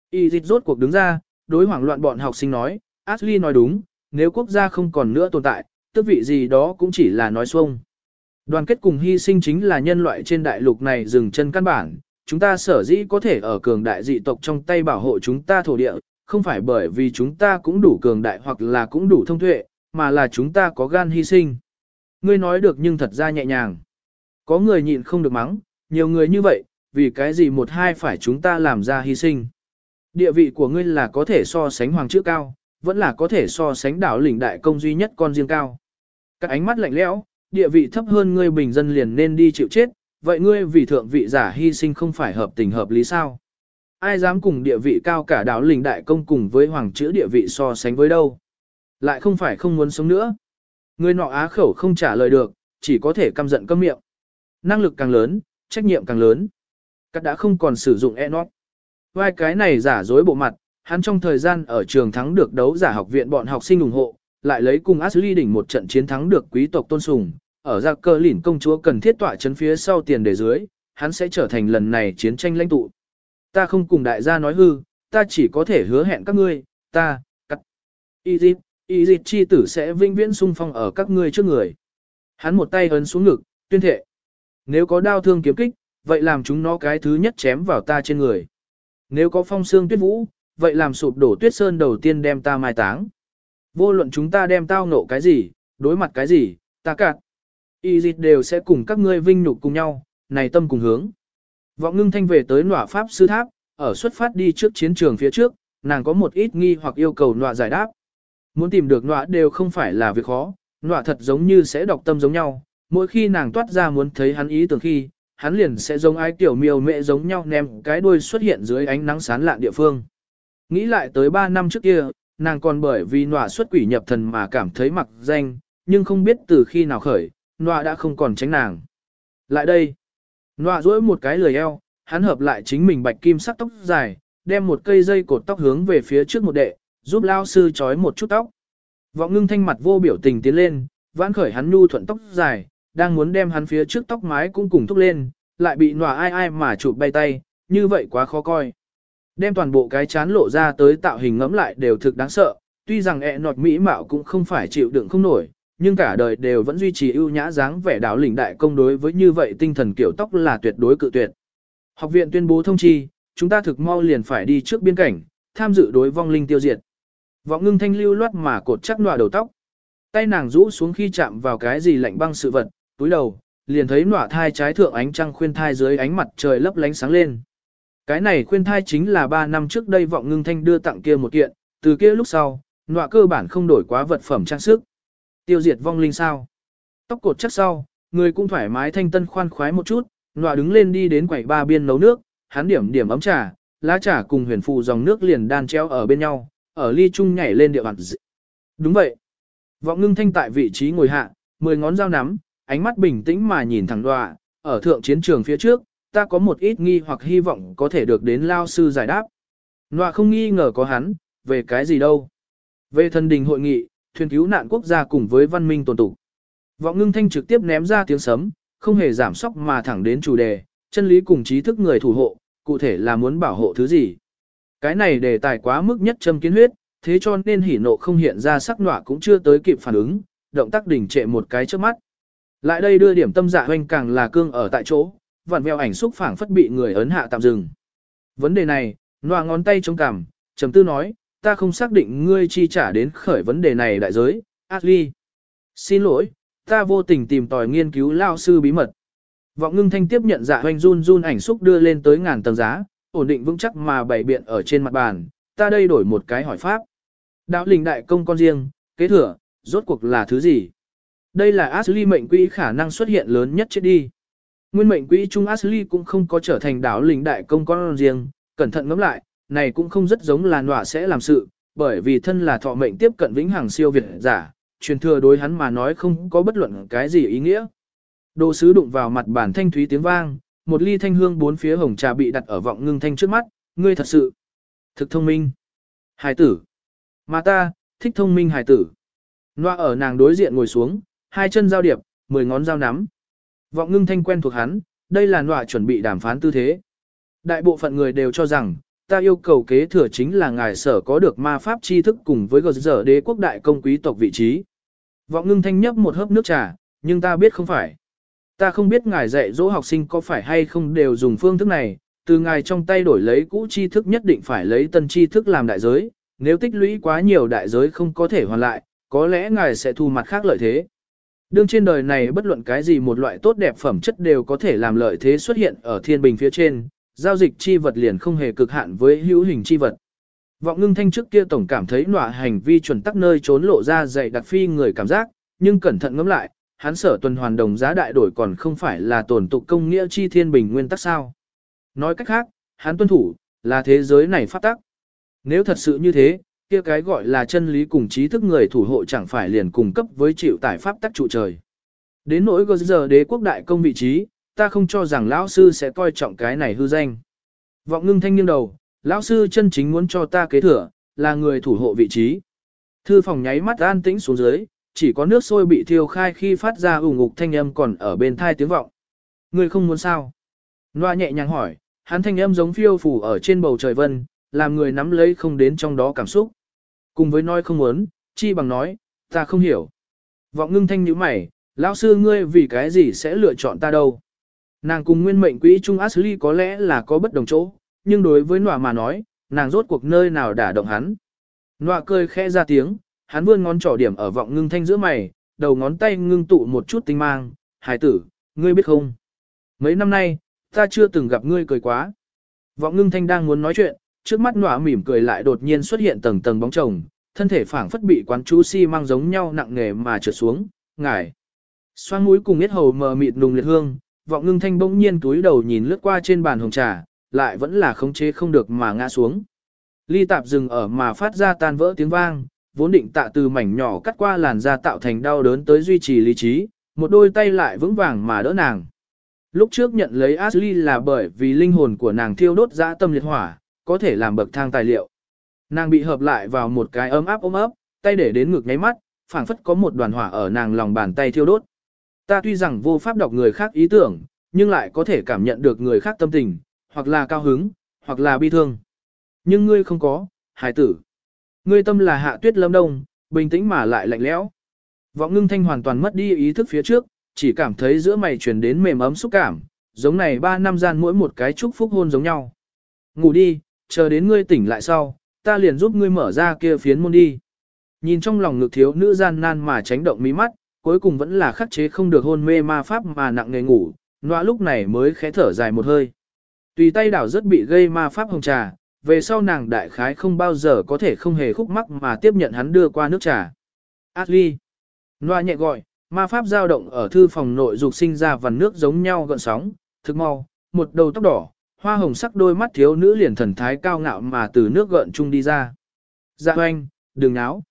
Y dịch rốt cuộc đứng ra, đối hoảng loạn bọn học sinh nói, Ashley nói đúng, nếu quốc gia không còn nữa tồn tại, tức vị gì đó cũng chỉ là nói xuông. Đoàn kết cùng hy sinh chính là nhân loại trên đại lục này dừng chân căn bản, chúng ta sở dĩ có thể ở cường đại dị tộc trong tay bảo hộ chúng ta thổ địa, không phải bởi vì chúng ta cũng đủ cường đại hoặc là cũng đủ thông tuệ, mà là chúng ta có gan hy sinh. Ngươi nói được nhưng thật ra nhẹ nhàng. Có người nhịn không được mắng, nhiều người như vậy, vì cái gì một hai phải chúng ta làm ra hy sinh. Địa vị của ngươi là có thể so sánh hoàng chữ cao, vẫn là có thể so sánh đảo lĩnh đại công duy nhất con riêng cao. Các ánh mắt lạnh lẽo, địa vị thấp hơn ngươi bình dân liền nên đi chịu chết, vậy ngươi vì thượng vị giả hy sinh không phải hợp tình hợp lý sao? Ai dám cùng địa vị cao cả đảo lĩnh đại công cùng với hoàng chữ địa vị so sánh với đâu? Lại không phải không muốn sống nữa. Ngươi nọ á khẩu không trả lời được, chỉ có thể căm giận câm miệng. Năng lực càng lớn, trách nhiệm càng lớn. Cắt đã không còn sử dụng e-not. Vai cái này giả dối bộ mặt, hắn trong thời gian ở trường thắng được đấu giả học viện bọn học sinh ủng hộ, lại lấy cùng Ashley đỉnh một trận chiến thắng được quý tộc tôn sùng, ở ra cơ lỉn công chúa cần thiết tỏa chấn phía sau tiền để dưới, hắn sẽ trở thành lần này chiến tranh lãnh tụ. Ta không cùng đại gia nói hư, ta chỉ có thể hứa hẹn các ngươi, ta, cắt. Egypt, Egypt chi tử sẽ vinh viễn sung phong ở các ngươi trước người. Hắn một tay ấn xuống ngực, tuyên thệ. Nếu có đao thương kiếm kích, vậy làm chúng nó cái thứ nhất chém vào ta trên người. Nếu có phong xương tuyết vũ, vậy làm sụp đổ tuyết sơn đầu tiên đem ta mai táng. Vô luận chúng ta đem tao nộ cái gì, đối mặt cái gì, ta cạn. Y dịch đều sẽ cùng các ngươi vinh nhục cùng nhau, này tâm cùng hướng. Vọng ngưng thanh về tới nọa pháp sư tháp, ở xuất phát đi trước chiến trường phía trước, nàng có một ít nghi hoặc yêu cầu nọa giải đáp. Muốn tìm được nọa đều không phải là việc khó, nọa thật giống như sẽ đọc tâm giống nhau, mỗi khi nàng toát ra muốn thấy hắn ý tưởng khi, hắn liền sẽ giống ai tiểu miêu mẹ giống nhau ném cái đuôi xuất hiện dưới ánh nắng sán lạn địa phương. Nghĩ lại tới 3 năm trước kia, nàng còn bởi vì nọa xuất quỷ nhập thần mà cảm thấy mặc danh, nhưng không biết từ khi nào khởi, nọa đã không còn tránh nàng. Lại đây, nọa duỗi một cái lười eo, hắn hợp lại chính mình bạch kim sắc tóc dài, đem một cây dây cột tóc hướng về phía trước một đệ, giúp lao sư trói một chút tóc. Vọng ngưng thanh mặt vô biểu tình tiến lên, vãn khởi hắn nhu thuận tóc dài, đang muốn đem hắn phía trước tóc mái cũng cùng thúc lên, lại bị nòa ai ai mà chụp bay tay, như vậy quá khó coi. Đem toàn bộ cái chán lộ ra tới tạo hình ngẫm lại đều thực đáng sợ, tuy rằng ẹ nọt mỹ mạo cũng không phải chịu đựng không nổi, nhưng cả đời đều vẫn duy trì ưu nhã dáng vẻ đảo lĩnh đại công đối với như vậy tinh thần kiểu tóc là tuyệt đối cự tuyệt. Học viện tuyên bố thông chi, chúng ta thực mau liền phải đi trước biên cảnh, tham dự đối vong linh tiêu diệt. Vọng ngưng thanh lưu loát mà cột chắc nọa đầu tóc. Tay nàng rũ xuống khi chạm vào cái gì lạnh băng sự vật, túi đầu, liền thấy nọa thai trái thượng ánh trăng khuyên thai dưới ánh mặt trời lấp lánh sáng lên. Cái này khuyên thai chính là 3 năm trước đây vọng ngưng thanh đưa tặng kia một kiện, từ kia lúc sau, nọa cơ bản không đổi quá vật phẩm trang sức. Tiêu diệt vong linh sao. Tóc cột chắc sau, người cũng thoải mái thanh tân khoan khoái một chút, nọa đứng lên đi đến quầy ba biên nấu nước, hắn điểm điểm ấm trà, lá trà cùng huyền phù dòng nước liền đan treo ở bên nhau, ở ly chung nhảy lên địa bàn dị. Đúng vậy. Vọng ngưng thanh tại vị trí ngồi hạ, mười ngón dao nắm, ánh mắt bình tĩnh mà nhìn thẳng đoạ, ở thượng chiến trường phía trước, ta có một ít nghi hoặc hy vọng có thể được đến lao sư giải đáp. Nọa không nghi ngờ có hắn, về cái gì đâu. Về thần đình hội nghị, thuyền cứu nạn quốc gia cùng với văn minh tồn tụ. Vọng ngưng thanh trực tiếp ném ra tiếng sấm, không hề giảm sóc mà thẳng đến chủ đề, chân lý cùng trí thức người thủ hộ, cụ thể là muốn bảo hộ thứ gì. Cái này đề tài quá mức nhất châm kiến huyết, thế cho nên hỉ nộ không hiện ra sắc nọa cũng chưa tới kịp phản ứng, động tác đỉnh trệ một cái trước mắt. Lại đây đưa điểm tâm dạ hoanh càng là cương ở tại chỗ, vặn vẹo ảnh xúc phảng phất bị người ấn hạ tạm dừng. Vấn đề này, nọa ngón tay chống cằm, trầm tư nói, ta không xác định ngươi chi trả đến khởi vấn đề này đại giới, Ashley. Xin lỗi, ta vô tình tìm tòi nghiên cứu lao sư bí mật. Vọng ngưng thanh tiếp nhận dạ hoanh run run ảnh xúc đưa lên tới ngàn tầng giá, ổn định vững chắc mà bày biện ở trên mặt bàn, ta đây đổi một cái hỏi pháp. Đạo linh đại công con riêng, kế thừa, rốt cuộc là thứ gì? Đây là Ashley mệnh quỹ khả năng xuất hiện lớn nhất chết đi. Nguyên mệnh quỹ trung Ashley cũng không có trở thành đảo lĩnh đại công con riêng, cẩn thận ngẫm lại, này cũng không rất giống là nọa sẽ làm sự, bởi vì thân là thọ mệnh tiếp cận vĩnh hằng siêu việt giả, truyền thừa đối hắn mà nói không có bất luận cái gì ý nghĩa. Đồ sứ đụng vào mặt bản thanh thúy tiếng vang, một ly thanh hương bốn phía hồng trà bị đặt ở vọng ngưng thanh trước mắt, ngươi thật sự thực thông minh. Hải tử. Mà ta, thích thông minh hải tử. Noa ở nàng đối diện ngồi xuống, hai chân giao điệp, mười ngón giao nắm. Vọng ngưng thanh quen thuộc hắn, đây là nọa chuẩn bị đàm phán tư thế. Đại bộ phận người đều cho rằng, ta yêu cầu kế thừa chính là ngài sở có được ma pháp tri thức cùng với gờ dở đế quốc đại công quý tộc vị trí. Vọng ngưng thanh nhấp một hớp nước trà, nhưng ta biết không phải. Ta không biết ngài dạy dỗ học sinh có phải hay không đều dùng phương thức này, từ ngài trong tay đổi lấy cũ tri thức nhất định phải lấy tân tri thức làm đại giới, nếu tích lũy quá nhiều đại giới không có thể hoàn lại, có lẽ ngài sẽ thu mặt khác lợi thế. Đương trên đời này bất luận cái gì một loại tốt đẹp phẩm chất đều có thể làm lợi thế xuất hiện ở thiên bình phía trên, giao dịch chi vật liền không hề cực hạn với hữu hình chi vật. Vọng ngưng thanh trước kia tổng cảm thấy nọa hành vi chuẩn tắc nơi trốn lộ ra dày đặc phi người cảm giác, nhưng cẩn thận ngẫm lại, hắn sở tuần hoàn đồng giá đại đổi còn không phải là tổn tục công nghĩa chi thiên bình nguyên tắc sao. Nói cách khác, hắn tuân thủ, là thế giới này phát tắc. Nếu thật sự như thế, kia cái gọi là chân lý cùng trí thức người thủ hộ chẳng phải liền cung cấp với chịu tải pháp tắc trụ trời. Đến nỗi gờ giờ đế quốc đại công vị trí, ta không cho rằng lão sư sẽ coi trọng cái này hư danh. Vọng ngưng thanh nghiêng đầu, lão sư chân chính muốn cho ta kế thừa, là người thủ hộ vị trí. Thư phòng nháy mắt an tĩnh xuống dưới, chỉ có nước sôi bị thiêu khai khi phát ra ủng ngục thanh âm còn ở bên thai tiếng vọng. Người không muốn sao? Noa nhẹ nhàng hỏi, hắn thanh âm giống phiêu phủ ở trên bầu trời vân, làm người nắm lấy không đến trong đó cảm xúc. Cùng với nói không muốn, chi bằng nói, ta không hiểu. Vọng ngưng thanh nhíu mày, lão sư ngươi vì cái gì sẽ lựa chọn ta đâu? Nàng cùng nguyên mệnh quỹ Trung Ashley có lẽ là có bất đồng chỗ, nhưng đối với nọa mà nói, nàng rốt cuộc nơi nào đả động hắn. Nọa cười khẽ ra tiếng, hắn vươn ngón trỏ điểm ở vọng ngưng thanh giữa mày, đầu ngón tay ngưng tụ một chút tinh mang, hải tử, ngươi biết không? Mấy năm nay, ta chưa từng gặp ngươi cười quá. Vọng ngưng thanh đang muốn nói chuyện, trước mắt nọa mỉm cười lại đột nhiên xuất hiện tầng tầng bóng chồng, thân thể phảng phất bị quán chú si mang giống nhau nặng nề mà trượt xuống, ngải. Xoang mũi cùng yết hầu mờ mịt nùng liệt hương, vọng ngưng thanh bỗng nhiên túi đầu nhìn lướt qua trên bàn hồng trà, lại vẫn là khống chế không được mà ngã xuống. Ly tạp dừng ở mà phát ra tan vỡ tiếng vang, vốn định tạ từ mảnh nhỏ cắt qua làn da tạo thành đau đớn tới duy trì lý trí, một đôi tay lại vững vàng mà đỡ nàng. Lúc trước nhận lấy Ashley là bởi vì linh hồn của nàng thiêu đốt dã tâm liệt hỏa, có thể làm bậc thang tài liệu. Nàng bị hợp lại vào một cái ấm áp ôm ấp, tay để đến ngực nháy mắt, phảng phất có một đoàn hỏa ở nàng lòng bàn tay thiêu đốt. Ta tuy rằng vô pháp đọc người khác ý tưởng, nhưng lại có thể cảm nhận được người khác tâm tình, hoặc là cao hứng, hoặc là bi thương. Nhưng ngươi không có, hải tử. Ngươi tâm là hạ tuyết lâm đông, bình tĩnh mà lại lạnh lẽo. Vọng ngưng thanh hoàn toàn mất đi ý thức phía trước, chỉ cảm thấy giữa mày truyền đến mềm ấm xúc cảm, giống này ba năm gian mỗi một cái chúc phúc hôn giống nhau. Ngủ đi, chờ đến ngươi tỉnh lại sau, ta liền giúp ngươi mở ra kia phiến môn đi. Nhìn trong lòng ngực thiếu nữ gian nan mà tránh động mí mắt, cuối cùng vẫn là khắc chế không được hôn mê ma pháp mà nặng nề ngủ, nọa lúc này mới khẽ thở dài một hơi. Tùy tay đảo rất bị gây ma pháp hồng trà, về sau nàng đại khái không bao giờ có thể không hề khúc mắc mà tiếp nhận hắn đưa qua nước trà. Ashley. Nọa nhẹ gọi, ma pháp dao động ở thư phòng nội dục sinh ra vằn nước giống nhau gợn sóng, thực mau, một đầu tóc đỏ, hoa hồng sắc đôi mắt thiếu nữ liền thần thái cao ngạo mà từ nước gợn chung đi ra. Dạ hoanh, đừng náo.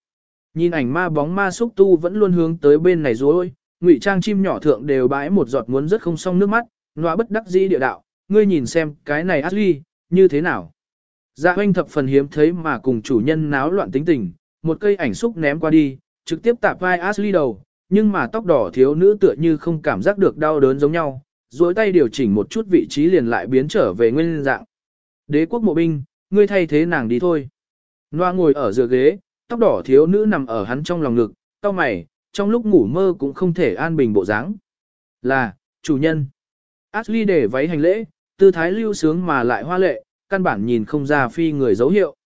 Nhìn ảnh ma bóng ma xúc tu vẫn luôn hướng tới bên này rồi, ngụy trang chim nhỏ thượng đều bãi một giọt muốn rất không xong nước mắt, nọa bất đắc dĩ địa đạo, ngươi nhìn xem cái này Ashley, như thế nào. Dạ hoanh thập phần hiếm thấy mà cùng chủ nhân náo loạn tính tình, một cây ảnh xúc ném qua đi, trực tiếp tạp vai Ashley đầu, nhưng mà tóc đỏ thiếu nữ tựa như không cảm giác được đau đớn giống nhau, duỗi tay điều chỉnh một chút vị trí liền lại biến trở về nguyên dạng. Đế quốc mộ binh, ngươi thay thế nàng đi thôi. Noa ngồi ở giữa ghế, tóc đỏ thiếu nữ nằm ở hắn trong lòng ngực, tao mày, trong lúc ngủ mơ cũng không thể an bình bộ dáng. Là, chủ nhân. Ashley để váy hành lễ, tư thái lưu sướng mà lại hoa lệ, căn bản nhìn không ra phi người dấu hiệu.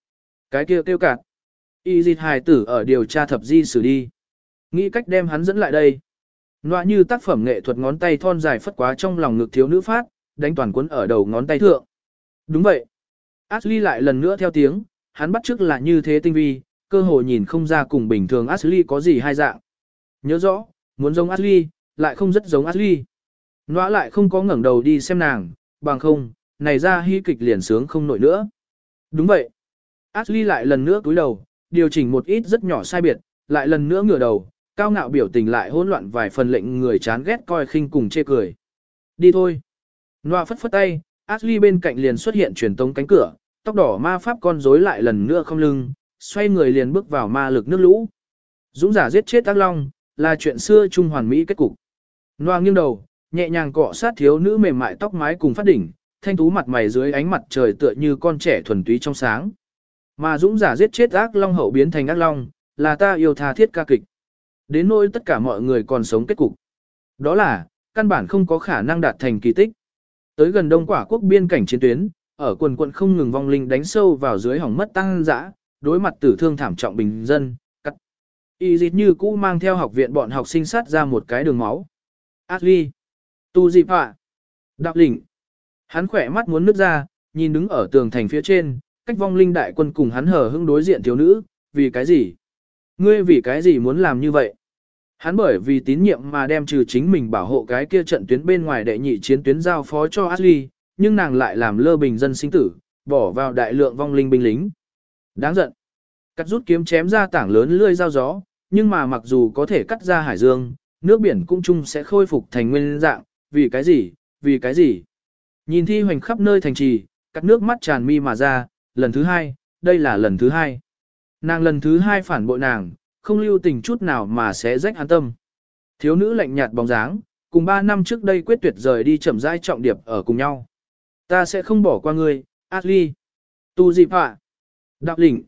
Cái kia kêu cạn. Y dịch hài tử ở điều tra thập di xử đi. Nghĩ cách đem hắn dẫn lại đây. Nọa như tác phẩm nghệ thuật ngón tay thon dài phất quá trong lòng ngực thiếu nữ phát, đánh toàn cuốn ở đầu ngón tay thượng. Đúng vậy. Ashley lại lần nữa theo tiếng, hắn bắt trước là như thế tinh vi, cơ hội nhìn không ra cùng bình thường Ashley có gì hai dạng. Nhớ rõ, muốn giống Ashley, lại không rất giống Ashley. nọa lại không có ngẩng đầu đi xem nàng, bằng không, này ra hy kịch liền sướng không nổi nữa. Đúng vậy. Ashley lại lần nữa cúi đầu, điều chỉnh một ít rất nhỏ sai biệt, lại lần nữa ngửa đầu, cao ngạo biểu tình lại hỗn loạn vài phần lệnh người chán ghét coi khinh cùng chê cười. Đi thôi. Noa phất phất tay, Ashley bên cạnh liền xuất hiện truyền tống cánh cửa, tóc đỏ ma pháp con rối lại lần nữa không lưng, xoay người liền bước vào ma lực nước lũ. Dũng giả giết chết tác long, là chuyện xưa trung hoàn mỹ kết cục. Noa nghiêng đầu, nhẹ nhàng cọ sát thiếu nữ mềm mại tóc mái cùng phát đỉnh, thanh tú mặt mày dưới ánh mặt trời tựa như con trẻ thuần túy trong sáng. Mà dũng giả giết chết ác long hậu biến thành ác long, là ta yêu tha thiết ca kịch. Đến nỗi tất cả mọi người còn sống kết cục. Đó là, căn bản không có khả năng đạt thành kỳ tích. Tới gần đông quả quốc biên cảnh chiến tuyến, ở quần quận không ngừng vong linh đánh sâu vào dưới hỏng mất tăng dã, đối mặt tử thương thảm trọng bình dân, cắt. Y dịch như cũ mang theo học viện bọn học sinh sát ra một cái đường máu. Ashley. Tu dịp ạ. Đạo lĩnh. Hắn khỏe mắt muốn nước ra, nhìn đứng ở tường thành phía trên, cách vong linh đại quân cùng hắn hở hững đối diện thiếu nữ, vì cái gì? Ngươi vì cái gì muốn làm như vậy? Hắn bởi vì tín nhiệm mà đem trừ chính mình bảo hộ cái kia trận tuyến bên ngoài đệ nhị chiến tuyến giao phó cho Ashley, nhưng nàng lại làm lơ bình dân sinh tử, bỏ vào đại lượng vong linh binh lính. Đáng giận. Cắt rút kiếm chém ra tảng lớn lươi dao gió, nhưng mà mặc dù có thể cắt ra hải dương, nước biển cũng chung sẽ khôi phục thành nguyên dạng, vì cái gì, vì cái gì. Nhìn thi hoành khắp nơi thành trì, cắt nước mắt tràn mi mà ra, lần thứ hai, đây là lần thứ hai. Nàng lần thứ hai phản bội nàng, không lưu tình chút nào mà sẽ rách an tâm. Thiếu nữ lạnh nhạt bóng dáng, cùng ba năm trước đây quyết tuyệt rời đi chậm rãi trọng điệp ở cùng nhau. Ta sẽ không bỏ qua ngươi, Ashley. Tu dịp hạ. Đạo lĩnh.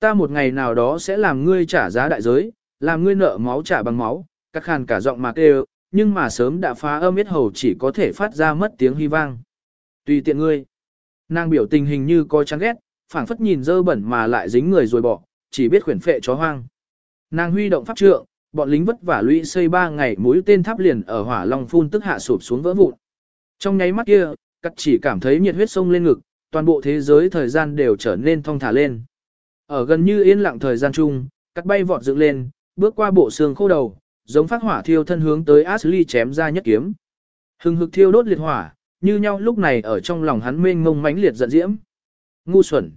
Ta một ngày nào đó sẽ làm ngươi trả giá đại giới, làm ngươi nợ máu trả bằng máu, các khàn cả giọng mà kêu, nhưng mà sớm đã phá âm biết hầu chỉ có thể phát ra mất tiếng hy vang. Tùy tiện ngươi. Nàng biểu tình hình như có chán ghét, phảng phất nhìn dơ bẩn mà lại dính người rồi bỏ, chỉ biết khuyển phệ chó hoang. Nàng huy động pháp trượng, bọn lính vất vả lũy xây ba ngày mũi tên tháp liền ở hỏa long phun tức hạ sụp xuống vỡ vụn. Trong nháy mắt kia, cắt chỉ cảm thấy nhiệt huyết sông lên ngực, toàn bộ thế giới thời gian đều trở nên thong thả lên. Ở gần như yên lặng thời gian chung, cắt bay vọt dựng lên, bước qua bộ xương khô đầu, giống phát hỏa thiêu thân hướng tới Ashley chém ra nhất kiếm. Hừng hực thiêu đốt liệt hỏa, như nhau lúc này ở trong lòng hắn mênh mông mãnh liệt giận diễm. Ngu xuẩn.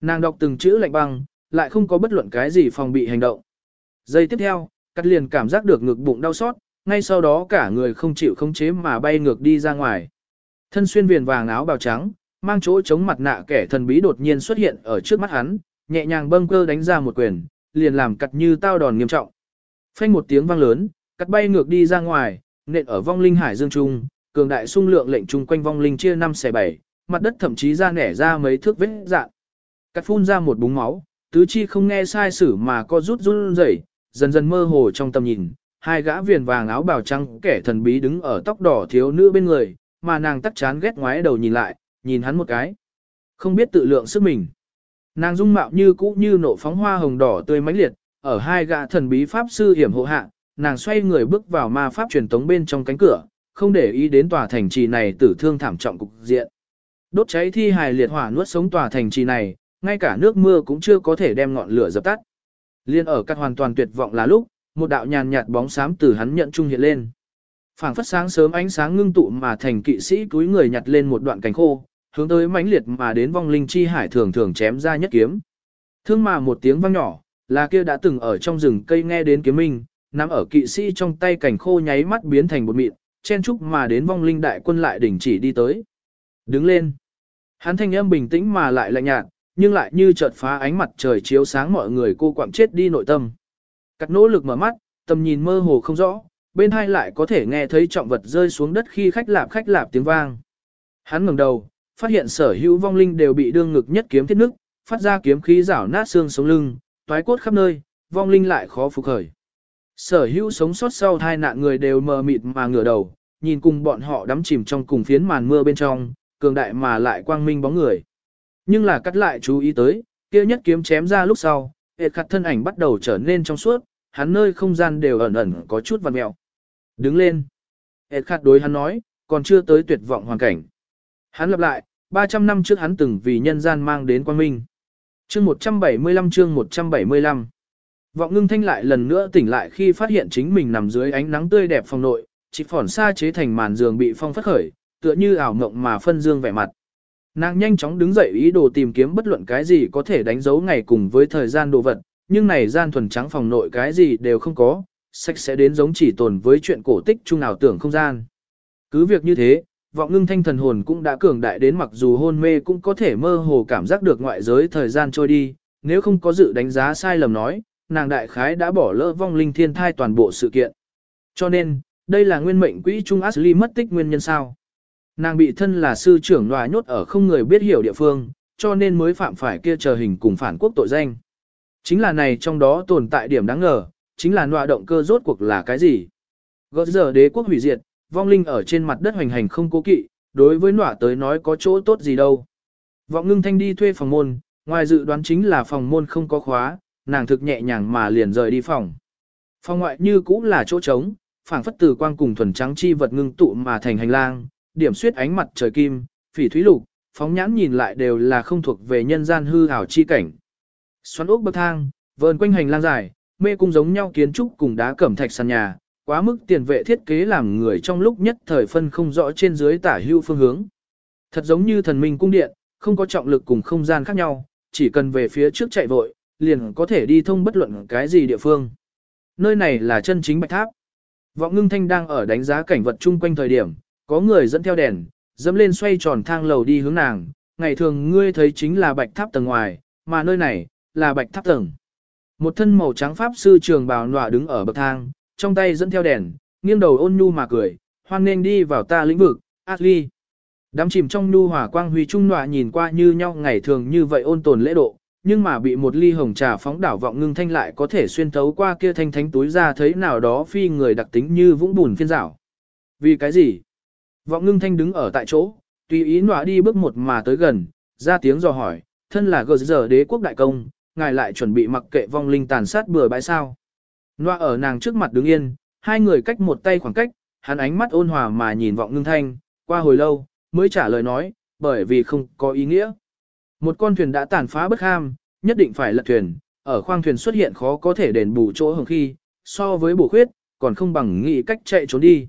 Nàng đọc từng chữ lạnh băng, lại không có bất luận cái gì phòng bị hành động. Giây tiếp theo, cắt liền cảm giác được ngực bụng đau xót, ngay sau đó cả người không chịu khống chế mà bay ngược đi ra ngoài. Thân xuyên viền vàng áo bào trắng, mang chỗ chống mặt nạ kẻ thần bí đột nhiên xuất hiện ở trước mắt hắn, nhẹ nhàng bâng cơ đánh ra một quyền, liền làm cắt như tao đòn nghiêm trọng. Phanh một tiếng vang lớn, cắt bay ngược đi ra ngoài, nện ở vong linh hải dương trung, cường đại xung lượng lệnh trung quanh vong linh chia 5 xẻ 7, mặt đất thậm chí ra nẻ ra mấy thước vết dạn. Cắt phun ra một búng máu, tứ chi không nghe sai sử mà co rút run rẩy, dần dần mơ hồ trong tầm nhìn, hai gã viền vàng áo bào trắng kẻ thần bí đứng ở tóc đỏ thiếu nữ bên người, mà nàng tắc chán ghét ngoái đầu nhìn lại, nhìn hắn một cái. Không biết tự lượng sức mình. Nàng dung mạo như cũ như nộ phóng hoa hồng đỏ tươi mãnh liệt, ở hai gã thần bí pháp sư hiểm hộ hạ, nàng xoay người bước vào ma pháp truyền tống bên trong cánh cửa, không để ý đến tòa thành trì này tử thương thảm trọng cục diện. Đốt cháy thi hài liệt hỏa nuốt sống tòa thành trì này, ngay cả nước mưa cũng chưa có thể đem ngọn lửa dập tắt. Liên ở các hoàn toàn tuyệt vọng là lúc, một đạo nhàn nhạt bóng xám từ hắn nhận trung hiện lên. Phảng phất sáng sớm ánh sáng ngưng tụ mà thành kỵ sĩ túi người nhặt lên một đoạn cánh khô, hướng tới mãnh liệt mà đến vong linh chi hải thường thường chém ra nhất kiếm. Thương mà một tiếng vang nhỏ, là kia đã từng ở trong rừng cây nghe đến kiếm minh, nắm ở kỵ sĩ trong tay cảnh khô nháy mắt biến thành một mịn, chen chúc mà đến vong linh đại quân lại đỉnh chỉ đi tới. Đứng lên. Hắn thanh âm bình tĩnh mà lại lạnh nhạt, nhưng lại như chợt phá ánh mặt trời chiếu sáng mọi người cô quặng chết đi nội tâm. Cắt nỗ lực mở mắt, tầm nhìn mơ hồ không rõ, bên hai lại có thể nghe thấy trọng vật rơi xuống đất khi khách lạp khách lạp tiếng vang. Hắn ngẩng đầu, phát hiện sở hữu vong linh đều bị đương ngực nhất kiếm thiết nước, phát ra kiếm khí rảo nát xương sống lưng, toái cốt khắp nơi, vong linh lại khó phục khởi. Sở hữu sống sót sau thai nạn người đều mờ mịt mà ngửa đầu, nhìn cùng bọn họ đắm chìm trong cùng phiến màn mưa bên trong, cường đại mà lại quang minh bóng người. Nhưng là cắt lại chú ý tới, kia nhất kiếm chém ra lúc sau, hệt khặt thân ảnh bắt đầu trở nên trong suốt, hắn nơi không gian đều ẩn ẩn có chút vằn mẹo. Đứng lên. Hệt khặt đối hắn nói, còn chưa tới tuyệt vọng hoàn cảnh. Hắn lặp lại, 300 năm trước hắn từng vì nhân gian mang đến quang minh. Chương 175 chương 175 Vọng ngưng thanh lại lần nữa tỉnh lại khi phát hiện chính mình nằm dưới ánh nắng tươi đẹp phòng nội, chỉ phỏn xa chế thành màn giường bị phong phất khởi, tựa như ảo mộng mà phân dương vẻ mặt. Nàng nhanh chóng đứng dậy ý đồ tìm kiếm bất luận cái gì có thể đánh dấu ngày cùng với thời gian đồ vật, nhưng này gian thuần trắng phòng nội cái gì đều không có, sách sẽ đến giống chỉ tồn với chuyện cổ tích chung nào tưởng không gian. Cứ việc như thế, vọng ngưng thanh thần hồn cũng đã cường đại đến mặc dù hôn mê cũng có thể mơ hồ cảm giác được ngoại giới thời gian trôi đi, nếu không có dự đánh giá sai lầm nói, nàng đại khái đã bỏ lỡ vong linh thiên thai toàn bộ sự kiện. Cho nên, đây là nguyên mệnh quỹ trung Ashley mất tích nguyên nhân sao. Nàng bị thân là sư trưởng loài nhốt ở không người biết hiểu địa phương, cho nên mới phạm phải kia chờ hình cùng phản quốc tội danh. Chính là này trong đó tồn tại điểm đáng ngờ, chính là nọa động cơ rốt cuộc là cái gì. Gỡ giờ đế quốc hủy diệt, vong linh ở trên mặt đất hoành hành không cố kỵ, đối với nọa tới nói có chỗ tốt gì đâu. Vọng ngưng thanh đi thuê phòng môn, ngoài dự đoán chính là phòng môn không có khóa, nàng thực nhẹ nhàng mà liền rời đi phòng. Phòng ngoại như cũ là chỗ trống, phảng phất từ quang cùng thuần trắng chi vật ngưng tụ mà thành hành lang, điểm suyết ánh mặt trời kim, phỉ thúy lục, phóng nhãn nhìn lại đều là không thuộc về nhân gian hư ảo chi cảnh. Xoắn ốc bậc thang, vờn quanh hành lang dài, mê cung giống nhau kiến trúc cùng đá cẩm thạch sàn nhà, quá mức tiền vệ thiết kế làm người trong lúc nhất thời phân không rõ trên dưới tả hữu phương hướng. Thật giống như thần minh cung điện, không có trọng lực cùng không gian khác nhau, chỉ cần về phía trước chạy vội, liền có thể đi thông bất luận cái gì địa phương. Nơi này là chân chính bạch tháp. Vọng ngưng thanh đang ở đánh giá cảnh vật chung quanh thời điểm, có người dẫn theo đèn, dẫm lên xoay tròn thang lầu đi hướng nàng, ngày thường ngươi thấy chính là bạch tháp tầng ngoài, mà nơi này, là bạch tháp tầng. Một thân màu trắng pháp sư trường bào nọa đứng ở bậc thang, trong tay dẫn theo đèn, nghiêng đầu ôn nhu mà cười, hoan nên đi vào ta lĩnh vực, Ashley. Đám chìm trong nhu hỏa quang huy trung nọa nhìn qua như nhau ngày thường như vậy ôn tồn lễ độ, nhưng mà bị một ly hồng trà phóng đảo vọng ngưng thanh lại có thể xuyên thấu qua kia thanh thánh túi ra thấy nào đó phi người đặc tính như vũng bùn phiên rảo. Vì cái gì? Vọng ngưng thanh đứng ở tại chỗ, tùy ý nọa đi bước một mà tới gần, ra tiếng dò hỏi, thân là gờ giờ đế quốc đại công, ngài lại chuẩn bị mặc kệ vong linh tàn sát bừa bãi sao. Nọa ở nàng trước mặt đứng yên, hai người cách một tay khoảng cách, hắn ánh mắt ôn hòa mà nhìn vọng ngưng thanh, qua hồi lâu, mới trả lời nói, bởi vì không có ý nghĩa. Một con thuyền đã tàn phá bất ham, nhất định phải lật thuyền, ở khoang thuyền xuất hiện khó có thể đền bù chỗ hồng khi, so với bổ khuyết, còn không bằng nghĩ cách chạy trốn đi.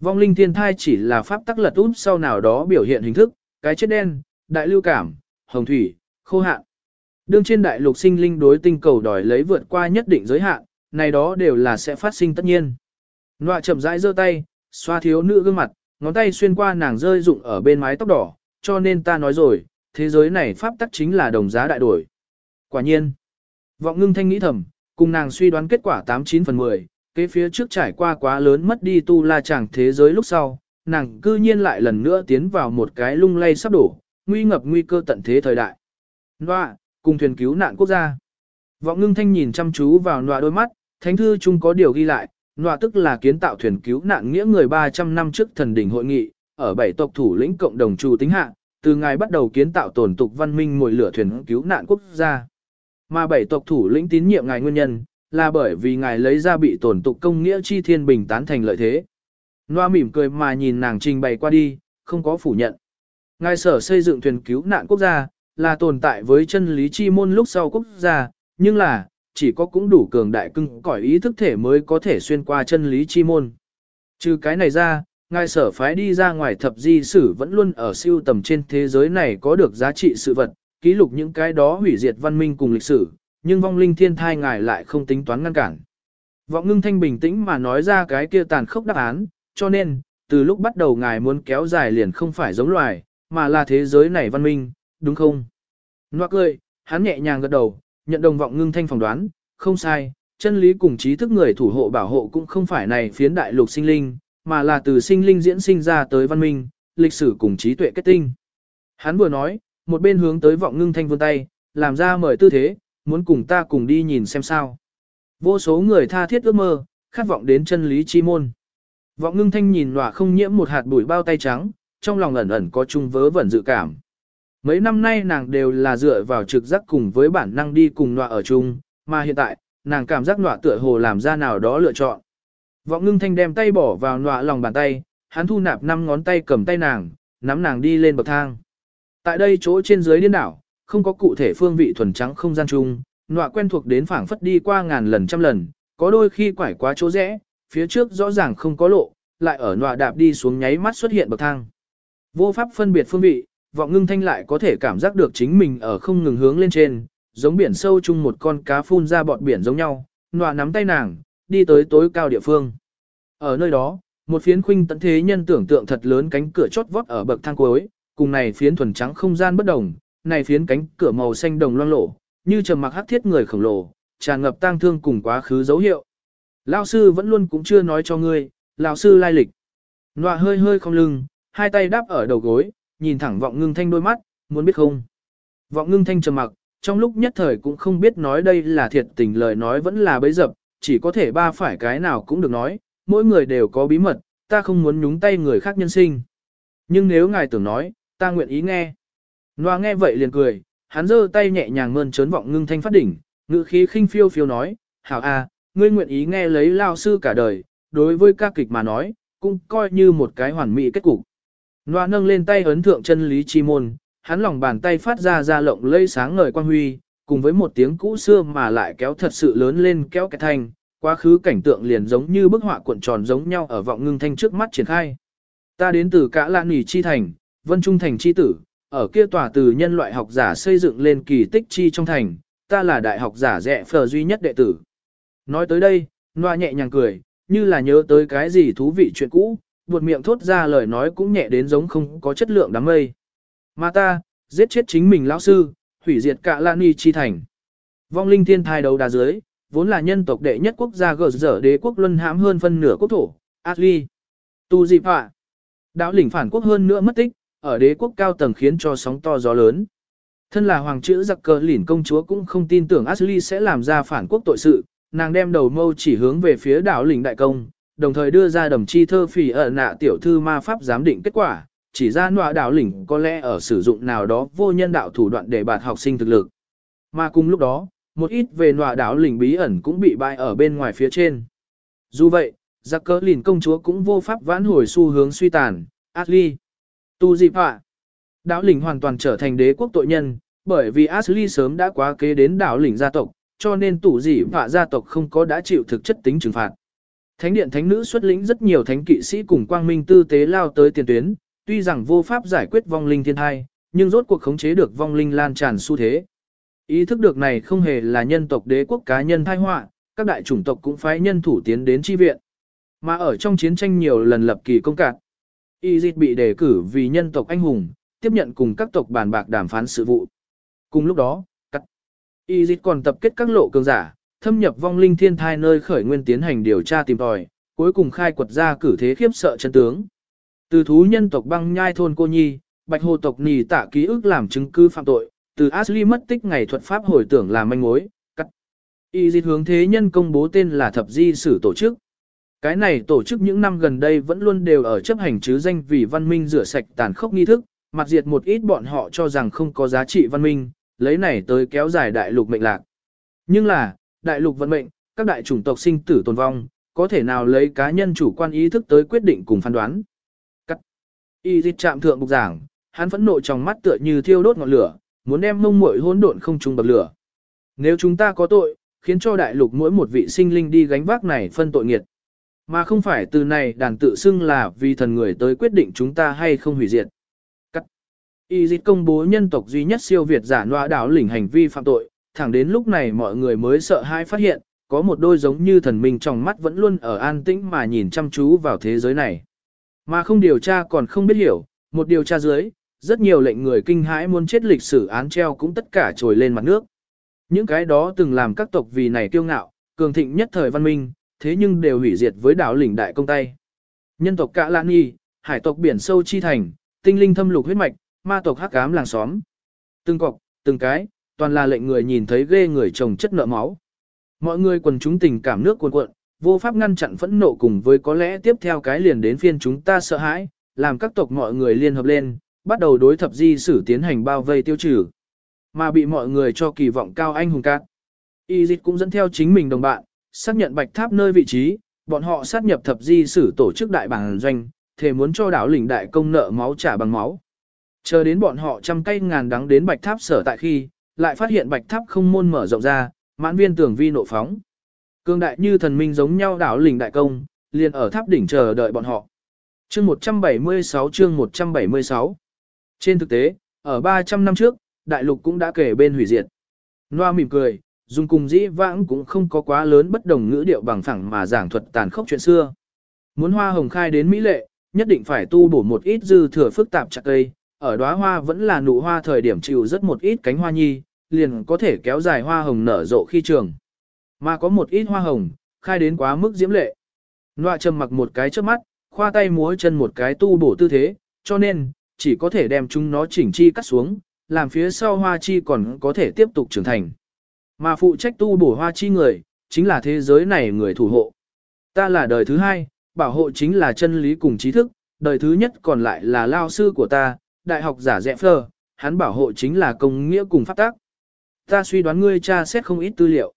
Vong linh thiên thai chỉ là pháp tắc lật úp sau nào đó biểu hiện hình thức, cái chết đen, đại lưu cảm, hồng thủy, khô hạn. Đương trên đại lục sinh linh đối tinh cầu đòi lấy vượt qua nhất định giới hạn, này đó đều là sẽ phát sinh tất nhiên. Nọa chậm rãi giơ tay, xoa thiếu nữ gương mặt, ngón tay xuyên qua nàng rơi rụng ở bên mái tóc đỏ, cho nên ta nói rồi, thế giới này pháp tắc chính là đồng giá đại đổi. Quả nhiên, vọng ngưng thanh nghĩ thầm, cùng nàng suy đoán kết quả 89 phần 10, kế phía trước trải qua quá lớn mất đi tu la chẳng thế giới lúc sau, nàng cư nhiên lại lần nữa tiến vào một cái lung lay sắp đổ, nguy ngập nguy cơ tận thế thời đại. Nọa, cùng thuyền cứu nạn quốc gia. Vọng ngưng thanh nhìn chăm chú vào nọa đôi mắt, thánh thư chung có điều ghi lại, nọa tức là kiến tạo thuyền cứu nạn nghĩa người 300 năm trước thần đỉnh hội nghị, ở bảy tộc thủ lĩnh cộng đồng chủ tính hạ, từ ngày bắt đầu kiến tạo tổn tục văn minh mồi lửa thuyền cứu nạn quốc gia. Mà bảy tộc thủ lĩnh tín nhiệm ngài nguyên nhân, là bởi vì ngài lấy ra bị tổn tục công nghĩa chi thiên bình tán thành lợi thế. Noa mỉm cười mà nhìn nàng trình bày qua đi, không có phủ nhận. Ngài sở xây dựng thuyền cứu nạn quốc gia, là tồn tại với chân lý chi môn lúc sau quốc gia, nhưng là, chỉ có cũng đủ cường đại cưng cõi ý thức thể mới có thể xuyên qua chân lý chi môn. Trừ cái này ra, ngài sở phái đi ra ngoài thập di sử vẫn luôn ở siêu tầm trên thế giới này có được giá trị sự vật, ký lục những cái đó hủy diệt văn minh cùng lịch sử, nhưng vong linh thiên thai ngài lại không tính toán ngăn cản. Vọng ngưng thanh bình tĩnh mà nói ra cái kia tàn khốc đáp án, cho nên, từ lúc bắt đầu ngài muốn kéo dài liền không phải giống loài, mà là thế giới này văn minh, đúng không? Ngoạc cười, hắn nhẹ nhàng gật đầu, nhận đồng vọng ngưng thanh phỏng đoán, không sai, chân lý cùng trí thức người thủ hộ bảo hộ cũng không phải này phiến đại lục sinh linh, mà là từ sinh linh diễn sinh ra tới văn minh, lịch sử cùng trí tuệ kết tinh. Hắn vừa nói, một bên hướng tới vọng ngưng thanh vươn tay, làm ra mời tư thế, muốn cùng ta cùng đi nhìn xem sao. Vô số người tha thiết ước mơ, khát vọng đến chân lý chi môn. Vọng ngưng thanh nhìn nọa không nhiễm một hạt bụi bao tay trắng, trong lòng ẩn ẩn có chung vớ vẩn dự cảm. Mấy năm nay nàng đều là dựa vào trực giác cùng với bản năng đi cùng nọa ở chung, mà hiện tại, nàng cảm giác nọa tựa hồ làm ra nào đó lựa chọn. Vọng ngưng thanh đem tay bỏ vào nọa lòng bàn tay, hắn thu nạp năm ngón tay cầm tay nàng, nắm nàng đi lên bậc thang. Tại đây chỗ trên dưới điên đảo, không có cụ thể phương vị thuần trắng không gian chung, nọa quen thuộc đến phảng phất đi qua ngàn lần trăm lần, có đôi khi quải quá chỗ rẽ, phía trước rõ ràng không có lộ, lại ở nọa đạp đi xuống nháy mắt xuất hiện bậc thang. Vô pháp phân biệt phương vị, vọng ngưng thanh lại có thể cảm giác được chính mình ở không ngừng hướng lên trên, giống biển sâu chung một con cá phun ra bọt biển giống nhau, nọa nắm tay nàng, đi tới tối cao địa phương. Ở nơi đó, một phiến khuynh tận thế nhân tưởng tượng thật lớn cánh cửa chót vót ở bậc thang cuối, cùng này phiến thuần trắng không gian bất đồng, này phiến cánh cửa màu xanh đồng loang lổ, như trầm mặc hắc thiết người khổng lồ, tràn ngập tang thương cùng quá khứ dấu hiệu. Lão sư vẫn luôn cũng chưa nói cho ngươi, lão sư lai lịch. Nọa hơi hơi không lưng, hai tay đáp ở đầu gối, nhìn thẳng vọng ngưng thanh đôi mắt, muốn biết không. Vọng ngưng thanh trầm mặc, trong lúc nhất thời cũng không biết nói đây là thiệt tình lời nói vẫn là bấy dập, chỉ có thể ba phải cái nào cũng được nói, mỗi người đều có bí mật, ta không muốn nhúng tay người khác nhân sinh. Nhưng nếu ngài tưởng nói, ta nguyện ý nghe. Noa nghe vậy liền cười, hắn giơ tay nhẹ nhàng mơn trớn vọng ngưng thanh phát đỉnh, ngữ khí khinh phiêu phiêu nói, hảo a, ngươi nguyện ý nghe lấy lao sư cả đời, đối với ca kịch mà nói, cũng coi như một cái hoàn mỹ kết cục. Noa nâng lên tay ấn thượng chân lý chi môn, hắn lòng bàn tay phát ra ra lộng lây sáng ngời quang huy, cùng với một tiếng cũ xưa mà lại kéo thật sự lớn lên kéo cái thanh, quá khứ cảnh tượng liền giống như bức họa cuộn tròn giống nhau ở vọng ngưng thanh trước mắt triển khai. Ta đến từ cả lạn nỉ chi thành, vân trung thành chi tử, ở kia tòa từ nhân loại học giả xây dựng lên kỳ tích chi trong thành, ta là đại học giả rẻ phờ duy nhất đệ tử. Nói tới đây, Noa nhẹ nhàng cười, như là nhớ tới cái gì thú vị chuyện cũ, buột miệng thốt ra lời nói cũng nhẹ đến giống không có chất lượng đám mây. Mà ta, giết chết chính mình lão sư, hủy diệt cả Lan Ni chi thành. Vong linh thiên thai đầu đá dưới, vốn là nhân tộc đệ nhất quốc gia gờ dở đế quốc luân hãm hơn phân nửa quốc thổ, adli Tu dịp hạ. Đạo lĩnh phản quốc hơn nữa mất tích, ở đế quốc cao tầng khiến cho sóng to gió lớn. Thân là hoàng chữ giặc cờ lỉn công chúa cũng không tin tưởng Ashley sẽ làm ra phản quốc tội sự, nàng đem đầu mâu chỉ hướng về phía đảo lĩnh đại công, đồng thời đưa ra đầm chi thơ phỉ ở nạ tiểu thư ma pháp giám định kết quả, chỉ ra nọa đảo lĩnh có lẽ ở sử dụng nào đó vô nhân đạo thủ đoạn để bạt học sinh thực lực. Mà cùng lúc đó, một ít về nọa đảo lĩnh bí ẩn cũng bị bại ở bên ngoài phía trên. Dù vậy, giặc cờ lìn công chúa cũng vô pháp vãn hồi xu hướng suy tàn, Ashley. Tu dịp hạ. Đảo lĩnh hoàn toàn trở thành đế quốc tội nhân, bởi vì Ashley sớm đã quá kế đến đảo lĩnh gia tộc, cho nên tủ dị hạ gia tộc không có đã chịu thực chất tính trừng phạt. Thánh điện thánh nữ xuất lĩnh rất nhiều thánh kỵ sĩ cùng quang minh tư tế lao tới tiền tuyến, tuy rằng vô pháp giải quyết vong linh thiên thai, nhưng rốt cuộc khống chế được vong linh lan tràn xu thế. Ý thức được này không hề là nhân tộc đế quốc cá nhân thai họa, các đại chủng tộc cũng phái nhân thủ tiến đến chi viện. Mà ở trong chiến tranh nhiều lần lập kỳ công cạn, Izit bị đề cử vì nhân tộc anh hùng, tiếp nhận cùng các tộc bàn bạc đàm phán sự vụ. Cùng lúc đó, cắt. Izit còn tập kết các lộ cường giả, thâm nhập vong linh thiên thai nơi khởi nguyên tiến hành điều tra tìm tòi, cuối cùng khai quật ra cử thế khiếp sợ chân tướng. Từ thú nhân tộc băng nhai thôn cô nhi, bạch hồ tộc nì tạ ký ức làm chứng cứ phạm tội, từ Ashley mất tích ngày thuật pháp hồi tưởng là manh mối, cắt. dịch hướng thế nhân công bố tên là thập di sử tổ chức. Cái này tổ chức những năm gần đây vẫn luôn đều ở chấp hành chứ danh vì văn minh rửa sạch tàn khốc nghi thức, mặt diệt một ít bọn họ cho rằng không có giá trị văn minh, lấy này tới kéo dài đại lục mệnh lạc. Nhưng là, đại lục vận mệnh, các đại chủng tộc sinh tử tồn vong, có thể nào lấy cá nhân chủ quan ý thức tới quyết định cùng phán đoán. Cắt. Y dịch chạm thượng bục giảng, hắn phẫn nộ trong mắt tựa như thiêu đốt ngọn lửa, muốn đem mông muội hỗn độn không trung bậc lửa. Nếu chúng ta có tội, khiến cho đại lục mỗi một vị sinh linh đi gánh vác này phân tội nghiệt. Mà không phải từ này đàn tự xưng là vì thần người tới quyết định chúng ta hay không hủy diệt. Cắt. Y dịch công bố nhân tộc duy nhất siêu Việt giả loa đảo lỉnh hành vi phạm tội, thẳng đến lúc này mọi người mới sợ hãi phát hiện, có một đôi giống như thần minh trong mắt vẫn luôn ở an tĩnh mà nhìn chăm chú vào thế giới này. Mà không điều tra còn không biết hiểu, một điều tra dưới, rất nhiều lệnh người kinh hãi muốn chết lịch sử án treo cũng tất cả trồi lên mặt nước. Những cái đó từng làm các tộc vì này kiêu ngạo, cường thịnh nhất thời văn minh, thế nhưng đều hủy diệt với đảo lĩnh đại công tay. Nhân tộc Cạ Lan Y, hải tộc biển sâu chi thành, tinh linh thâm lục huyết mạch, ma tộc hắc ám làng xóm. Từng cọc, từng cái, toàn là lệnh người nhìn thấy ghê người chồng chất nợ máu. Mọi người quần chúng tình cảm nước cuồn cuộn, vô pháp ngăn chặn phẫn nộ cùng với có lẽ tiếp theo cái liền đến phiên chúng ta sợ hãi, làm các tộc mọi người liên hợp lên, bắt đầu đối thập di sử tiến hành bao vây tiêu trừ. Mà bị mọi người cho kỳ vọng cao anh hùng cát. Y dịch cũng dẫn theo chính mình đồng bạn, xác nhận bạch tháp nơi vị trí, bọn họ sát nhập thập di sử tổ chức đại bản doanh, thề muốn cho đảo lĩnh đại công nợ máu trả bằng máu. Chờ đến bọn họ trăm cây ngàn đắng đến bạch tháp sở tại khi, lại phát hiện bạch tháp không môn mở rộng ra, mãn viên tưởng vi nộ phóng. Cương đại như thần minh giống nhau đảo lĩnh đại công, liền ở tháp đỉnh chờ đợi bọn họ. Chương 176 chương 176 Trên thực tế, ở 300 năm trước, đại lục cũng đã kể bên hủy diệt. Noa mỉm cười, dùng cùng dĩ vãng cũng không có quá lớn bất đồng ngữ điệu bằng phẳng mà giảng thuật tàn khốc chuyện xưa. Muốn hoa hồng khai đến mỹ lệ, nhất định phải tu bổ một ít dư thừa phức tạp chặt cây, ở đóa hoa vẫn là nụ hoa thời điểm chịu rất một ít cánh hoa nhi, liền có thể kéo dài hoa hồng nở rộ khi trường. Mà có một ít hoa hồng, khai đến quá mức diễm lệ. Nọa trầm mặc một cái trước mắt, khoa tay múa chân một cái tu bổ tư thế, cho nên, chỉ có thể đem chúng nó chỉnh chi cắt xuống, làm phía sau hoa chi còn có thể tiếp tục trưởng thành. Mà phụ trách tu bổ hoa chi người, chính là thế giới này người thủ hộ. Ta là đời thứ hai, bảo hộ chính là chân lý cùng trí thức, đời thứ nhất còn lại là lao sư của ta, đại học giả dẹ phơ, hắn bảo hộ chính là công nghĩa cùng pháp tác. Ta suy đoán ngươi tra xét không ít tư liệu.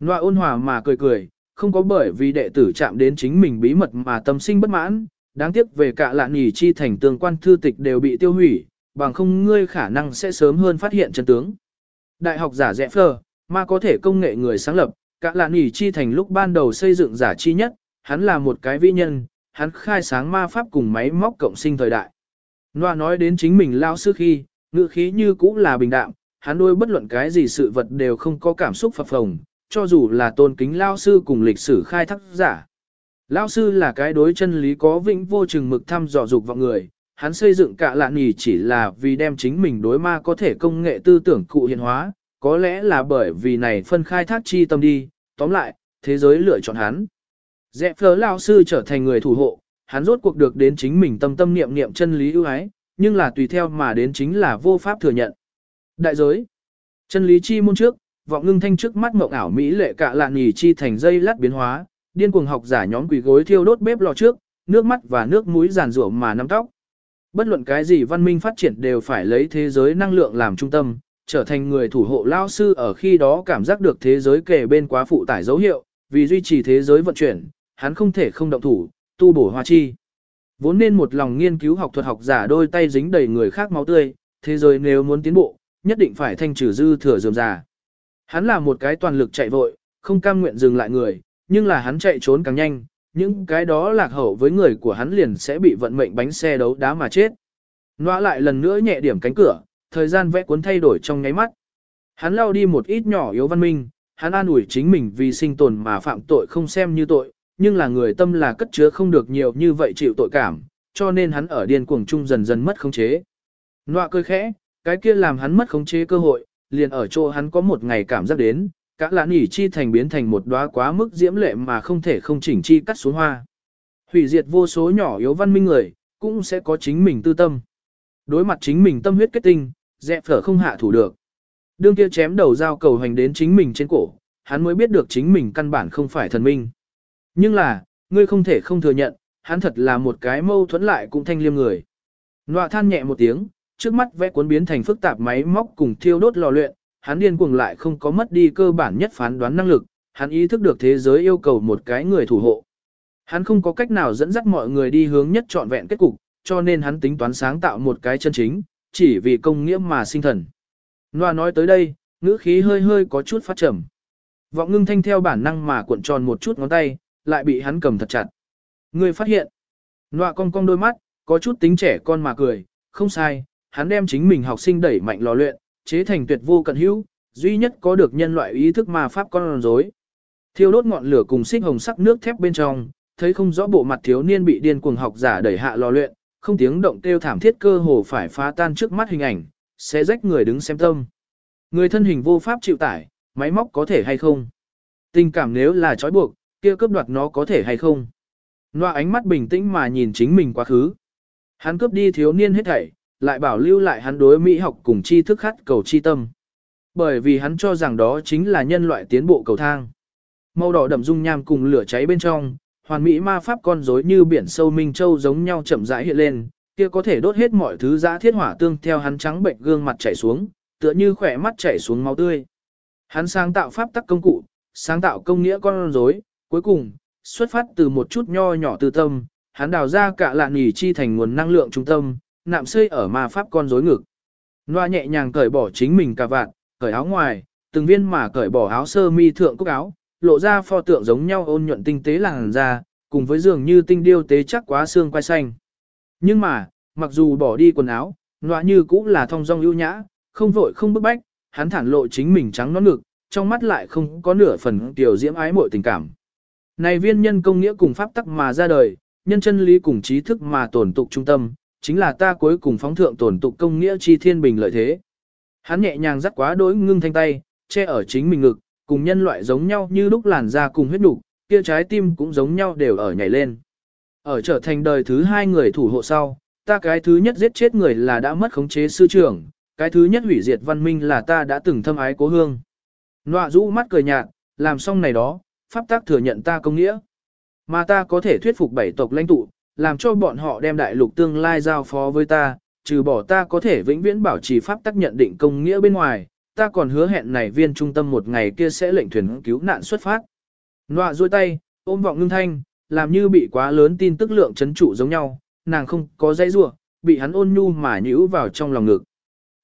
Nọa ôn hòa mà cười cười, không có bởi vì đệ tử chạm đến chính mình bí mật mà tâm sinh bất mãn, đáng tiếc về cả lạ nhì chi thành tương quan thư tịch đều bị tiêu hủy, bằng không ngươi khả năng sẽ sớm hơn phát hiện chân tướng. Đại học giả dẹ phơ, mà có thể công nghệ người sáng lập, cả là nỉ chi thành lúc ban đầu xây dựng giả chi nhất, hắn là một cái vĩ nhân, hắn khai sáng ma pháp cùng máy móc cộng sinh thời đại. Noa nói đến chính mình lao sư khi, ngữ khí như cũ là bình đạm, hắn đôi bất luận cái gì sự vật đều không có cảm xúc phập phồng, cho dù là tôn kính lao sư cùng lịch sử khai thác giả. Lao sư là cái đối chân lý có vĩnh vô chừng mực thăm dò dục vào người, hắn xây dựng cả lạ nì chỉ là vì đem chính mình đối ma có thể công nghệ tư tưởng cụ hiện hóa, có lẽ là bởi vì này phân khai thác chi tâm đi, tóm lại, thế giới lựa chọn hắn. Dẹ phở lao sư trở thành người thủ hộ, hắn rốt cuộc được đến chính mình tâm tâm niệm niệm chân lý ưu ái, nhưng là tùy theo mà đến chính là vô pháp thừa nhận. Đại giới. Chân lý chi môn trước, vọng ngưng thanh trước mắt mộng ảo mỹ lệ cả lạn nhì chi thành dây lát biến hóa, điên cuồng học giả nhóm quỷ gối thiêu đốt bếp lò trước, nước mắt và nước mũi giàn rủa mà nắm tóc. Bất luận cái gì văn minh phát triển đều phải lấy thế giới năng lượng làm trung tâm, trở thành người thủ hộ lao sư ở khi đó cảm giác được thế giới kề bên quá phụ tải dấu hiệu, vì duy trì thế giới vận chuyển, hắn không thể không động thủ, tu bổ hoa chi. Vốn nên một lòng nghiên cứu học thuật học giả đôi tay dính đầy người khác máu tươi, thế giới nếu muốn tiến bộ, nhất định phải thanh trừ dư thừa dườm già. Hắn là một cái toàn lực chạy vội, không cam nguyện dừng lại người, nhưng là hắn chạy trốn càng nhanh, những cái đó lạc hậu với người của hắn liền sẽ bị vận mệnh bánh xe đấu đá mà chết. Nóa lại lần nữa nhẹ điểm cánh cửa, thời gian vẽ cuốn thay đổi trong nháy mắt. Hắn lao đi một ít nhỏ yếu văn minh, hắn an ủi chính mình vì sinh tồn mà phạm tội không xem như tội, nhưng là người tâm là cất chứa không được nhiều như vậy chịu tội cảm, cho nên hắn ở điên cuồng chung dần dần mất khống chế. Nọa cười khẽ, cái kia làm hắn mất khống chế cơ hội, liền ở chỗ hắn có một ngày cảm giác đến, cả lãn nhỉ chi thành biến thành một đóa quá mức diễm lệ mà không thể không chỉnh chi cắt xuống hoa. Hủy diệt vô số nhỏ yếu văn minh người, cũng sẽ có chính mình tư tâm. Đối mặt chính mình tâm huyết kết tinh, dẹ phở không hạ thủ được. Đương kia chém đầu dao cầu hành đến chính mình trên cổ, hắn mới biết được chính mình căn bản không phải thần minh. Nhưng là, ngươi không thể không thừa nhận, hắn thật là một cái mâu thuẫn lại cũng thanh liêm người. Nọa than nhẹ một tiếng, trước mắt vẽ cuốn biến thành phức tạp máy móc cùng thiêu đốt lò luyện, hắn điên cuồng lại không có mất đi cơ bản nhất phán đoán năng lực, hắn ý thức được thế giới yêu cầu một cái người thủ hộ. Hắn không có cách nào dẫn dắt mọi người đi hướng nhất trọn vẹn kết cục, cho nên hắn tính toán sáng tạo một cái chân chính, chỉ vì công nghĩa mà sinh thần. Noa nói tới đây, ngữ khí hơi hơi có chút phát trầm. Vọng ngưng thanh theo bản năng mà cuộn tròn một chút ngón tay, lại bị hắn cầm thật chặt. Người phát hiện. Noa cong cong đôi mắt, có chút tính trẻ con mà cười, không sai, hắn đem chính mình học sinh đẩy mạnh lò luyện, chế thành tuyệt vô cận hữu, duy nhất có được nhân loại ý thức mà pháp con rối. Thiêu đốt ngọn lửa cùng xích hồng sắc nước thép bên trong, thấy không rõ bộ mặt thiếu niên bị điên cuồng học giả đẩy hạ lò luyện, không tiếng động kêu thảm thiết cơ hồ phải phá tan trước mắt hình ảnh, sẽ rách người đứng xem tâm. Người thân hình vô pháp chịu tải, máy móc có thể hay không? Tình cảm nếu là trói buộc, kia cướp đoạt nó có thể hay không? Noa ánh mắt bình tĩnh mà nhìn chính mình quá khứ. Hắn cướp đi thiếu niên hết thảy, lại bảo lưu lại hắn đối mỹ học cùng tri thức khát cầu chi tâm. Bởi vì hắn cho rằng đó chính là nhân loại tiến bộ cầu thang. Màu đỏ đậm dung nham cùng lửa cháy bên trong, hoàn mỹ ma pháp con rối như biển sâu minh châu giống nhau chậm rãi hiện lên, kia có thể đốt hết mọi thứ dã thiết hỏa tương theo hắn trắng bệnh gương mặt chảy xuống, tựa như khỏe mắt chảy xuống máu tươi. Hắn sáng tạo pháp tắc công cụ, sáng tạo công nghĩa con rối, cuối cùng, xuất phát từ một chút nho nhỏ từ tâm, hắn đào ra cả lạn nhỉ chi thành nguồn năng lượng trung tâm, nạm xây ở ma pháp con rối ngực. loa nhẹ nhàng cởi bỏ chính mình cả vạn, cởi áo ngoài, từng viên mà cởi bỏ áo sơ mi thượng cúc áo, lộ ra pho tượng giống nhau ôn nhuận tinh tế làn da, cùng với dường như tinh điêu tế chắc quá xương quai xanh. Nhưng mà, mặc dù bỏ đi quần áo, nọa như cũng là thong dong ưu nhã, không vội không bức bách, hắn thản lộ chính mình trắng nõn ngực, trong mắt lại không có nửa phần tiểu diễm ái mội tình cảm. Này viên nhân công nghĩa cùng pháp tắc mà ra đời, nhân chân lý cùng trí thức mà tổn tục trung tâm, chính là ta cuối cùng phóng thượng tổn tục công nghĩa chi thiên bình lợi thế. Hắn nhẹ nhàng dắt quá đối ngưng thanh tay, che ở chính mình ngực, cùng nhân loại giống nhau như lúc làn da cùng huyết đủ, kia trái tim cũng giống nhau đều ở nhảy lên. Ở trở thành đời thứ hai người thủ hộ sau, ta cái thứ nhất giết chết người là đã mất khống chế sư trưởng, cái thứ nhất hủy diệt văn minh là ta đã từng thâm ái cố hương. Nọa rũ mắt cười nhạt, làm xong này đó, pháp tác thừa nhận ta công nghĩa. Mà ta có thể thuyết phục bảy tộc lãnh tụ, làm cho bọn họ đem đại lục tương lai giao phó với ta, trừ bỏ ta có thể vĩnh viễn bảo trì pháp tắc nhận định công nghĩa bên ngoài, ta còn hứa hẹn này viên trung tâm một ngày kia sẽ lệnh thuyền cứu nạn xuất phát. Nọa duỗi tay, ôm vọng ngưng thanh, làm như bị quá lớn tin tức lượng chấn trụ giống nhau, nàng không có dây rua, bị hắn ôn nhu mà nhữ vào trong lòng ngực.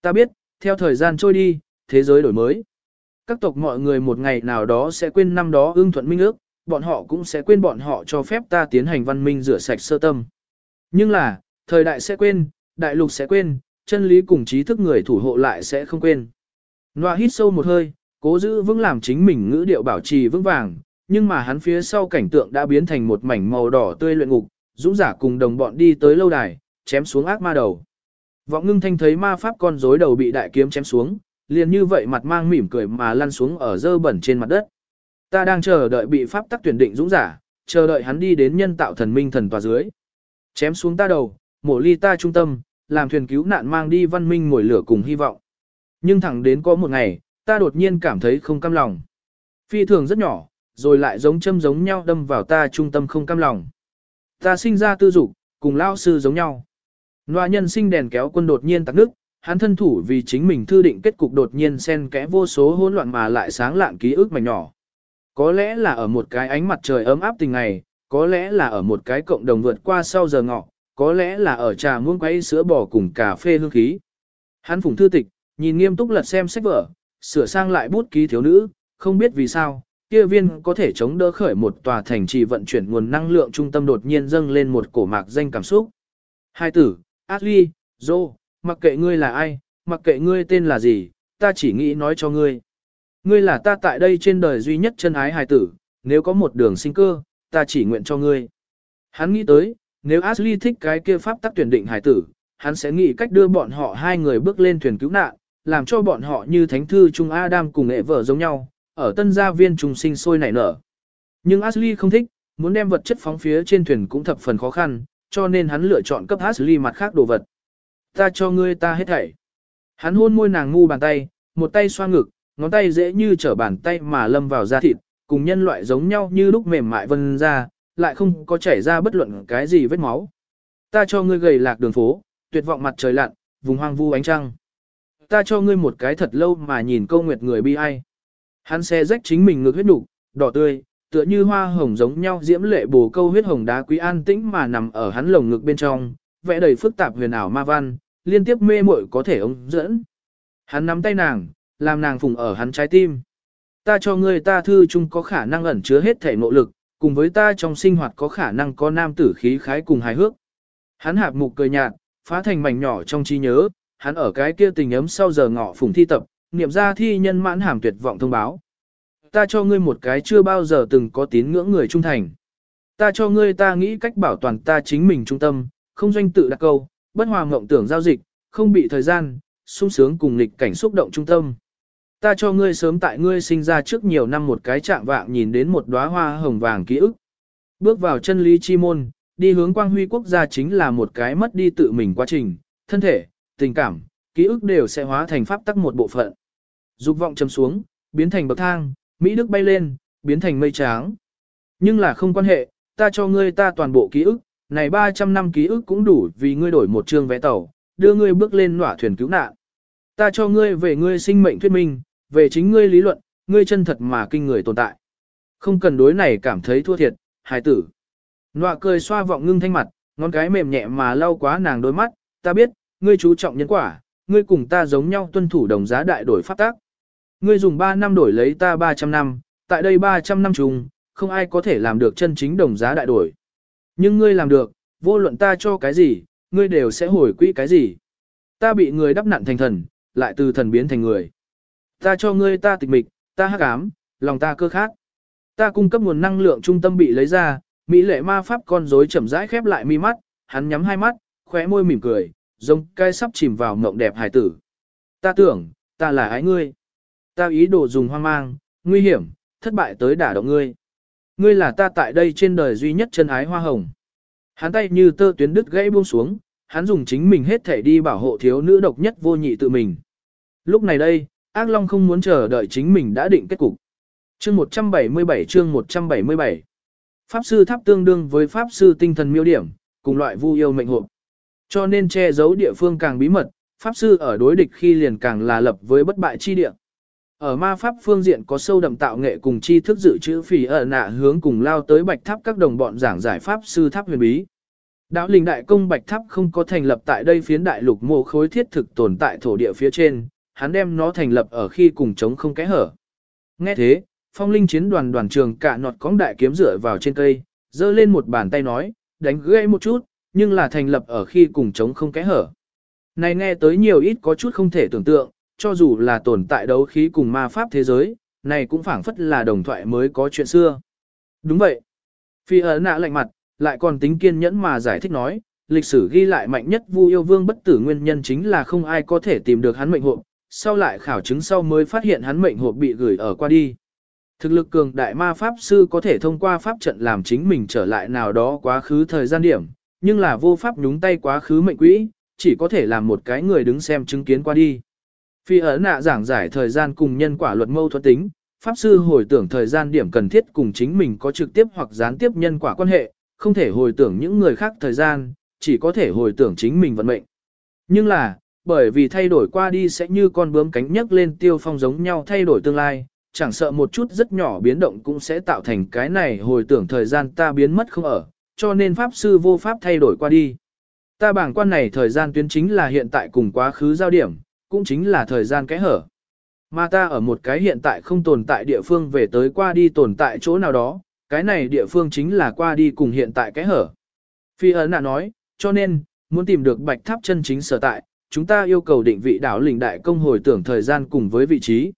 Ta biết, theo thời gian trôi đi, thế giới đổi mới. Các tộc mọi người một ngày nào đó sẽ quên năm đó ưng thuận minh ước, bọn họ cũng sẽ quên bọn họ cho phép ta tiến hành văn minh rửa sạch sơ tâm. Nhưng là, thời đại sẽ quên, đại lục sẽ quên, chân lý cùng trí thức người thủ hộ lại sẽ không quên. Noa hít sâu một hơi, cố giữ vững làm chính mình ngữ điệu bảo trì vững vàng, nhưng mà hắn phía sau cảnh tượng đã biến thành một mảnh màu đỏ tươi luyện ngục, dũng giả cùng đồng bọn đi tới lâu đài, chém xuống ác ma đầu. Vọng ngưng thanh thấy ma pháp con rối đầu bị đại kiếm chém xuống, liền như vậy mặt mang mỉm cười mà lăn xuống ở dơ bẩn trên mặt đất. Ta đang chờ đợi bị pháp tắc tuyển định dũng giả, chờ đợi hắn đi đến nhân tạo thần minh thần tòa dưới. Chém xuống ta đầu, mổ ly ta trung tâm, làm thuyền cứu nạn mang đi văn minh ngồi lửa cùng hy vọng. Nhưng thẳng đến có một ngày, ta đột nhiên cảm thấy không cam lòng. Phi thường rất nhỏ, rồi lại giống châm giống nhau đâm vào ta trung tâm không cam lòng. Ta sinh ra tư dục, cùng lao sư giống nhau. Nòa nhân sinh đèn kéo quân đột nhiên tắc nước, hắn thân thủ vì chính mình thư định kết cục đột nhiên xen kẽ vô số hỗn loạn mà lại sáng lạn ký ức mảnh nhỏ. Có lẽ là ở một cái ánh mặt trời ấm áp tình ngày, có lẽ là ở một cái cộng đồng vượt qua sau giờ ngọ, có lẽ là ở trà muôn quay sữa bò cùng cà phê hương khí. Hắn phùng thư tịch, nhìn nghiêm túc lật xem sách vở, sửa sang lại bút ký thiếu nữ, không biết vì sao, kia viên có thể chống đỡ khởi một tòa thành trì vận chuyển nguồn năng lượng trung tâm đột nhiên dâng lên một cổ mạc danh cảm xúc. Hai tử, Ashley, Joe, mặc kệ ngươi là ai, mặc kệ ngươi tên là gì, ta chỉ nghĩ nói cho ngươi. Ngươi là ta tại đây trên đời duy nhất chân ái hài tử, nếu có một đường sinh cơ, ta chỉ nguyện cho ngươi. Hắn nghĩ tới, nếu Ashley thích cái kia pháp tắc tuyển định hài tử, hắn sẽ nghĩ cách đưa bọn họ hai người bước lên thuyền cứu nạn, làm cho bọn họ như thánh thư Trung Adam cùng nghệ vợ giống nhau, ở tân gia viên trùng sinh sôi nảy nở. Nhưng Ashley không thích, muốn đem vật chất phóng phía trên thuyền cũng thập phần khó khăn, cho nên hắn lựa chọn cấp Ashley mặt khác đồ vật. Ta cho ngươi ta hết thảy. Hắn hôn môi nàng ngu bàn tay, một tay xoa ngực, ngón tay dễ như trở bàn tay mà lâm vào da thịt, cùng nhân loại giống nhau như lúc mềm mại vân ra, lại không có chảy ra bất luận cái gì vết máu. Ta cho ngươi gầy lạc đường phố, tuyệt vọng mặt trời lặn, vùng hoang vu ánh trăng. Ta cho ngươi một cái thật lâu mà nhìn câu nguyệt người bi ai. Hắn xe rách chính mình ngược huyết đủ, đỏ tươi, tựa như hoa hồng giống nhau diễm lệ bồ câu huyết hồng đá quý an tĩnh mà nằm ở hắn lồng ngực bên trong, vẽ đầy phức tạp huyền ảo ma văn, liên tiếp mê muội có thể ống dẫn. Hắn nắm tay nàng, làm nàng phùng ở hắn trái tim. Ta cho ngươi ta thư chung có khả năng ẩn chứa hết thể nội lực, cùng với ta trong sinh hoạt có khả năng có nam tử khí khái cùng hài hước. Hắn hạp mục cười nhạt, phá thành mảnh nhỏ trong trí nhớ, hắn ở cái kia tình ấm sau giờ ngọ phùng thi tập, niệm ra thi nhân mãn hàm tuyệt vọng thông báo. Ta cho ngươi một cái chưa bao giờ từng có tín ngưỡng người trung thành. Ta cho ngươi ta nghĩ cách bảo toàn ta chính mình trung tâm, không doanh tự đặt câu, bất hòa mộng tưởng giao dịch, không bị thời gian, sung sướng cùng lịch cảnh xúc động trung tâm. Ta cho ngươi sớm tại ngươi sinh ra trước nhiều năm một cái trạng vạng nhìn đến một đóa hoa hồng vàng ký ức. Bước vào chân lý chi môn, đi hướng quang huy quốc gia chính là một cái mất đi tự mình quá trình, thân thể, tình cảm, ký ức đều sẽ hóa thành pháp tắc một bộ phận. Dục vọng chấm xuống, biến thành bậc thang, Mỹ Đức bay lên, biến thành mây tráng. Nhưng là không quan hệ, ta cho ngươi ta toàn bộ ký ức, này 300 năm ký ức cũng đủ vì ngươi đổi một trường vé tàu, đưa ngươi bước lên nỏa thuyền cứu nạn. Ta cho ngươi về ngươi sinh mệnh thuyết minh, về chính ngươi lý luận, ngươi chân thật mà kinh người tồn tại. Không cần đối này cảm thấy thua thiệt, hài tử. Nọa cười xoa vọng ngưng thanh mặt, ngón cái mềm nhẹ mà lau quá nàng đôi mắt, ta biết, ngươi chú trọng nhân quả, ngươi cùng ta giống nhau tuân thủ đồng giá đại đổi pháp tác. Ngươi dùng 3 năm đổi lấy ta 300 năm, tại đây 300 năm chung, không ai có thể làm được chân chính đồng giá đại đổi. Nhưng ngươi làm được, vô luận ta cho cái gì, ngươi đều sẽ hồi quỹ cái gì. Ta bị người đắp nặn thành thần, lại từ thần biến thành người. Ta cho ngươi ta tịch mịch, ta hắc ám, lòng ta cơ khát. Ta cung cấp nguồn năng lượng trung tâm bị lấy ra, mỹ lệ ma pháp con rối chậm rãi khép lại mi mắt, hắn nhắm hai mắt, khóe môi mỉm cười, giống cai sắp chìm vào mộng đẹp hải tử. Ta tưởng, ta là ái ngươi. Ta ý đồ dùng hoang mang, nguy hiểm, thất bại tới đả động ngươi. Ngươi là ta tại đây trên đời duy nhất chân ái hoa hồng. Hắn tay như tơ tuyến đứt gãy buông xuống, hắn dùng chính mình hết thể đi bảo hộ thiếu nữ độc nhất vô nhị tự mình. Lúc này đây, ác long không muốn chờ đợi chính mình đã định kết cục. Chương 177 chương 177 Pháp sư tháp tương đương với pháp sư tinh thần miêu điểm, cùng loại vu yêu mệnh hộp. Cho nên che giấu địa phương càng bí mật, pháp sư ở đối địch khi liền càng là lập với bất bại chi địa. Ở ma pháp phương diện có sâu đậm tạo nghệ cùng chi thức dự trữ phỉ ở nạ hướng cùng lao tới bạch tháp các đồng bọn giảng giải pháp sư tháp huyền bí. Đạo linh đại công bạch tháp không có thành lập tại đây phiến đại lục mô khối thiết thực tồn tại thổ địa phía trên, hắn đem nó thành lập ở khi cùng chống không kẽ hở. Nghe thế, phong linh chiến đoàn đoàn trường cả nọt cóng đại kiếm rửa vào trên cây, giơ lên một bàn tay nói, đánh gãy một chút, nhưng là thành lập ở khi cùng chống không kẽ hở. Này nghe tới nhiều ít có chút không thể tưởng tượng, cho dù là tồn tại đấu khí cùng ma pháp thế giới, này cũng phảng phất là đồng thoại mới có chuyện xưa. Đúng vậy. Phi ấn nạ lạnh mặt, lại còn tính kiên nhẫn mà giải thích nói, lịch sử ghi lại mạnh nhất Vu yêu vương bất tử nguyên nhân chính là không ai có thể tìm được hắn mệnh hộp, sau lại khảo chứng sau mới phát hiện hắn mệnh hộp bị gửi ở qua đi. Thực lực cường đại ma pháp sư có thể thông qua pháp trận làm chính mình trở lại nào đó quá khứ thời gian điểm, nhưng là vô pháp nhúng tay quá khứ mệnh quỹ, chỉ có thể làm một cái người đứng xem chứng kiến qua đi. Phi ở nạ giảng giải thời gian cùng nhân quả luật mâu thuẫn tính, pháp sư hồi tưởng thời gian điểm cần thiết cùng chính mình có trực tiếp hoặc gián tiếp nhân quả quan hệ, không thể hồi tưởng những người khác thời gian, chỉ có thể hồi tưởng chính mình vận mệnh. Nhưng là, bởi vì thay đổi qua đi sẽ như con bướm cánh nhấc lên tiêu phong giống nhau thay đổi tương lai, chẳng sợ một chút rất nhỏ biến động cũng sẽ tạo thành cái này hồi tưởng thời gian ta biến mất không ở, cho nên pháp sư vô pháp thay đổi qua đi. Ta bảng quan này thời gian tuyến chính là hiện tại cùng quá khứ giao điểm, cũng chính là thời gian kẽ hở. Mà ta ở một cái hiện tại không tồn tại địa phương về tới qua đi tồn tại chỗ nào đó, cái này địa phương chính là qua đi cùng hiện tại kẽ hở. Phi ấn đã nói, cho nên, muốn tìm được bạch tháp chân chính sở tại, chúng ta yêu cầu định vị đảo lình đại công hồi tưởng thời gian cùng với vị trí.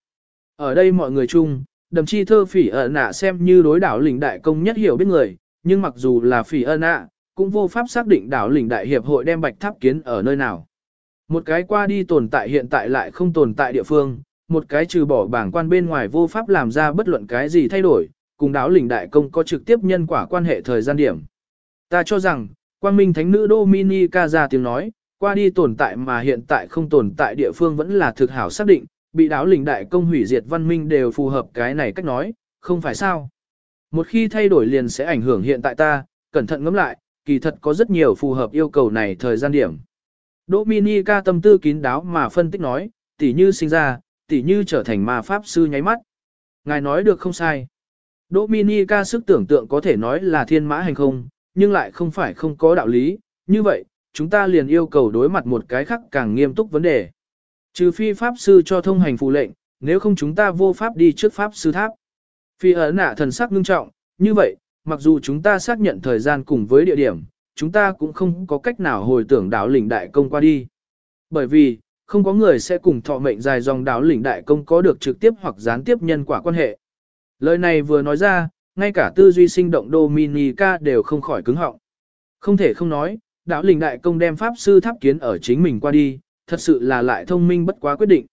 Ở đây mọi người chung, đầm chi thơ phỉ ẩn nạ xem như đối đảo lình đại công nhất hiểu biết người, nhưng mặc dù là phỉ ẩn à cũng vô pháp xác định đảo lĩnh đại hiệp hội đem bạch tháp kiến ở nơi nào. Một cái qua đi tồn tại hiện tại lại không tồn tại địa phương, một cái trừ bỏ bảng quan bên ngoài vô pháp làm ra bất luận cái gì thay đổi, cùng đảo lĩnh đại công có trực tiếp nhân quả quan hệ thời gian điểm. Ta cho rằng, quang minh thánh nữ Dominica ra tiếng nói, qua đi tồn tại mà hiện tại không tồn tại địa phương vẫn là thực hảo xác định, bị đáo lình đại công hủy diệt văn minh đều phù hợp cái này cách nói, không phải sao. Một khi thay đổi liền sẽ ảnh hưởng hiện tại ta, cẩn thận ngẫm lại, kỳ thật có rất nhiều phù hợp yêu cầu này thời gian điểm. Dominica tâm tư kín đáo mà phân tích nói, tỷ như sinh ra, tỷ như trở thành ma pháp sư nháy mắt. Ngài nói được không sai. Dominica sức tưởng tượng có thể nói là thiên mã hành không, nhưng lại không phải không có đạo lý, như vậy, chúng ta liền yêu cầu đối mặt một cái khác càng nghiêm túc vấn đề. Trừ phi pháp sư cho thông hành phù lệnh, nếu không chúng ta vô pháp đi trước pháp sư tháp. Phi ấn nạ thần sắc ngưng trọng, như vậy, mặc dù chúng ta xác nhận thời gian cùng với địa điểm, chúng ta cũng không có cách nào hồi tưởng đảo lĩnh đại công qua đi. Bởi vì, không có người sẽ cùng thọ mệnh dài dòng đảo lĩnh đại công có được trực tiếp hoặc gián tiếp nhân quả quan hệ. Lời này vừa nói ra, ngay cả tư duy sinh động Dominica đều không khỏi cứng họng. Không thể không nói, đảo lĩnh đại công đem pháp sư tháp kiến ở chính mình qua đi, thật sự là lại thông minh bất quá quyết định.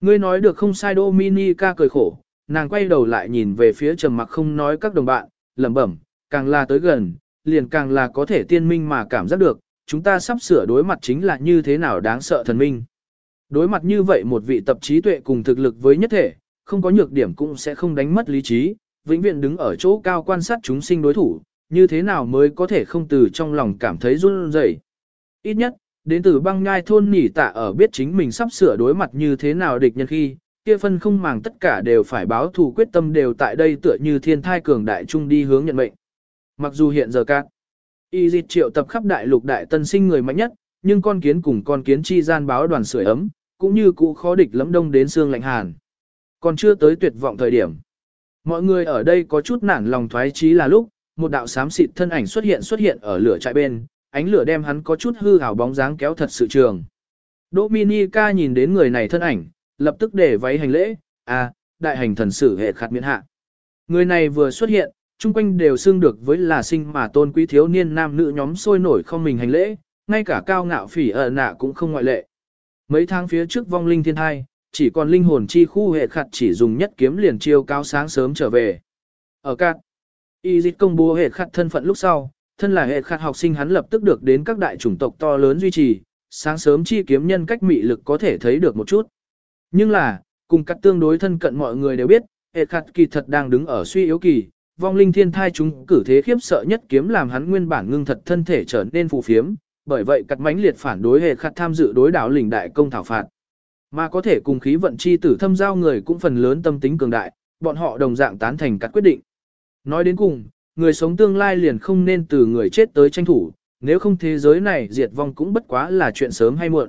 Ngươi nói được không sai Dominica cười khổ, nàng quay đầu lại nhìn về phía trầm mặc không nói các đồng bạn, lẩm bẩm, càng là tới gần, liền càng là có thể tiên minh mà cảm giác được, chúng ta sắp sửa đối mặt chính là như thế nào đáng sợ thần minh. Đối mặt như vậy một vị tập trí tuệ cùng thực lực với nhất thể, không có nhược điểm cũng sẽ không đánh mất lý trí, vĩnh viễn đứng ở chỗ cao quan sát chúng sinh đối thủ, như thế nào mới có thể không từ trong lòng cảm thấy run rẩy. Ít nhất, đến từ băng nhai thôn nỉ tạ ở biết chính mình sắp sửa đối mặt như thế nào địch nhân khi, kia phân không màng tất cả đều phải báo thù quyết tâm đều tại đây tựa như thiên thai cường đại trung đi hướng nhận mệnh. Mặc dù hiện giờ các y dịch triệu tập khắp đại lục đại tân sinh người mạnh nhất, nhưng con kiến cùng con kiến chi gian báo đoàn sưởi ấm, cũng như cũ khó địch lẫm đông đến xương lạnh hàn. Còn chưa tới tuyệt vọng thời điểm. Mọi người ở đây có chút nản lòng thoái chí là lúc, một đạo xám xịt thân ảnh xuất hiện xuất hiện ở lửa trại bên, ánh lửa đem hắn có chút hư ảo bóng dáng kéo thật sự trường. Dominica nhìn đến người này thân ảnh, lập tức để váy hành lễ, à, đại hành thần sử hệ khát miễn hạ. Người này vừa xuất hiện, chung quanh đều xưng được với là sinh mà tôn quý thiếu niên nam nữ nhóm sôi nổi không mình hành lễ, ngay cả cao ngạo phỉ ở nạ cũng không ngoại lệ. Mấy tháng phía trước vong linh thiên thai, chỉ còn linh hồn chi khu hệ khặt chỉ dùng nhất kiếm liền chiêu cao sáng sớm trở về. Ở cát, y dịch công bố hệ khặt thân phận lúc sau, thân là hệ khặt học sinh hắn lập tức được đến các đại chủng tộc to lớn duy trì, sáng sớm chi kiếm nhân cách mị lực có thể thấy được một chút. Nhưng là, cùng các tương đối thân cận mọi người đều biết, hệ khặt kỳ thật đang đứng ở suy yếu kỳ, vong linh thiên thai chúng cử thế khiếp sợ nhất kiếm làm hắn nguyên bản ngưng thật thân thể trở nên phù phiếm, bởi vậy cắt mãnh liệt phản đối hệ khặt tham dự đối đảo lĩnh đại công thảo phạt. Mà có thể cùng khí vận chi tử thâm giao người cũng phần lớn tâm tính cường đại, bọn họ đồng dạng tán thành các quyết định. Nói đến cùng, người sống tương lai liền không nên từ người chết tới tranh thủ, nếu không thế giới này diệt vong cũng bất quá là chuyện sớm hay muộn.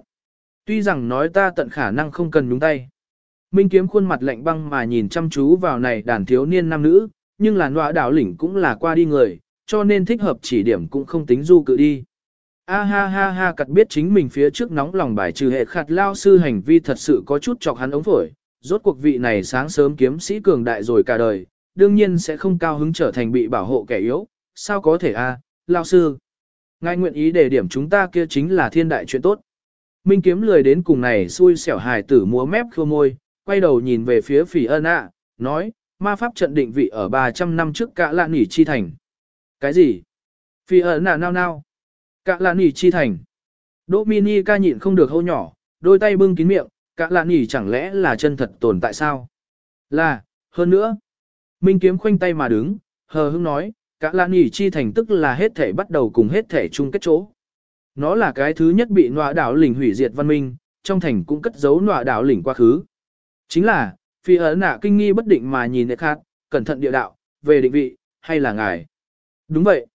Tuy rằng nói ta tận khả năng không cần nhúng tay. Minh kiếm khuôn mặt lạnh băng mà nhìn chăm chú vào này đàn thiếu niên nam nữ, nhưng là nọa đảo lĩnh cũng là qua đi người, cho nên thích hợp chỉ điểm cũng không tính du cự đi. A ha ha ha cặt biết chính mình phía trước nóng lòng bài trừ hệ khạt lao sư hành vi thật sự có chút chọc hắn ống phổi, rốt cuộc vị này sáng sớm kiếm sĩ cường đại rồi cả đời, đương nhiên sẽ không cao hứng trở thành bị bảo hộ kẻ yếu, sao có thể a, lao sư. Ngài nguyện ý để điểm chúng ta kia chính là thiên đại chuyện tốt. Minh kiếm lười đến cùng này xui xẻo hài tử múa mép khô môi, quay đầu nhìn về phía phỉ ân ạ, nói, ma pháp trận định vị ở 300 năm trước cả lạ nỉ chi thành. Cái gì? Phỉ ân ạ nao nao. Cả lạ nỉ chi thành. Đỗ mini ca nhịn không được hô nhỏ, đôi tay bưng kín miệng, cả lạ nỉ chẳng lẽ là chân thật tồn tại sao? Là, hơn nữa. Minh kiếm khoanh tay mà đứng, hờ hững nói, cả lạ nỉ chi thành tức là hết thể bắt đầu cùng hết thể chung kết chỗ. Nó là cái thứ nhất bị nọa đảo lỉnh hủy diệt văn minh, trong thành cũng cất giấu nọa đảo lỉnh quá khứ. Chính là, phi ấn nạ kinh nghi bất định mà nhìn khác, cẩn thận địa đạo, về định vị, hay là ngài? Đúng vậy.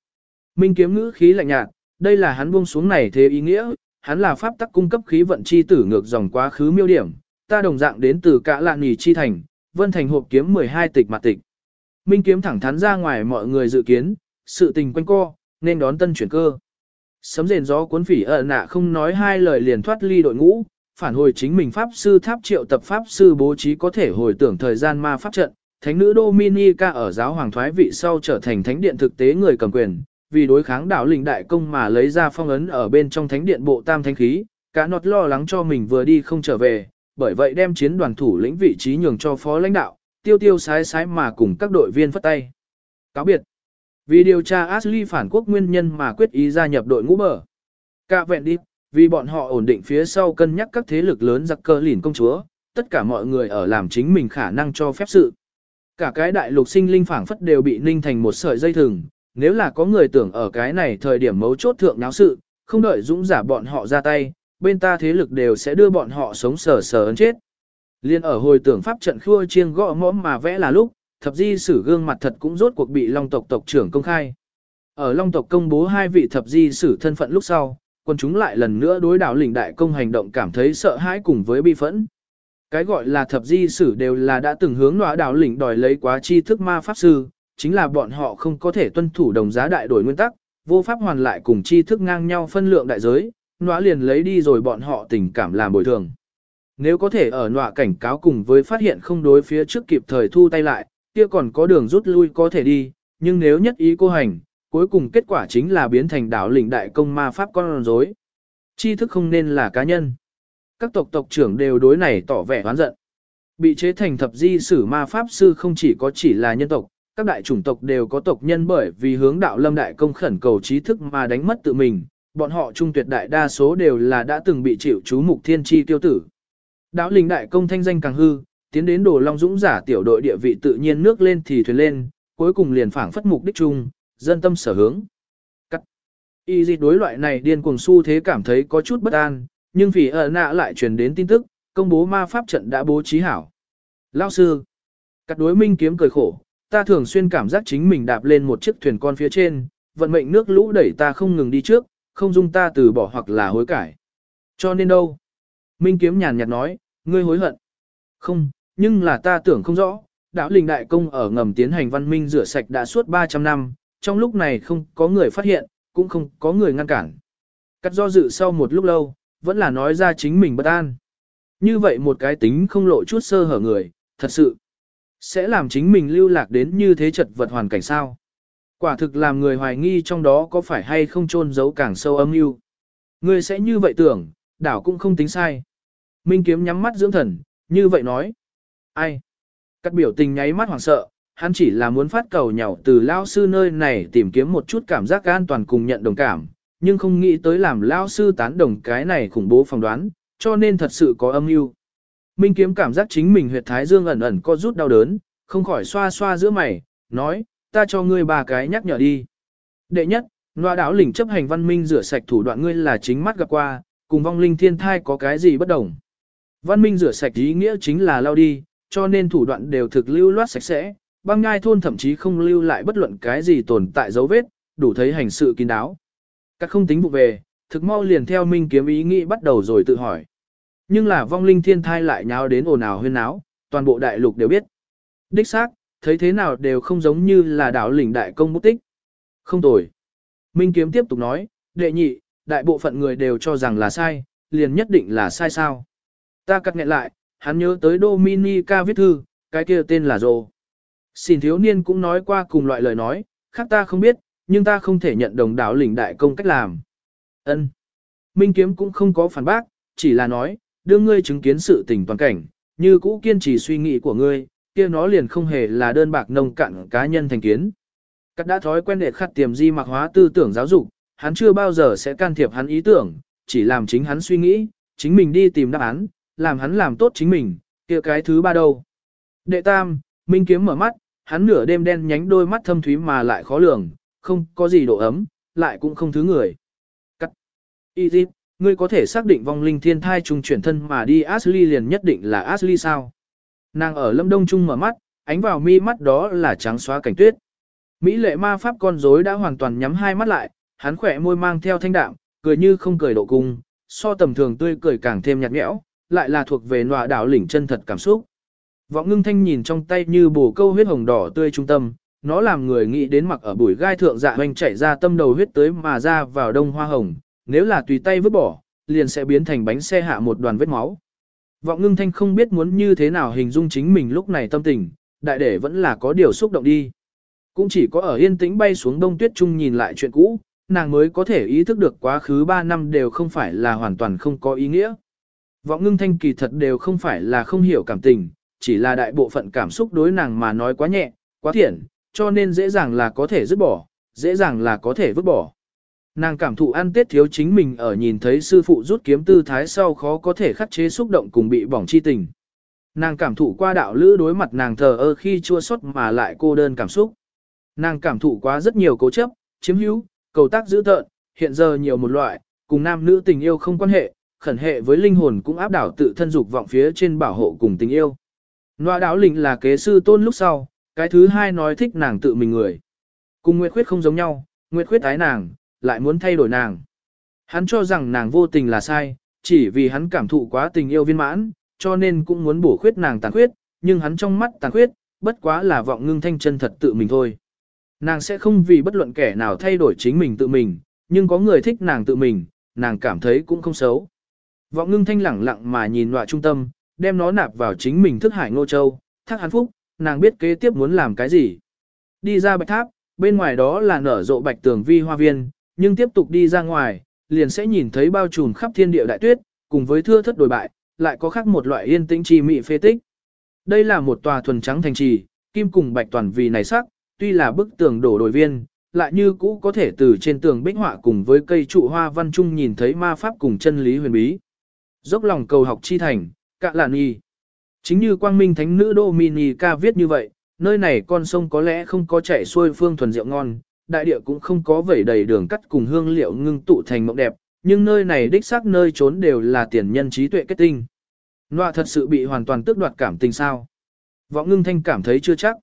Minh kiếm ngữ khí lạnh nhạt, đây là hắn buông xuống này thế ý nghĩa, hắn là pháp tắc cung cấp khí vận chi tử ngược dòng quá khứ miêu điểm, ta đồng dạng đến từ cả lạn nhì chi thành, vân thành hộp kiếm 12 tịch mặt tịch. Minh kiếm thẳng thắn ra ngoài mọi người dự kiến, sự tình quanh co, nên đón tân chuyển cơ. Sấm rền gió cuốn phỉ ợ nạ không nói hai lời liền thoát ly đội ngũ, phản hồi chính mình pháp sư tháp triệu tập pháp sư bố trí có thể hồi tưởng thời gian ma pháp trận. Thánh nữ Dominica ở giáo hoàng thoái vị sau trở thành thánh điện thực tế người cầm quyền, vì đối kháng đảo linh đại công mà lấy ra phong ấn ở bên trong thánh điện bộ tam thánh khí, cả nọt lo lắng cho mình vừa đi không trở về, bởi vậy đem chiến đoàn thủ lĩnh vị trí nhường cho phó lãnh đạo, tiêu tiêu sái sái mà cùng các đội viên phất tay. Cáo biệt. Vì điều tra Ashley phản quốc nguyên nhân mà quyết ý gia nhập đội ngũ bờ. Cả vẹn đi, vì bọn họ ổn định phía sau cân nhắc các thế lực lớn giặc cơ lìn công chúa, tất cả mọi người ở làm chính mình khả năng cho phép sự. Cả cái đại lục sinh linh phảng phất đều bị ninh thành một sợi dây thừng, nếu là có người tưởng ở cái này thời điểm mấu chốt thượng náo sự, không đợi dũng giả bọn họ ra tay, bên ta thế lực đều sẽ đưa bọn họ sống sờ sờ ấn chết. Liên ở hồi tưởng pháp trận khua chiêng gõ mõm mà vẽ là lúc, thập di sử gương mặt thật cũng rốt cuộc bị Long tộc tộc trưởng công khai. Ở Long tộc công bố hai vị thập di sử thân phận lúc sau, quân chúng lại lần nữa đối đảo lĩnh đại công hành động cảm thấy sợ hãi cùng với bi phẫn. Cái gọi là thập di sử đều là đã từng hướng nọa đảo lĩnh đòi lấy quá chi thức ma pháp sư, chính là bọn họ không có thể tuân thủ đồng giá đại đổi nguyên tắc, vô pháp hoàn lại cùng chi thức ngang nhau phân lượng đại giới, nọa liền lấy đi rồi bọn họ tình cảm làm bồi thường. Nếu có thể ở nọa cảnh cáo cùng với phát hiện không đối phía trước kịp thời thu tay lại, kia còn có đường rút lui có thể đi, nhưng nếu nhất ý cô hành, cuối cùng kết quả chính là biến thành đảo lĩnh đại công ma pháp con rối. Chi thức không nên là cá nhân. Các tộc tộc trưởng đều đối này tỏ vẻ oán giận. Bị chế thành thập di sử ma pháp sư không chỉ có chỉ là nhân tộc, các đại chủng tộc đều có tộc nhân bởi vì hướng đạo lâm đại công khẩn cầu trí thức mà đánh mất tự mình, bọn họ trung tuyệt đại đa số đều là đã từng bị chịu chú mục thiên chi tiêu tử. Đạo linh đại công thanh danh càng hư, tiến đến đồ long dũng giả tiểu đội địa vị tự nhiên nước lên thì thuyền lên, cuối cùng liền phảng phất mục đích chung, dân tâm sở hướng. Cắt. Y dịch đối loại này điên cuồng su thế cảm thấy có chút bất an, nhưng vì ở nạ lại truyền đến tin tức, công bố ma pháp trận đã bố trí hảo. Lao sư. Cắt đối minh kiếm cười khổ, ta thường xuyên cảm giác chính mình đạp lên một chiếc thuyền con phía trên, vận mệnh nước lũ đẩy ta không ngừng đi trước, không dung ta từ bỏ hoặc là hối cải. Cho nên đâu? Minh kiếm nhàn nhạt nói, ngươi hối hận. Không, nhưng là ta tưởng không rõ, đạo linh đại công ở ngầm tiến hành văn minh rửa sạch đã suốt 300 năm, trong lúc này không có người phát hiện, cũng không có người ngăn cản. Cắt do dự sau một lúc lâu, vẫn là nói ra chính mình bất an. Như vậy một cái tính không lộ chút sơ hở người, thật sự, sẽ làm chính mình lưu lạc đến như thế chật vật hoàn cảnh sao. Quả thực làm người hoài nghi trong đó có phải hay không trôn giấu càng sâu âm mưu. Người sẽ như vậy tưởng, đảo cũng không tính sai. Minh kiếm nhắm mắt dưỡng thần, như vậy nói. Ai? Các biểu tình nháy mắt hoảng sợ, hắn chỉ là muốn phát cầu nhàu từ lao sư nơi này tìm kiếm một chút cảm giác an toàn cùng nhận đồng cảm, nhưng không nghĩ tới làm lao sư tán đồng cái này khủng bố phỏng đoán, cho nên thật sự có âm mưu. Minh kiếm cảm giác chính mình huyệt thái dương ẩn ẩn có rút đau đớn, không khỏi xoa xoa giữa mày, nói, ta cho ngươi ba cái nhắc nhở đi. Đệ nhất, loa đảo lĩnh chấp hành văn minh rửa sạch thủ đoạn ngươi là chính mắt gặp qua, cùng vong linh thiên thai có cái gì bất đồng. Văn minh rửa sạch ý nghĩa chính là lao đi, cho nên thủ đoạn đều thực lưu loát sạch sẽ, băng ngai thôn thậm chí không lưu lại bất luận cái gì tồn tại dấu vết, đủ thấy hành sự kín đáo. Các không tính vụ về, thực mau liền theo minh kiếm ý nghĩ bắt đầu rồi tự hỏi. Nhưng là vong linh thiên thai lại nháo đến ồn ào huyên náo, toàn bộ đại lục đều biết. Đích xác, thấy thế nào đều không giống như là đảo lĩnh đại công bút tích. Không tồi. Minh kiếm tiếp tục nói, đệ nhị, đại bộ phận người đều cho rằng là sai, liền nhất định là sai sao. Ta cắt nghẹn lại, hắn nhớ tới Dominica viết thư, cái kia tên là Rồ. Xin thiếu niên cũng nói qua cùng loại lời nói, khác ta không biết, nhưng ta không thể nhận đồng đảo lĩnh đại công cách làm. Ân. Minh kiếm cũng không có phản bác, chỉ là nói, đưa ngươi chứng kiến sự tình toàn cảnh, như cũ kiên trì suy nghĩ của ngươi, kia nó liền không hề là đơn bạc nông cạn cá nhân thành kiến. Cắt đã thói quen để khắc tiềm di mạc hóa tư tưởng giáo dục, hắn chưa bao giờ sẽ can thiệp hắn ý tưởng, chỉ làm chính hắn suy nghĩ, chính mình đi tìm đáp án, làm hắn làm tốt chính mình, kia cái thứ ba đâu. Đệ tam, Minh Kiếm mở mắt, hắn nửa đêm đen nhánh đôi mắt thâm thúy mà lại khó lường, không có gì độ ấm, lại cũng không thứ người. Cắt. Easy, ngươi có thể xác định vong linh thiên thai trùng chuyển thân mà đi Ashley liền nhất định là Ashley sao? Nàng ở lâm đông trung mở mắt, ánh vào mi mắt đó là trắng xóa cảnh tuyết. Mỹ lệ ma pháp con rối đã hoàn toàn nhắm hai mắt lại, hắn khỏe môi mang theo thanh đạm, cười như không cười độ cung, so tầm thường tươi cười càng thêm nhạt nhẽo, lại là thuộc về nọa đảo lĩnh chân thật cảm xúc. Vọng ngưng thanh nhìn trong tay như bổ câu huyết hồng đỏ tươi trung tâm, nó làm người nghĩ đến mặc ở bụi gai thượng dạ hoành chảy ra tâm đầu huyết tới mà ra vào đông hoa hồng, nếu là tùy tay vứt bỏ, liền sẽ biến thành bánh xe hạ một đoàn vết máu. Vọng ngưng thanh không biết muốn như thế nào hình dung chính mình lúc này tâm tình, đại để vẫn là có điều xúc động đi. Cũng chỉ có ở yên tĩnh bay xuống đông tuyết trung nhìn lại chuyện cũ, nàng mới có thể ý thức được quá khứ 3 năm đều không phải là hoàn toàn không có ý nghĩa. Vọng ngưng thanh kỳ thật đều không phải là không hiểu cảm tình, chỉ là đại bộ phận cảm xúc đối nàng mà nói quá nhẹ, quá thiện, cho nên dễ dàng là có thể dứt bỏ, dễ dàng là có thể vứt bỏ. Nàng cảm thụ ăn tết thiếu chính mình ở nhìn thấy sư phụ rút kiếm tư thái sau khó có thể khắc chế xúc động cùng bị bỏng chi tình. Nàng cảm thụ qua đạo lữ đối mặt nàng thờ ơ khi chua xót mà lại cô đơn cảm xúc. Nàng cảm thụ quá rất nhiều cố chấp, chiếm hữu, cầu tác giữ tợn, hiện giờ nhiều một loại, cùng nam nữ tình yêu không quan hệ, khẩn hệ với linh hồn cũng áp đảo tự thân dục vọng phía trên bảo hộ cùng tình yêu. Nọa đáo lĩnh là kế sư tôn lúc sau, Cái thứ hai nói thích nàng tự mình người. Cùng Nguyệt Khuyết không giống nhau, Nguyệt Khuyết ái nàng, lại muốn thay đổi nàng. Hắn cho rằng nàng vô tình là sai, chỉ vì hắn cảm thụ quá tình yêu viên mãn, cho nên cũng muốn bổ khuyết nàng tàn khuyết, nhưng hắn trong mắt tàn khuyết, bất quá là vọng ngưng thanh chân thật tự mình thôi. Nàng sẽ không vì bất luận kẻ nào thay đổi chính mình tự mình, nhưng có người thích nàng tự mình, nàng cảm thấy cũng không xấu. Vọng ngưng thanh lẳng lặng mà nhìn loại trung tâm, đem nó nạp vào chính mình thức hải ngô châu, thác hắn phúc, nàng biết kế tiếp muốn làm cái gì. Đi ra bạch tháp, bên ngoài đó là nở rộ bạch tường vi hoa viên, nhưng tiếp tục đi ra ngoài, liền sẽ nhìn thấy bao trùm khắp thiên địa đại tuyết, cùng với thưa thất đồi bại, lại có khác một loại yên tĩnh trì mị phê tích. Đây là một tòa thuần trắng thành trì, kim cùng bạch toàn vì này sắc, tuy là bức tường đổ đồi viên, lại như cũ có thể từ trên tường bích họa cùng với cây trụ hoa văn trung nhìn thấy ma pháp cùng chân lý huyền bí. Dốc lòng cầu học chi thành, cạ lạn y. Chính như quang minh thánh nữ Dominica viết như vậy, nơi này con sông có lẽ không có chảy xuôi phương thuần rượu ngon, đại địa cũng không có vẩy đầy đường cắt cùng hương liệu ngưng tụ thành mộng đẹp, nhưng nơi này đích xác nơi trốn đều là tiền nhân trí tuệ kết tinh. Nọa thật sự bị hoàn toàn tước đoạt cảm tình sao. Vọng ngưng thanh cảm thấy chưa chắc.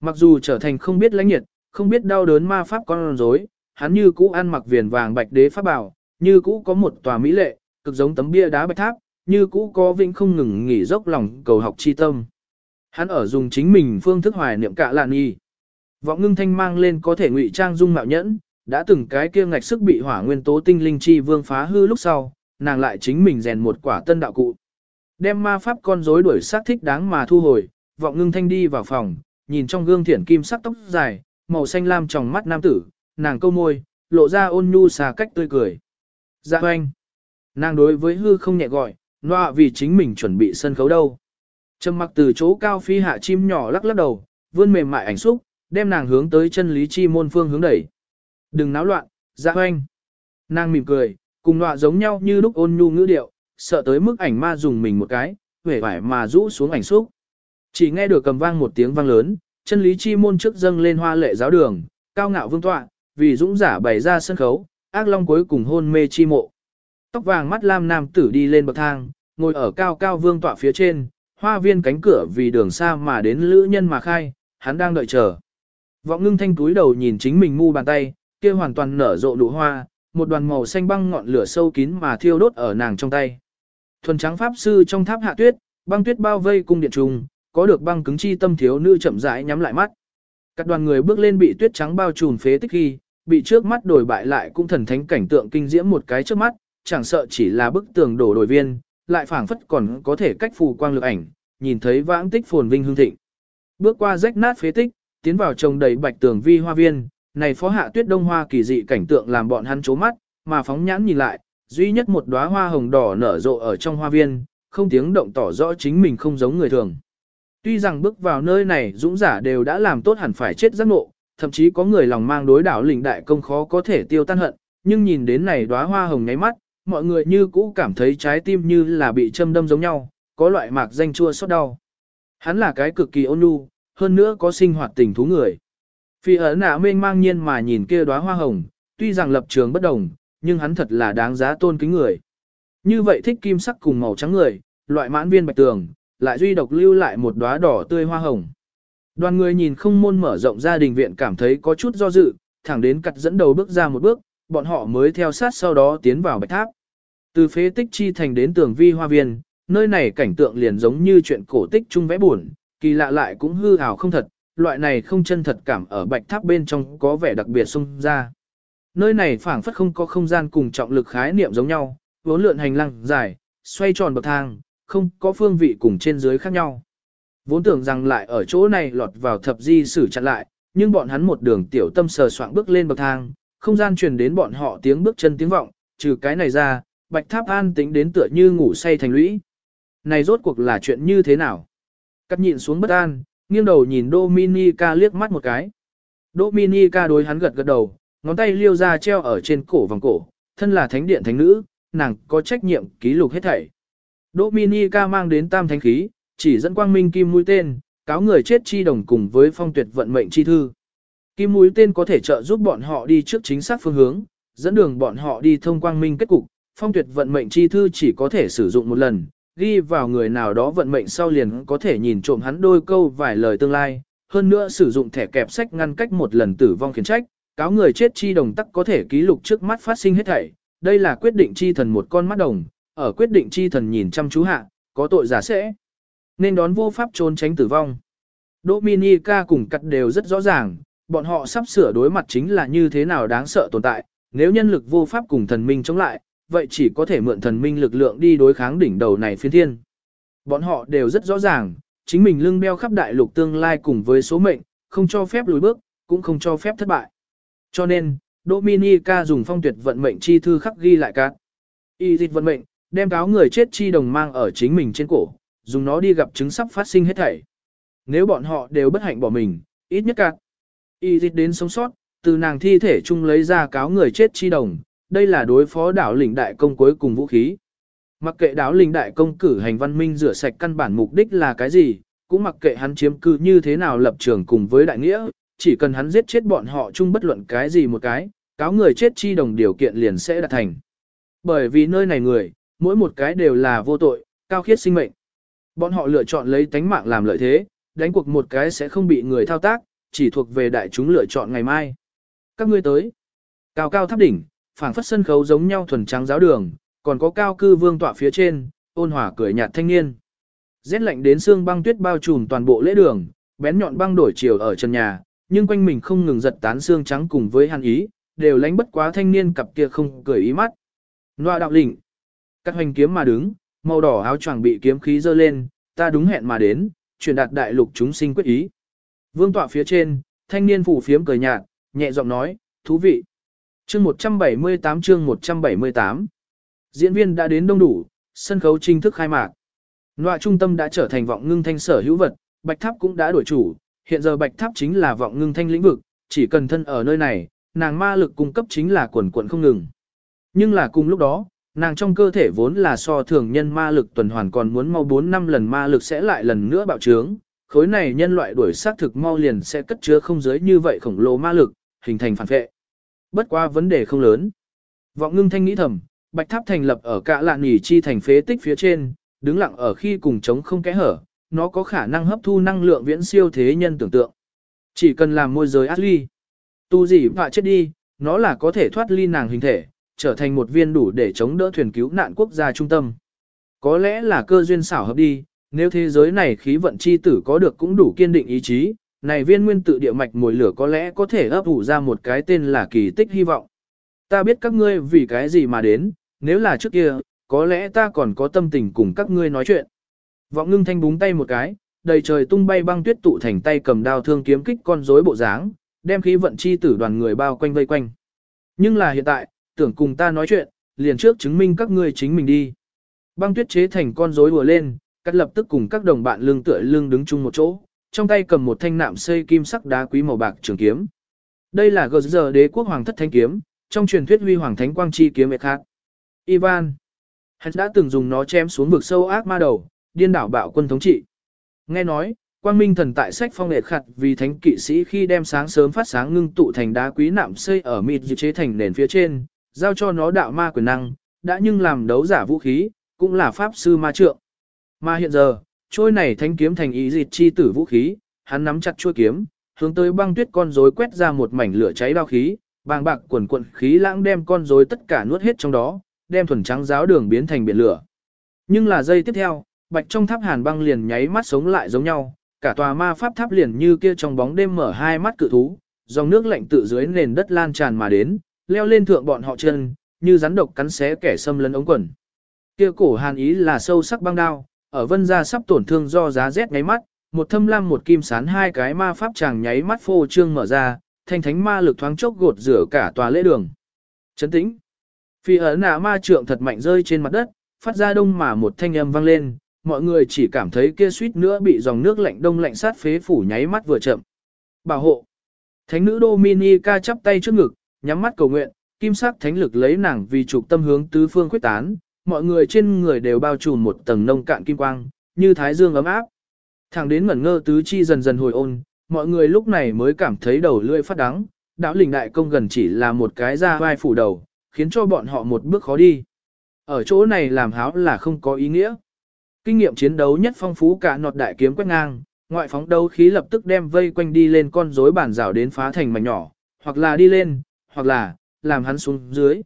Mặc dù trở thành không biết lãnh nhiệt, không biết đau đớn ma pháp con rối, hắn như cũ ăn mặc viền vàng bạch đế pháp bảo, như cũ có một tòa mỹ lệ, cực giống tấm bia đá bạch tháp, như cũ có vĩnh không ngừng nghỉ dốc lòng cầu học chi tâm. Hắn ở dùng chính mình phương thức hoài niệm cả lạn y. Vọng ngưng thanh mang lên có thể ngụy trang dung mạo nhẫn, đã từng cái kia ngạch sức bị hỏa nguyên tố tinh linh chi vương phá hư lúc sau, nàng lại chính mình rèn một quả tân đạo cụ. Đem ma pháp con rối đuổi sát thích đáng mà thu hồi, vọng ngưng thanh đi vào phòng, nhìn trong gương thiển kim sắc tóc dài, màu xanh lam trong mắt nam tử, nàng câu môi, lộ ra ôn nhu xà cách tươi cười. Dạ hoanh. Nàng đối với hư không nhẹ gọi, loa vì chính mình chuẩn bị sân khấu đâu. Trầm mặc từ chỗ cao phi hạ chim nhỏ lắc lắc đầu, vươn mềm mại ảnh xúc, đem nàng hướng tới chân lý chi môn phương hướng đẩy. Đừng náo loạn, dạ hoanh. Nàng mỉm cười, cùng loa giống nhau như lúc ôn nhu ngữ điệu, sợ tới mức ảnh ma dùng mình một cái, vẻ vải mà rũ xuống ảnh xúc. Chỉ nghe được cầm vang một tiếng vang lớn, chân lý chi môn trước dâng lên hoa lệ giáo đường, cao ngạo vương tọa, vì dũng giả bày ra sân khấu, ác long cuối cùng hôn mê chi mộ. Tóc vàng mắt lam nam tử đi lên bậc thang, ngồi ở cao cao vương tọa phía trên, hoa viên cánh cửa vì đường xa mà đến lữ nhân mà khai, hắn đang đợi chờ. Vọng ngưng thanh túi đầu nhìn chính mình mu bàn tay, kia hoàn toàn nở rộ nụ hoa, một đoàn màu xanh băng ngọn lửa sâu kín mà thiêu đốt ở nàng trong tay. Thuần trắng pháp sư trong tháp hạ tuyết, băng tuyết bao vây cung điện trùng, có được băng cứng chi tâm thiếu nữ chậm rãi nhắm lại mắt. Các đoàn người bước lên bị tuyết trắng bao trùm phế tích khi, bị trước mắt đổi bại lại cũng thần thánh cảnh tượng kinh diễm một cái trước mắt, chẳng sợ chỉ là bức tường đổ đổi viên, lại phảng phất còn có thể cách phù quang lực ảnh, nhìn thấy vãng tích phồn vinh hương thịnh. Bước qua rách nát phế tích, tiến vào trồng đầy bạch tường vi hoa viên, này phó hạ tuyết đông hoa kỳ dị cảnh tượng làm bọn hắn chố mắt, mà phóng nhãn nhìn lại, duy nhất một đóa hoa hồng đỏ nở rộ ở trong hoa viên, không tiếng động tỏ rõ chính mình không giống người thường. Tuy rằng bước vào nơi này dũng giả đều đã làm tốt hẳn phải chết giác ngộ, thậm chí có người lòng mang đối đảo lĩnh đại công khó có thể tiêu tan hận, nhưng nhìn đến này đóa hoa hồng nháy mắt, mọi người như cũ cảm thấy trái tim như là bị châm đâm giống nhau, có loại mạc danh chua xót đau. Hắn là cái cực kỳ ôn nhu, hơn nữa có sinh hoạt tình thú người. Phi ở nạ mênh mang nhiên mà nhìn kia đóa hoa hồng, tuy rằng lập trường bất đồng, nhưng hắn thật là đáng giá tôn kính người. Như vậy thích kim sắc cùng màu trắng người, loại mãn viên bạch tường, lại duy độc lưu lại một đóa đỏ tươi hoa hồng. Đoàn người nhìn không môn mở rộng gia đình viện cảm thấy có chút do dự, thẳng đến cặt dẫn đầu bước ra một bước, bọn họ mới theo sát sau đó tiến vào bạch tháp. Từ phế tích chi thành đến tường vi hoa viên, nơi này cảnh tượng liền giống như chuyện cổ tích chung vẽ buồn, kỳ lạ lại cũng hư ảo không thật, loại này không chân thật cảm ở bạch tháp bên trong có vẻ đặc biệt sung ra. Nơi này phảng phất không có không gian cùng trọng lực khái niệm giống nhau, vốn lượn hành lang dài, xoay tròn bậc thang, không có phương vị cùng trên dưới khác nhau. Vốn tưởng rằng lại ở chỗ này lọt vào thập di sử chặn lại, nhưng bọn hắn một đường tiểu tâm sờ soạn bước lên bậc thang, không gian truyền đến bọn họ tiếng bước chân tiếng vọng, trừ cái này ra, bạch tháp an tính đến tựa như ngủ say thành lũy. Này rốt cuộc là chuyện như thế nào? Cắt nhịn xuống bất an, nghiêng đầu nhìn Dominica liếc mắt một cái. Dominica đối hắn gật gật đầu, ngón tay liêu ra treo ở trên cổ vòng cổ, thân là thánh điện thánh nữ, nàng có trách nhiệm ký lục hết thảy. Dominica mang đến tam thánh khí, chỉ dẫn quang minh kim mũi tên, cáo người chết chi đồng cùng với phong tuyệt vận mệnh chi thư. Kim mũi tên có thể trợ giúp bọn họ đi trước chính xác phương hướng, dẫn đường bọn họ đi thông quang minh kết cục, phong tuyệt vận mệnh chi thư chỉ có thể sử dụng một lần, ghi vào người nào đó vận mệnh sau liền có thể nhìn trộm hắn đôi câu vài lời tương lai, hơn nữa sử dụng thẻ kẹp sách ngăn cách một lần tử vong khiển trách, cáo người chết chi đồng tắc có thể ký lục trước mắt phát sinh hết thảy. Đây là quyết định chi thần một con mắt đồng, ở quyết định chi thần nhìn chăm chú hạ, có tội giả sẽ nên đón vô pháp trốn tránh tử vong. Dominica cùng cắt đều rất rõ ràng, bọn họ sắp sửa đối mặt chính là như thế nào đáng sợ tồn tại, nếu nhân lực vô pháp cùng thần minh chống lại, vậy chỉ có thể mượn thần minh lực lượng đi đối kháng đỉnh đầu này phiên thiên. Bọn họ đều rất rõ ràng, chính mình lưng đeo khắp đại lục tương lai cùng với số mệnh, không cho phép lùi bước, cũng không cho phép thất bại. Cho nên, Dominica dùng phong tuyệt vận mệnh chi thư khắc ghi lại cát. Y dịch vận mệnh, đem cáo người chết chi đồng mang ở chính mình trên cổ, dùng nó đi gặp chứng sắp phát sinh hết thảy. Nếu bọn họ đều bất hạnh bỏ mình, ít nhất cát. Y dịch đến sống sót, từ nàng thi thể chung lấy ra cáo người chết chi đồng, đây là đối phó đảo lĩnh đại công cuối cùng vũ khí. Mặc kệ đảo lĩnh đại công cử hành văn minh rửa sạch căn bản mục đích là cái gì, cũng mặc kệ hắn chiếm cư như thế nào lập trường cùng với đại nghĩa, chỉ cần hắn giết chết bọn họ chung bất luận cái gì một cái, cáo người chết chi đồng điều kiện liền sẽ đạt thành. Bởi vì nơi này người, mỗi một cái đều là vô tội, cao khiết sinh mệnh. Bọn họ lựa chọn lấy tánh mạng làm lợi thế, đánh cuộc một cái sẽ không bị người thao tác, chỉ thuộc về đại chúng lựa chọn ngày mai. Các ngươi tới. Cao cao tháp đỉnh, phảng phất sân khấu giống nhau thuần trắng giáo đường, còn có cao cư vương tọa phía trên, ôn hòa cười nhạt thanh niên. Rét lạnh đến xương băng tuyết bao trùm toàn bộ lễ đường, bén nhọn băng đổi chiều ở chân nhà, nhưng quanh mình không ngừng giật tán xương trắng cùng với hàn ý, đều lánh bất quá thanh niên cặp kia không cười ý mắt. Loa đạo lĩnh, cắt hoành kiếm mà đứng, màu đỏ áo choàng bị kiếm khí dơ lên, ta đúng hẹn mà đến, truyền đạt đại lục chúng sinh quyết ý. Vương tọa phía trên, thanh niên phủ phiếm cười nhạt, nhẹ giọng nói, thú vị. Chương 178 chương 178 Diễn viên đã đến đông đủ, sân khấu chính thức khai mạc. Nọa trung tâm đã trở thành vọng ngưng thanh sở hữu vật, bạch tháp cũng đã đổi chủ, hiện giờ bạch tháp chính là vọng ngưng thanh lĩnh vực, chỉ cần thân ở nơi này, nàng ma lực cung cấp chính là quần quần không ngừng. Nhưng là cùng lúc đó, nàng trong cơ thể vốn là so thường nhân ma lực tuần hoàn còn muốn mau 4 năm lần ma lực sẽ lại lần nữa bạo trướng, khối này nhân loại đuổi sát thực mau liền sẽ cất chứa không giới như vậy khổng lồ ma lực, hình thành phản vệ. Bất qua vấn đề không lớn. Vọng ngưng thanh nghĩ thầm, bạch tháp thành lập ở cả lạn nghỉ chi thành phế tích phía trên, đứng lặng ở khi cùng chống không kẽ hở, nó có khả năng hấp thu năng lượng viễn siêu thế nhân tưởng tượng. Chỉ cần làm môi giới Ashley, tu gì vạ chết đi, nó là có thể thoát ly nàng hình thể, trở thành một viên đủ để chống đỡ thuyền cứu nạn quốc gia trung tâm. Có lẽ là cơ duyên xảo hợp đi, nếu thế giới này khí vận chi tử có được cũng đủ kiên định ý chí, này viên nguyên tự địa mạch mồi lửa có lẽ có thể ấp ủ ra một cái tên là kỳ tích hy vọng. Ta biết các ngươi vì cái gì mà đến, nếu là trước kia, có lẽ ta còn có tâm tình cùng các ngươi nói chuyện. Vọng ngưng thanh búng tay một cái, đầy trời tung bay băng tuyết tụ thành tay cầm đao thương kiếm kích con rối bộ dáng, đem khí vận chi tử đoàn người bao quanh vây quanh. Nhưng là hiện tại, tưởng cùng ta nói chuyện, liền trước chứng minh các ngươi chính mình đi. Băng tuyết chế thành con rối đùa lên, cắt lập tức cùng các đồng bạn lưng tựa lưng đứng chung một chỗ, trong tay cầm một thanh nạm xây kim sắc đá quý màu bạc trường kiếm. Đây là gờ giờ đế quốc hoàng thất thanh kiếm, trong truyền thuyết huy hoàng thánh quang chi kiếm mệt khác. Ivan. Hắn đã từng dùng nó chém xuống vực sâu ác ma đầu, điên đảo bạo quân thống trị. Nghe nói, quang minh thần tại sách phong nghệ khặt vì thánh kỵ sĩ khi đem sáng sớm phát sáng ngưng tụ thành đá quý nạm xây ở mịt dự chế thành nền phía trên, giao cho nó đạo ma quyền năng, đã nhưng làm đấu giả vũ khí, cũng là pháp sư ma trượng. Mà hiện giờ, trôi này thanh kiếm thành ý dịch chi tử vũ khí, hắn nắm chặt chuôi kiếm, hướng tới băng tuyết con rối quét ra một mảnh lửa cháy đao khí, bàng bạc quần quần khí lãng đem con rối tất cả nuốt hết trong đó, đem thuần trắng giáo đường biến thành biển lửa. Nhưng là giây tiếp theo, bạch trong tháp hàn băng liền nháy mắt sống lại giống nhau, cả tòa ma pháp tháp liền như kia trong bóng đêm mở hai mắt cự thú, dòng nước lạnh tự dưới nền đất lan tràn mà đến, leo lên thượng bọn họ chân, như rắn độc cắn xé kẻ xâm lấn ống quần. Kia cổ hàn ý là sâu sắc băng đao, ở vân gia sắp tổn thương do giá rét nháy mắt, một thâm lam một kim sán hai cái ma pháp chàng nháy mắt phô trương mở ra, thanh thánh ma lực thoáng chốc gột rửa cả tòa lễ đường. Chấn tĩnh. Phi ấn nạ ma trượng thật mạnh rơi trên mặt đất, phát ra đông mà một thanh âm vang lên, mọi người chỉ cảm thấy kia suýt nữa bị dòng nước lạnh đông lạnh sát phế phủ nháy mắt vừa chậm. Bảo hộ. Thánh nữ Dominica chắp tay trước ngực, nhắm mắt cầu nguyện, kim sắc thánh lực lấy nàng vì trục tâm hướng tứ phương quyết tán, mọi người trên người đều bao trùm một tầng nông cạn kim quang, như thái dương ấm áp. Thẳng đến ngẩn ngơ tứ chi dần dần hồi ôn, mọi người lúc này mới cảm thấy đầu lưỡi phát đắng, đạo lình đại công gần chỉ là một cái ra vai phủ đầu, khiến cho bọn họ một bước khó đi. Ở chỗ này làm háo là không có ý nghĩa. Kinh nghiệm chiến đấu nhất phong phú cả nọt đại kiếm quét ngang, ngoại phóng đấu khí lập tức đem vây quanh đi lên con rối bản rào đến phá thành mảnh nhỏ, hoặc là đi lên, hoặc là, làm hắn xuống dưới.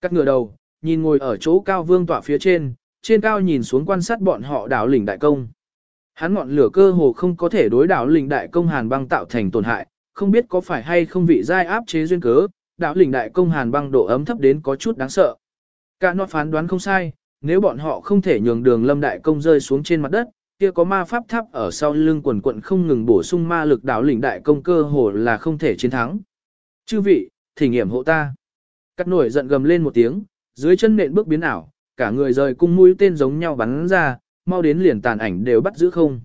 Cắt ngựa đầu, nhìn ngồi ở chỗ cao vương tọa phía trên, trên cao nhìn xuống quan sát bọn họ đảo lĩnh đại công. Hắn ngọn lửa cơ hồ không có thể đối đảo lĩnh đại công hàn băng tạo thành tổn hại, không biết có phải hay không vị giai áp chế duyên cớ, đảo lĩnh đại công hàn băng độ ấm thấp đến có chút đáng sợ. Cả nó phán đoán không sai, nếu bọn họ không thể nhường đường lâm đại công rơi xuống trên mặt đất, kia có ma pháp tháp ở sau lưng quần quận không ngừng bổ sung ma lực đảo lĩnh đại công cơ hồ là không thể chiến thắng. Chư vị, thỉnh nghiệm hộ ta. Cắt nổi giận gầm lên một tiếng, dưới chân nện bước biến ảo, cả người rời cung mũi tên giống nhau bắn ra, mau đến liền tàn ảnh đều bắt giữ không.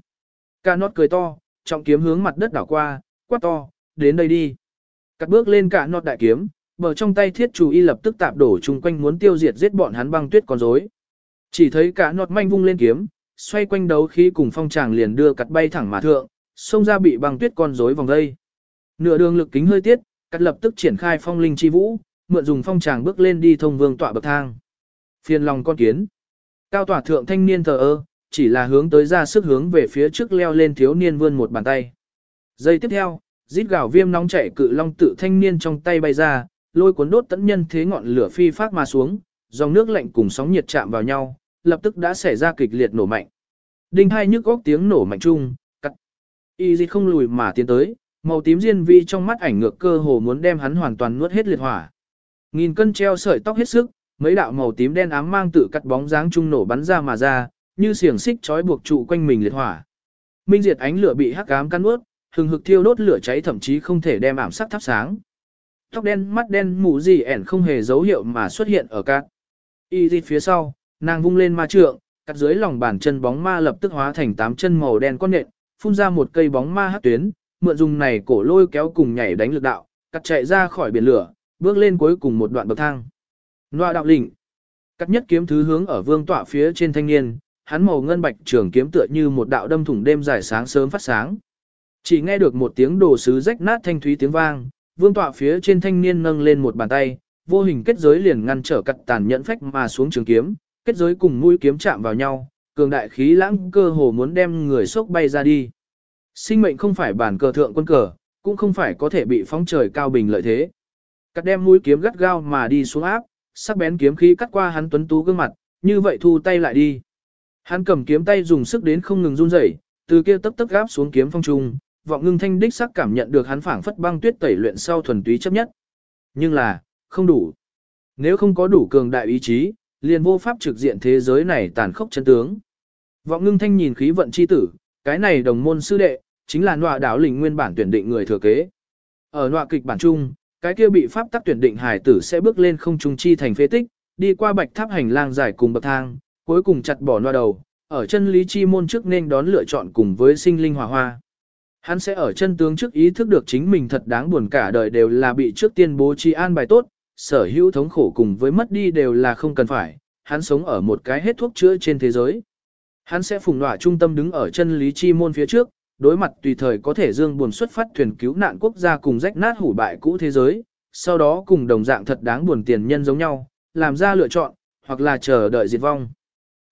Ca nót cười to, trọng kiếm hướng mặt đất đảo qua, quát to, đến đây đi. Cắt bước lên cả nót đại kiếm, bờ trong tay thiết chủ y lập tức tạp đổ chung quanh muốn tiêu diệt giết bọn hắn băng tuyết con rối. Chỉ thấy cả nót manh vung lên kiếm, xoay quanh đấu khí cùng phong tràng liền đưa cắt bay thẳng mà thượng, xông ra bị băng tuyết con rối vòng dây. Nửa đường lực kính hơi tiết, cắt lập tức triển khai phong linh chi vũ, mượn dùng phong tràng bước lên đi thông vương tọa bậc thang. Phiền lòng con kiến. Cao tỏa thượng thanh niên thờ ơ, chỉ là hướng tới ra sức hướng về phía trước leo lên thiếu niên vươn một bàn tay. Giây tiếp theo, rít gào viêm nóng chảy cự long tự thanh niên trong tay bay ra, lôi cuốn đốt tận nhân thế ngọn lửa phi phát mà xuống, dòng nước lạnh cùng sóng nhiệt chạm vào nhau, lập tức đã xảy ra kịch liệt nổ mạnh. Đinh hai nhức góc tiếng nổ mạnh chung, cắt. Y dịch không lùi mà tiến tới, màu tím diên vi trong mắt ảnh ngược cơ hồ muốn đem hắn hoàn toàn nuốt hết liệt hỏa. Nghìn cân treo sợi tóc hết sức, mấy đạo màu tím đen ám mang tự cắt bóng dáng trung nổ bắn ra mà ra, như xiềng xích trói buộc trụ quanh mình liệt hỏa. Minh diệt ánh lửa bị hắc ám căn nuốt, hừng hực thiêu đốt lửa cháy thậm chí không thể đem ảm sắc thắp sáng. Tóc đen mắt đen mù gì ẻn không hề dấu hiệu mà xuất hiện ở cát. Y di phía sau, nàng vung lên ma trượng, cắt dưới lòng bàn chân bóng ma lập tức hóa thành tám chân màu đen con nện, phun ra một cây bóng ma hắc tuyến, mượn dùng này cổ lôi kéo cùng nhảy đánh lực đạo, cắt chạy ra khỏi biển lửa, bước lên cuối cùng một đoạn bậc thang. Noa đạo lĩnh. Cắt nhất kiếm thứ hướng ở vương tọa phía trên thanh niên, hắn màu ngân bạch trường kiếm tựa như một đạo đâm thủng đêm dài sáng sớm phát sáng. Chỉ nghe được một tiếng đồ sứ rách nát thanh thúy tiếng vang, vương tọa phía trên thanh niên nâng lên một bàn tay, vô hình kết giới liền ngăn trở cắt tàn nhẫn phách mà xuống trường kiếm, kết giới cùng mũi kiếm chạm vào nhau, cường đại khí lãng cơ hồ muốn đem người sốc bay ra đi. Sinh mệnh không phải bản cờ thượng quân cờ, cũng không phải có thể bị phóng trời cao bình lợi thế. Cắt đem mũi kiếm gắt gao mà đi xuống áp, sắc bén kiếm khí cắt qua hắn tuấn tú gương mặt, như vậy thu tay lại đi. Hắn cầm kiếm tay dùng sức đến không ngừng run rẩy, từ kia tấp tấp gáp xuống kiếm phong trung, vọng ngưng thanh đích sắc cảm nhận được hắn phảng phất băng tuyết tẩy luyện sau thuần túy chấp nhất. Nhưng là, không đủ. Nếu không có đủ cường đại ý chí, liền vô pháp trực diện thế giới này tàn khốc chân tướng. Vọng ngưng thanh nhìn khí vận chi tử, cái này đồng môn sư đệ, chính là nọa đảo lình nguyên bản tuyển định người thừa kế. Ở nọa kịch bản trung, cái kia bị pháp tắc tuyển định hải tử sẽ bước lên không trung chi thành phế tích, đi qua bạch tháp hành lang dài cùng bậc thang, cuối cùng chặt bỏ loa đầu, ở chân lý chi môn trước nên đón lựa chọn cùng với sinh linh hòa hoa. Hắn sẽ ở chân tướng trước ý thức được chính mình thật đáng buồn cả đời đều là bị trước tiên bố trí an bài tốt, sở hữu thống khổ cùng với mất đi đều là không cần phải, hắn sống ở một cái hết thuốc chữa trên thế giới. Hắn sẽ phùng nọa trung tâm đứng ở chân lý chi môn phía trước, đối mặt tùy thời có thể dương buồn xuất phát thuyền cứu nạn quốc gia cùng rách nát hủ bại cũ thế giới, sau đó cùng đồng dạng thật đáng buồn tiền nhân giống nhau, làm ra lựa chọn, hoặc là chờ đợi diệt vong.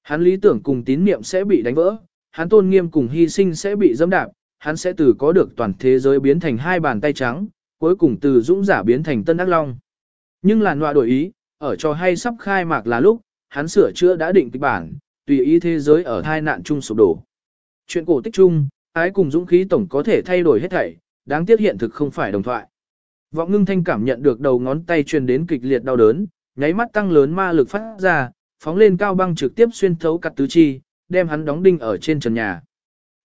Hắn lý tưởng cùng tín niệm sẽ bị đánh vỡ, hắn tôn nghiêm cùng hy sinh sẽ bị dẫm đạp, hắn sẽ từ có được toàn thế giới biến thành hai bàn tay trắng, cuối cùng từ dũng giả biến thành tân ác long. Nhưng là nọa đổi ý, ở trò hay sắp khai mạc là lúc, hắn sửa chữa đã định kịch bản, tùy ý thế giới ở thai nạn chung sụp đổ. Chuyện cổ tích chung, ái cùng dũng khí tổng có thể thay đổi hết thảy, đáng tiếc hiện thực không phải đồng thoại. Vọng ngưng thanh cảm nhận được đầu ngón tay truyền đến kịch liệt đau đớn, nháy mắt tăng lớn ma lực phát ra, phóng lên cao băng trực tiếp xuyên thấu cắt tứ chi, đem hắn đóng đinh ở trên trần nhà.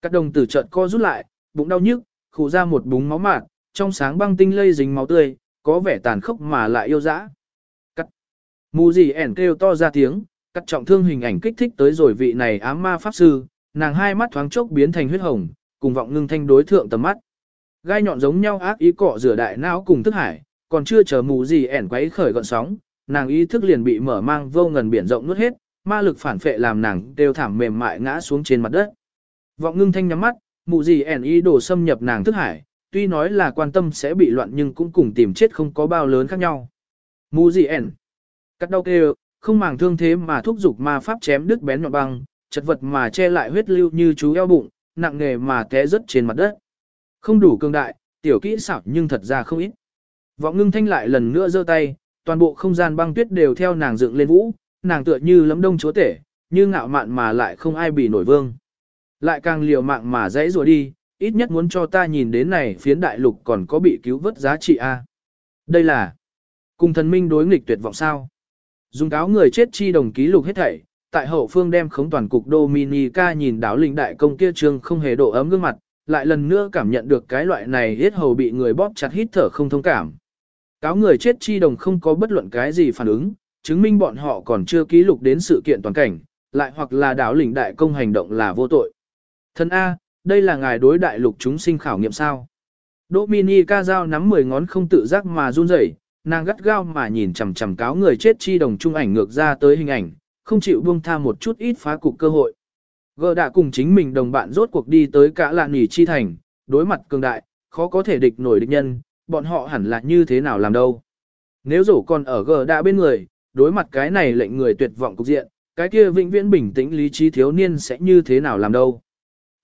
Các đồng tử trợn co rút lại, bụng đau nhức, khụ ra một búng máu mạt, trong sáng băng tinh lây dính máu tươi, có vẻ tàn khốc mà lại yêu dã. Cắt. Mù gì ẻn kêu to ra tiếng, cắt trọng thương hình ảnh kích thích tới rồi vị này ám ma pháp sư, nàng hai mắt thoáng chốc biến thành huyết hồng, cùng vọng ngưng thanh đối thượng tầm mắt. Gai nhọn giống nhau ác ý cọ rửa đại não cùng thức hải, còn chưa chờ mù gì ẻn quấy khởi gọn sóng, nàng ý thức liền bị mở mang vô ngần biển rộng nuốt hết, ma lực phản phệ làm nàng đều thảm mềm mại ngã xuống trên mặt đất. Vọng ngưng thanh nhắm mắt, mù gì ẻn ý đồ xâm nhập nàng thức hải, tuy nói là quan tâm sẽ bị loạn nhưng cũng cùng tìm chết không có bao lớn khác nhau. Mù gì ẻn, cắt đau kêu, không màng thương thế mà thúc giục ma pháp chém đứt bén nhọn băng, chật vật mà che lại huyết lưu như chú eo bụng, nặng nghề mà té rớt trên mặt đất. Không đủ cường đại, tiểu kỹ xảo nhưng thật ra không ít. Vọng ngưng thanh lại lần nữa giơ tay, toàn bộ không gian băng tuyết đều theo nàng dựng lên vũ, nàng tựa như lấm đông chúa tể, như ngạo mạn mà lại không ai bị nổi vương. Lại càng liều mạng mà dãy rùa đi, ít nhất muốn cho ta nhìn đến này phiến đại lục còn có bị cứu vớt giá trị a. Đây là cùng thần minh đối nghịch tuyệt vọng sao. Dùng cáo người chết chi đồng ký lục hết thảy, tại hậu phương đem khống toàn cục Dominica nhìn đảo linh đại công kia trương không hề độ ấm gương mặt, lại lần nữa cảm nhận được cái loại này hết hầu bị người bóp chặt hít thở không thông cảm. Cáo người chết chi đồng không có bất luận cái gì phản ứng, chứng minh bọn họ còn chưa ký lục đến sự kiện toàn cảnh, lại hoặc là đảo Linh đại công hành động là vô tội. Thân A, đây là ngài đối đại lục chúng sinh khảo nghiệm sao. Dominica giao nắm 10 ngón không tự giác mà run rẩy, nàng gắt gao mà nhìn chằm chằm cáo người chết chi đồng trung ảnh ngược ra tới hình ảnh, không chịu buông tha một chút ít phá cục cơ hội. Gờ đã cùng chính mình đồng bạn rốt cuộc đi tới cả lạn nỉ chi thành, đối mặt cường đại, khó có thể địch nổi địch nhân, bọn họ hẳn là như thế nào làm đâu. Nếu rổ còn ở gờ đã bên người, đối mặt cái này lệnh người tuyệt vọng cục diện, cái kia vĩnh viễn bình tĩnh lý trí thiếu niên sẽ như thế nào làm đâu.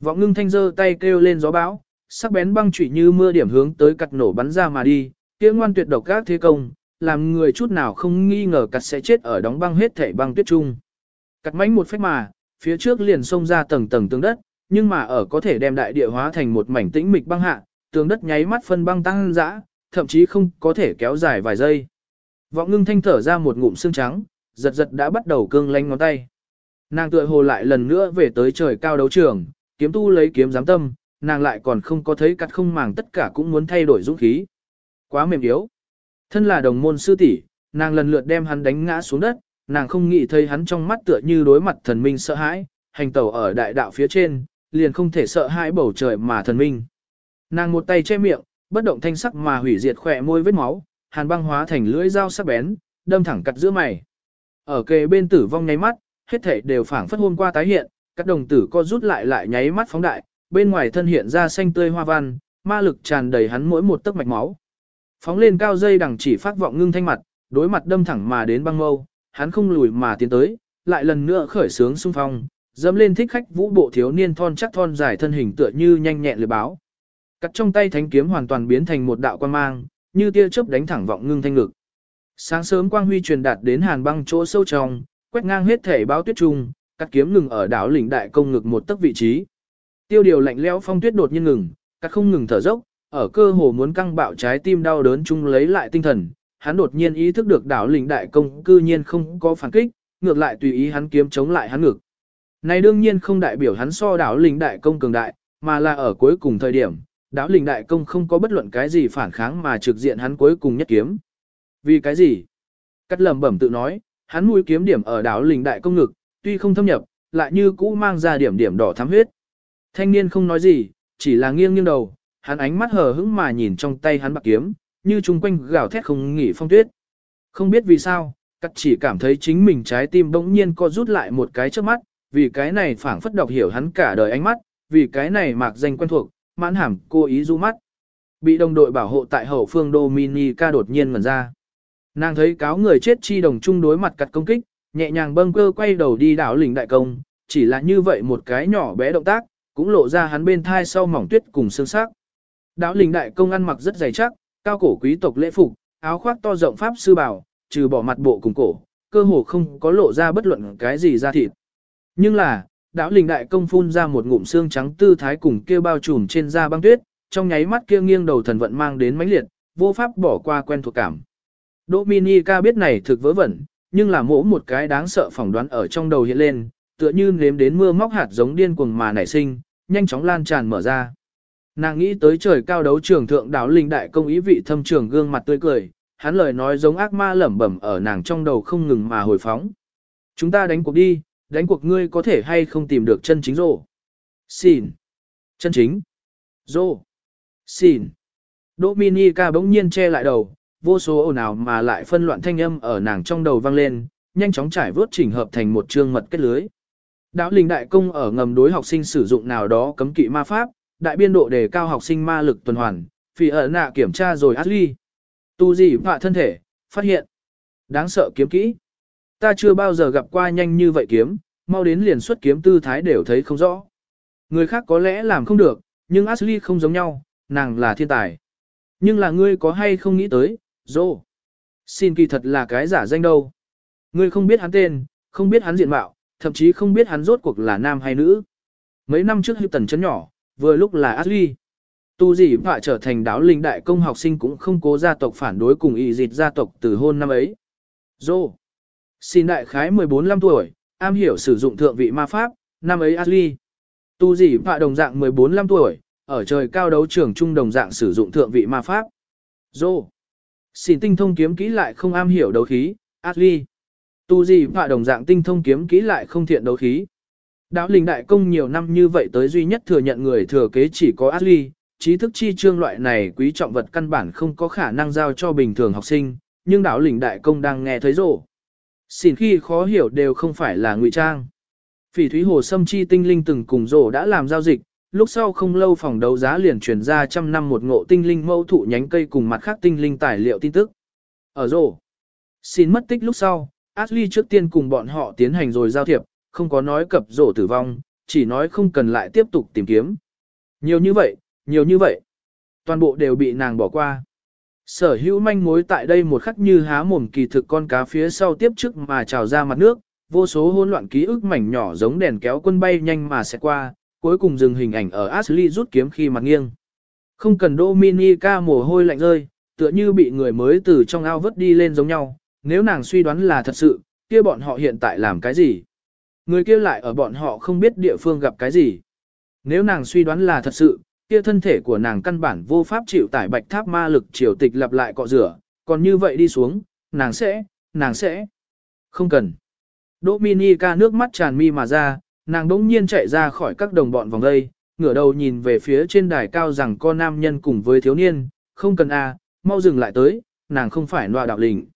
Vọng ngưng thanh giơ tay kêu lên gió bão, sắc bén băng chủy như mưa điểm hướng tới cặt nổ bắn ra mà đi, kia ngoan tuyệt độc các thế công, làm người chút nào không nghi ngờ cặt sẽ chết ở đóng băng hết thể băng tuyết trung. Cặt mánh một phách mà, phía trước liền xông ra tầng tầng tường đất, nhưng mà ở có thể đem đại địa hóa thành một mảnh tĩnh mịch băng hạ, tường đất nháy mắt phân băng tăng dã, thậm chí không có thể kéo dài vài giây. Vọng ngưng thanh thở ra một ngụm xương trắng, giật giật đã bắt đầu cương lanh ngón tay. Nàng tựa hồ lại lần nữa về tới trời cao đấu trường, kiếm tu lấy kiếm giám tâm, nàng lại còn không có thấy cắt không màng tất cả cũng muốn thay đổi dũng khí. Quá mềm yếu. Thân là đồng môn sư tỷ, nàng lần lượt đem hắn đánh ngã xuống đất, nàng không nghĩ thấy hắn trong mắt tựa như đối mặt thần minh sợ hãi, hành tẩu ở đại đạo phía trên, liền không thể sợ hãi bầu trời mà thần minh. Nàng một tay che miệng, bất động thanh sắc mà hủy diệt khỏe môi vết máu, hàn băng hóa thành lưỡi dao sắc bén, đâm thẳng cắt giữa mày. Ở kề bên tử vong nháy mắt, hết thảy đều phảng phất hôm qua tái hiện, các đồng tử co rút lại lại nháy mắt phóng đại, bên ngoài thân hiện ra xanh tươi hoa văn, ma lực tràn đầy hắn mỗi một tấc mạch máu. Phóng lên cao dây đằng chỉ phát vọng ngưng thanh mặt, đối mặt đâm thẳng mà đến băng mâu, hắn không lùi mà tiến tới, lại lần nữa khởi sướng xung phong, dẫm lên thích khách vũ bộ thiếu niên thon chắc thon dài thân hình tựa như nhanh nhẹn lưỡi báo. Cắt trong tay thánh kiếm hoàn toàn biến thành một đạo quan mang, như tia chớp đánh thẳng vọng ngưng thanh ngực. Sáng sớm quang huy truyền đạt đến hàn băng chỗ sâu trong, quét ngang hết thể báo tuyết trung, cắt kiếm ngừng ở đảo lĩnh đại công ngực một tấc vị trí. Tiêu điều lạnh lẽo phong tuyết đột nhiên ngừng, cắt không ngừng thở dốc, ở cơ hồ muốn căng bạo trái tim đau đớn chung lấy lại tinh thần, hắn đột nhiên ý thức được đảo lĩnh đại công cư nhiên không có phản kích, ngược lại tùy ý hắn kiếm chống lại hắn ngực. Này đương nhiên không đại biểu hắn so đảo lĩnh đại công cường đại, mà là ở cuối cùng thời điểm, đảo lĩnh đại công không có bất luận cái gì phản kháng mà trực diện hắn cuối cùng nhất kiếm. Vì cái gì? Cắt lầm bẩm tự nói, hắn mũi kiếm điểm ở đảo lĩnh đại công ngực, tuy không thâm nhập, lại như cũ mang ra điểm điểm đỏ thắm huyết. Thanh niên không nói gì, chỉ là nghiêng nghiêng đầu, hắn ánh mắt hờ hững mà nhìn trong tay hắn bạc kiếm, như chung quanh gào thét không nghỉ phong tuyết. Không biết vì sao, cắt chỉ cảm thấy chính mình trái tim bỗng nhiên co rút lại một cái trước mắt, vì cái này phảng phất đọc hiểu hắn cả đời ánh mắt, vì cái này mạc danh quen thuộc, mãn hàm cô ý du mắt. Bị đồng đội bảo hộ tại hậu phương Dominica đột nhiên ngẩn ra. Nàng thấy cáo người chết chi đồng chung đối mặt cặt công kích, nhẹ nhàng bâng cơ quay đầu đi đảo lĩnh đại công, chỉ là như vậy một cái nhỏ bé động tác, cũng lộ ra hắn bên thai sau mỏng tuyết cùng xương sắc. Đảo lình đại công ăn mặc rất dày chắc, cao cổ quý tộc lễ phục, áo khoác to rộng pháp sư bảo, trừ bỏ mặt bộ cùng cổ, cơ hồ không có lộ ra bất luận cái gì ra thịt. Nhưng là, đảo lình đại công phun ra một ngụm xương trắng tư thái cùng kia bao trùm trên da băng tuyết, trong nháy mắt kia nghiêng đầu thần vận mang đến mãnh liệt, vô pháp bỏ qua quen thuộc cảm. Dominica biết này thực vớ vẩn, nhưng là mỗ một cái đáng sợ phỏng đoán ở trong đầu hiện lên, tựa như nếm đến mưa móc hạt giống điên cuồng mà nảy sinh, nhanh chóng lan tràn mở ra. Nàng nghĩ tới trời cao đấu trường thượng đáo linh đại công ý vị thâm trường gương mặt tươi cười, hắn lời nói giống ác ma lẩm bẩm ở nàng trong đầu không ngừng mà hồi phóng. Chúng ta đánh cuộc đi, đánh cuộc ngươi có thể hay không tìm được chân chính rồ. Xin. Chân chính. Rồ. Xin. Dominica bỗng nhiên che lại đầu, vô số ồn ào mà lại phân loạn thanh âm ở nàng trong đầu vang lên, nhanh chóng trải vớt chỉnh hợp thành một chương mật kết lưới. Đạo linh đại công ở ngầm đối học sinh sử dụng nào đó cấm kỵ ma pháp, đại biên độ đề cao học sinh ma lực tuần hoàn, vì ở nạ kiểm tra rồi Ashley. Tu gì vạ thân thể, phát hiện. Đáng sợ kiếm kỹ. Ta chưa bao giờ gặp qua nhanh như vậy kiếm, mau đến liền xuất kiếm tư thái đều thấy không rõ. Người khác có lẽ làm không được, nhưng Ashley không giống nhau, nàng là thiên tài. Nhưng là ngươi có hay không nghĩ tới, dô. Xin kỳ thật là cái giả danh đâu. Ngươi không biết hắn tên, không biết hắn diện mạo, thậm chí không biết hắn rốt cuộc là nam hay nữ. Mấy năm trước hữu tần chấn nhỏ, vừa lúc là Ashley. Tu gì vạ trở thành đáo linh đại công học sinh cũng không cố gia tộc phản đối cùng y dịch gia tộc từ hôn năm ấy. Dô. Xin đại khái 14-15 tuổi, am hiểu sử dụng thượng vị ma pháp, năm ấy Ashley. Tu gì vạ đồng dạng 14-15 tuổi, ở trời cao đấu trường trung đồng dạng sử dụng thượng vị ma pháp. Dô. Xin tinh thông kiếm kỹ lại không am hiểu đấu khí, Ashley. Tu gì vạ đồng dạng tinh thông kiếm kỹ lại không thiện đấu khí. Đạo linh đại công nhiều năm như vậy tới duy nhất thừa nhận người thừa kế chỉ có Ashley, trí thức chi trương loại này quý trọng vật căn bản không có khả năng giao cho bình thường học sinh, nhưng đạo linh đại công đang nghe thấy rổ. Xin khi khó hiểu đều không phải là ngụy trang. Phỉ thúy hồ sâm chi tinh linh từng cùng rổ đã làm giao dịch, lúc sau không lâu phòng đấu giá liền truyền ra trăm năm một ngộ tinh linh mẫu thụ nhánh cây cùng mặt khác tinh linh tài liệu tin tức. Ở rổ, xin mất tích lúc sau, Ashley trước tiên cùng bọn họ tiến hành rồi giao thiệp, không có nói cập rổ tử vong, chỉ nói không cần lại tiếp tục tìm kiếm. Nhiều như vậy, nhiều như vậy. Toàn bộ đều bị nàng bỏ qua. Sở hữu manh mối tại đây một khắc như há mồm kỳ thực con cá phía sau tiếp trước mà trào ra mặt nước, vô số hỗn loạn ký ức mảnh nhỏ giống đèn kéo quân bay nhanh mà sẽ qua, cuối cùng dừng hình ảnh ở Ashley rút kiếm khi mặt nghiêng. Không cần Dominica mồ hôi lạnh rơi, tựa như bị người mới từ trong ao vớt đi lên giống nhau, nếu nàng suy đoán là thật sự, kia bọn họ hiện tại làm cái gì? Người kia lại ở bọn họ không biết địa phương gặp cái gì. Nếu nàng suy đoán là thật sự, kia thân thể của nàng căn bản vô pháp chịu tải bạch tháp ma lực triều tịch lặp lại cọ rửa, còn như vậy đi xuống, nàng sẽ, nàng sẽ. Không cần. Dominica nước mắt tràn mi mà ra, nàng đỗng nhiên chạy ra khỏi các đồng bọn vòng đây, ngửa đầu nhìn về phía trên đài cao rằng con nam nhân cùng với thiếu niên, không cần a, mau dừng lại tới, nàng không phải loa đạo lình.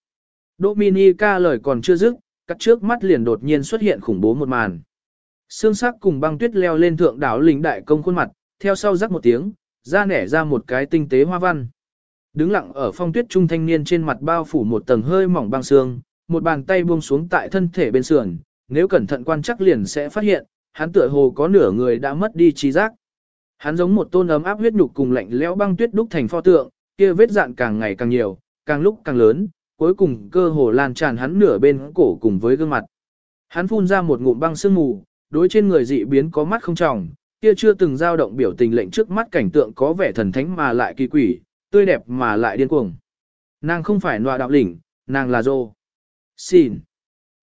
Dominica lời còn chưa dứt, cắt trước mắt liền đột nhiên xuất hiện khủng bố một màn. xương sắc cùng băng tuyết leo lên thượng đảo lính đại công khuôn mặt, theo sau rắc một tiếng, ra nẻ ra một cái tinh tế hoa văn. Đứng lặng ở phong tuyết trung thanh niên trên mặt bao phủ một tầng hơi mỏng băng xương, một bàn tay buông xuống tại thân thể bên sườn, nếu cẩn thận quan chắc liền sẽ phát hiện, hắn tựa hồ có nửa người đã mất đi trí giác. Hắn giống một tôn ấm áp huyết nhục cùng lạnh lẽo băng tuyết đúc thành pho tượng, kia vết dạn càng ngày càng nhiều, càng lúc càng lớn, cuối cùng cơ hồ lan tràn hắn nửa bên cổ cùng với gương mặt. Hắn phun ra một ngụm băng sương mù, đối trên người dị biến có mắt không tròng, kia chưa từng dao động biểu tình lệnh trước mắt cảnh tượng có vẻ thần thánh mà lại kỳ quỷ, tươi đẹp mà lại điên cuồng. Nàng không phải nọa đạo lĩnh, nàng là Dô. Xin.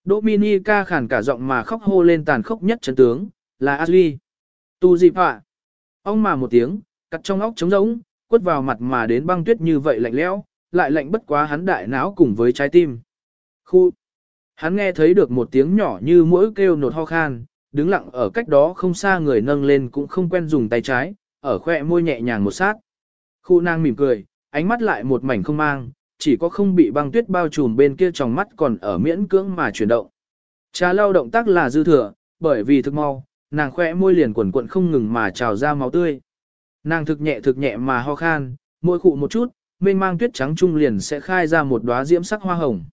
Dominica khàn cả giọng mà khóc hô lên tàn khốc nhất chấn tướng, là Ashley. Tu dịp hạ. Ông mà một tiếng, cắt trong óc trống rỗng, quất vào mặt mà đến băng tuyết như vậy lạnh lẽo, lại lạnh bất quá hắn đại não cùng với trái tim. Khu. Hắn nghe thấy được một tiếng nhỏ như mũi kêu nột ho khan, đứng lặng ở cách đó không xa người nâng lên cũng không quen dùng tay trái, ở khoe môi nhẹ nhàng một sát. Khu nàng mỉm cười, ánh mắt lại một mảnh không mang, chỉ có không bị băng tuyết bao trùm bên kia trong mắt còn ở miễn cưỡng mà chuyển động. Trà lau động tác là dư thừa, bởi vì thực mau, nàng khoe môi liền quần quận không ngừng mà trào ra máu tươi. Nàng thực nhẹ thực nhẹ mà ho khan, môi khụ một chút, mênh mang tuyết trắng trung liền sẽ khai ra một đóa diễm sắc hoa hồng.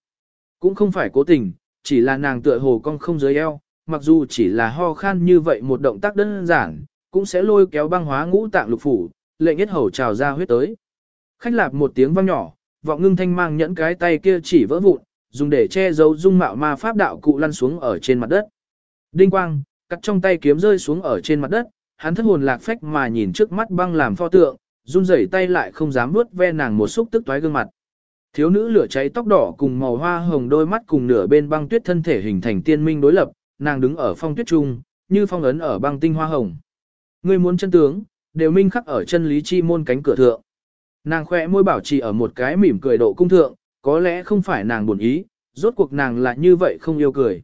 Cũng không phải cố tình, chỉ là nàng tựa hồ cong không dưới eo, mặc dù chỉ là ho khan như vậy một động tác đơn giản, cũng sẽ lôi kéo băng hóa ngũ tạng lục phủ, lệnh nhất hầu trào ra huyết tới. Khách lạp một tiếng vang nhỏ, vọng ngưng thanh mang nhẫn cái tay kia chỉ vỡ vụn, dùng để che giấu dung mạo ma pháp đạo cụ lăn xuống ở trên mặt đất. Đinh quang, cắt trong tay kiếm rơi xuống ở trên mặt đất, hắn thất hồn lạc phách mà nhìn trước mắt băng làm pho tượng, run rẩy tay lại không dám vuốt ve nàng một xúc tức toái gương mặt. Thiếu nữ lửa cháy tóc đỏ cùng màu hoa hồng đôi mắt cùng nửa bên băng tuyết thân thể hình thành tiên minh đối lập, nàng đứng ở phong tuyết trung, như phong ấn ở băng tinh hoa hồng. Người muốn chân tướng, đều minh khắc ở chân lý chi môn cánh cửa thượng. Nàng khoe môi bảo trì ở một cái mỉm cười độ cung thượng, có lẽ không phải nàng buồn ý, rốt cuộc nàng là như vậy không yêu cười.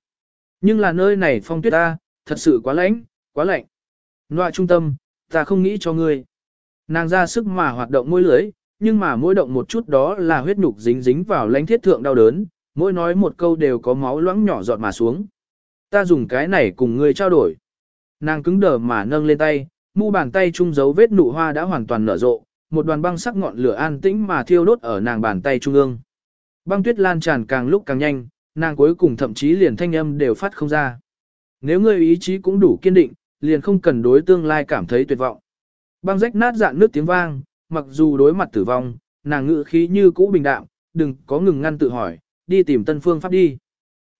Nhưng là nơi này phong tuyết ta, thật sự quá lạnh, quá lạnh. Nọa trung tâm, ta không nghĩ cho ngươi. Nàng ra sức mà hoạt động môi lưới, nhưng mà mỗi động một chút đó là huyết nhục dính dính vào lãnh thiết thượng đau đớn, mỗi nói một câu đều có máu loãng nhỏ giọt mà xuống. Ta dùng cái này cùng ngươi trao đổi. Nàng cứng đờ mà nâng lên tay, mu bàn tay trung dấu vết nụ hoa đã hoàn toàn nở rộ, một đoàn băng sắc ngọn lửa an tĩnh mà thiêu đốt ở nàng bàn tay trung ương. Băng tuyết lan tràn càng lúc càng nhanh, nàng cuối cùng thậm chí liền thanh âm đều phát không ra. Nếu ngươi ý chí cũng đủ kiên định, liền không cần đối tương lai cảm thấy tuyệt vọng. Băng rách nát dạn nước tiếng vang, mặc dù đối mặt tử vong, nàng ngự khí như cũ bình đạm, đừng có ngừng ngăn tự hỏi, đi tìm tân phương pháp đi.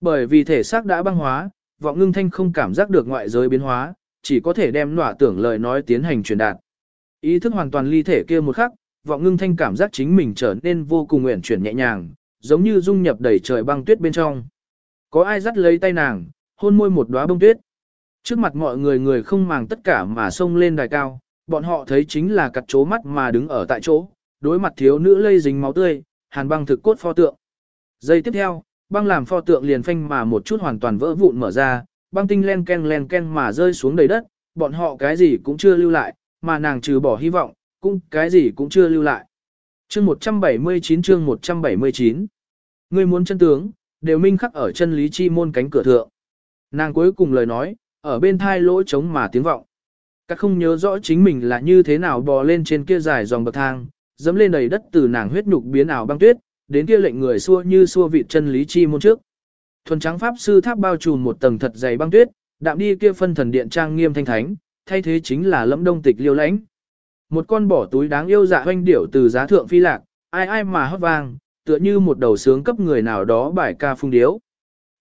Bởi vì thể xác đã băng hóa, vọng ngưng thanh không cảm giác được ngoại giới biến hóa, chỉ có thể đem nỏa tưởng lời nói tiến hành truyền đạt. Ý thức hoàn toàn ly thể kia một khắc, vọng ngưng thanh cảm giác chính mình trở nên vô cùng nguyện chuyển nhẹ nhàng, giống như dung nhập đầy trời băng tuyết bên trong. Có ai dắt lấy tay nàng, hôn môi một đóa bông tuyết. Trước mặt mọi người người không màng tất cả mà xông lên đài cao, bọn họ thấy chính là cặt chố mắt mà đứng ở tại chỗ, đối mặt thiếu nữ lây dính máu tươi, hàn băng thực cốt pho tượng. Giây tiếp theo, băng làm pho tượng liền phanh mà một chút hoàn toàn vỡ vụn mở ra, băng tinh len ken len ken mà rơi xuống đầy đất, bọn họ cái gì cũng chưa lưu lại, mà nàng trừ bỏ hy vọng, cũng cái gì cũng chưa lưu lại. Chương 179 chương 179 người muốn chân tướng, đều minh khắc ở chân lý chi môn cánh cửa thượng. Nàng cuối cùng lời nói, ở bên thai lỗ trống mà tiếng vọng. Các không nhớ rõ chính mình là như thế nào bò lên trên kia dài dòng bậc thang, dẫm lên đầy đất từ nàng huyết nhục biến ảo băng tuyết, đến kia lệnh người xua như xua vị chân lý chi môn trước. Thuần trắng pháp sư tháp bao trùm một tầng thật dày băng tuyết, đạm đi kia phân thần điện trang nghiêm thanh thánh, thay thế chính là lẫm đông tịch liêu lãnh. Một con bỏ túi đáng yêu dạ hoanh điểu từ giá thượng phi lạc, ai ai mà hót vang, tựa như một đầu sướng cấp người nào đó bài ca phung điếu.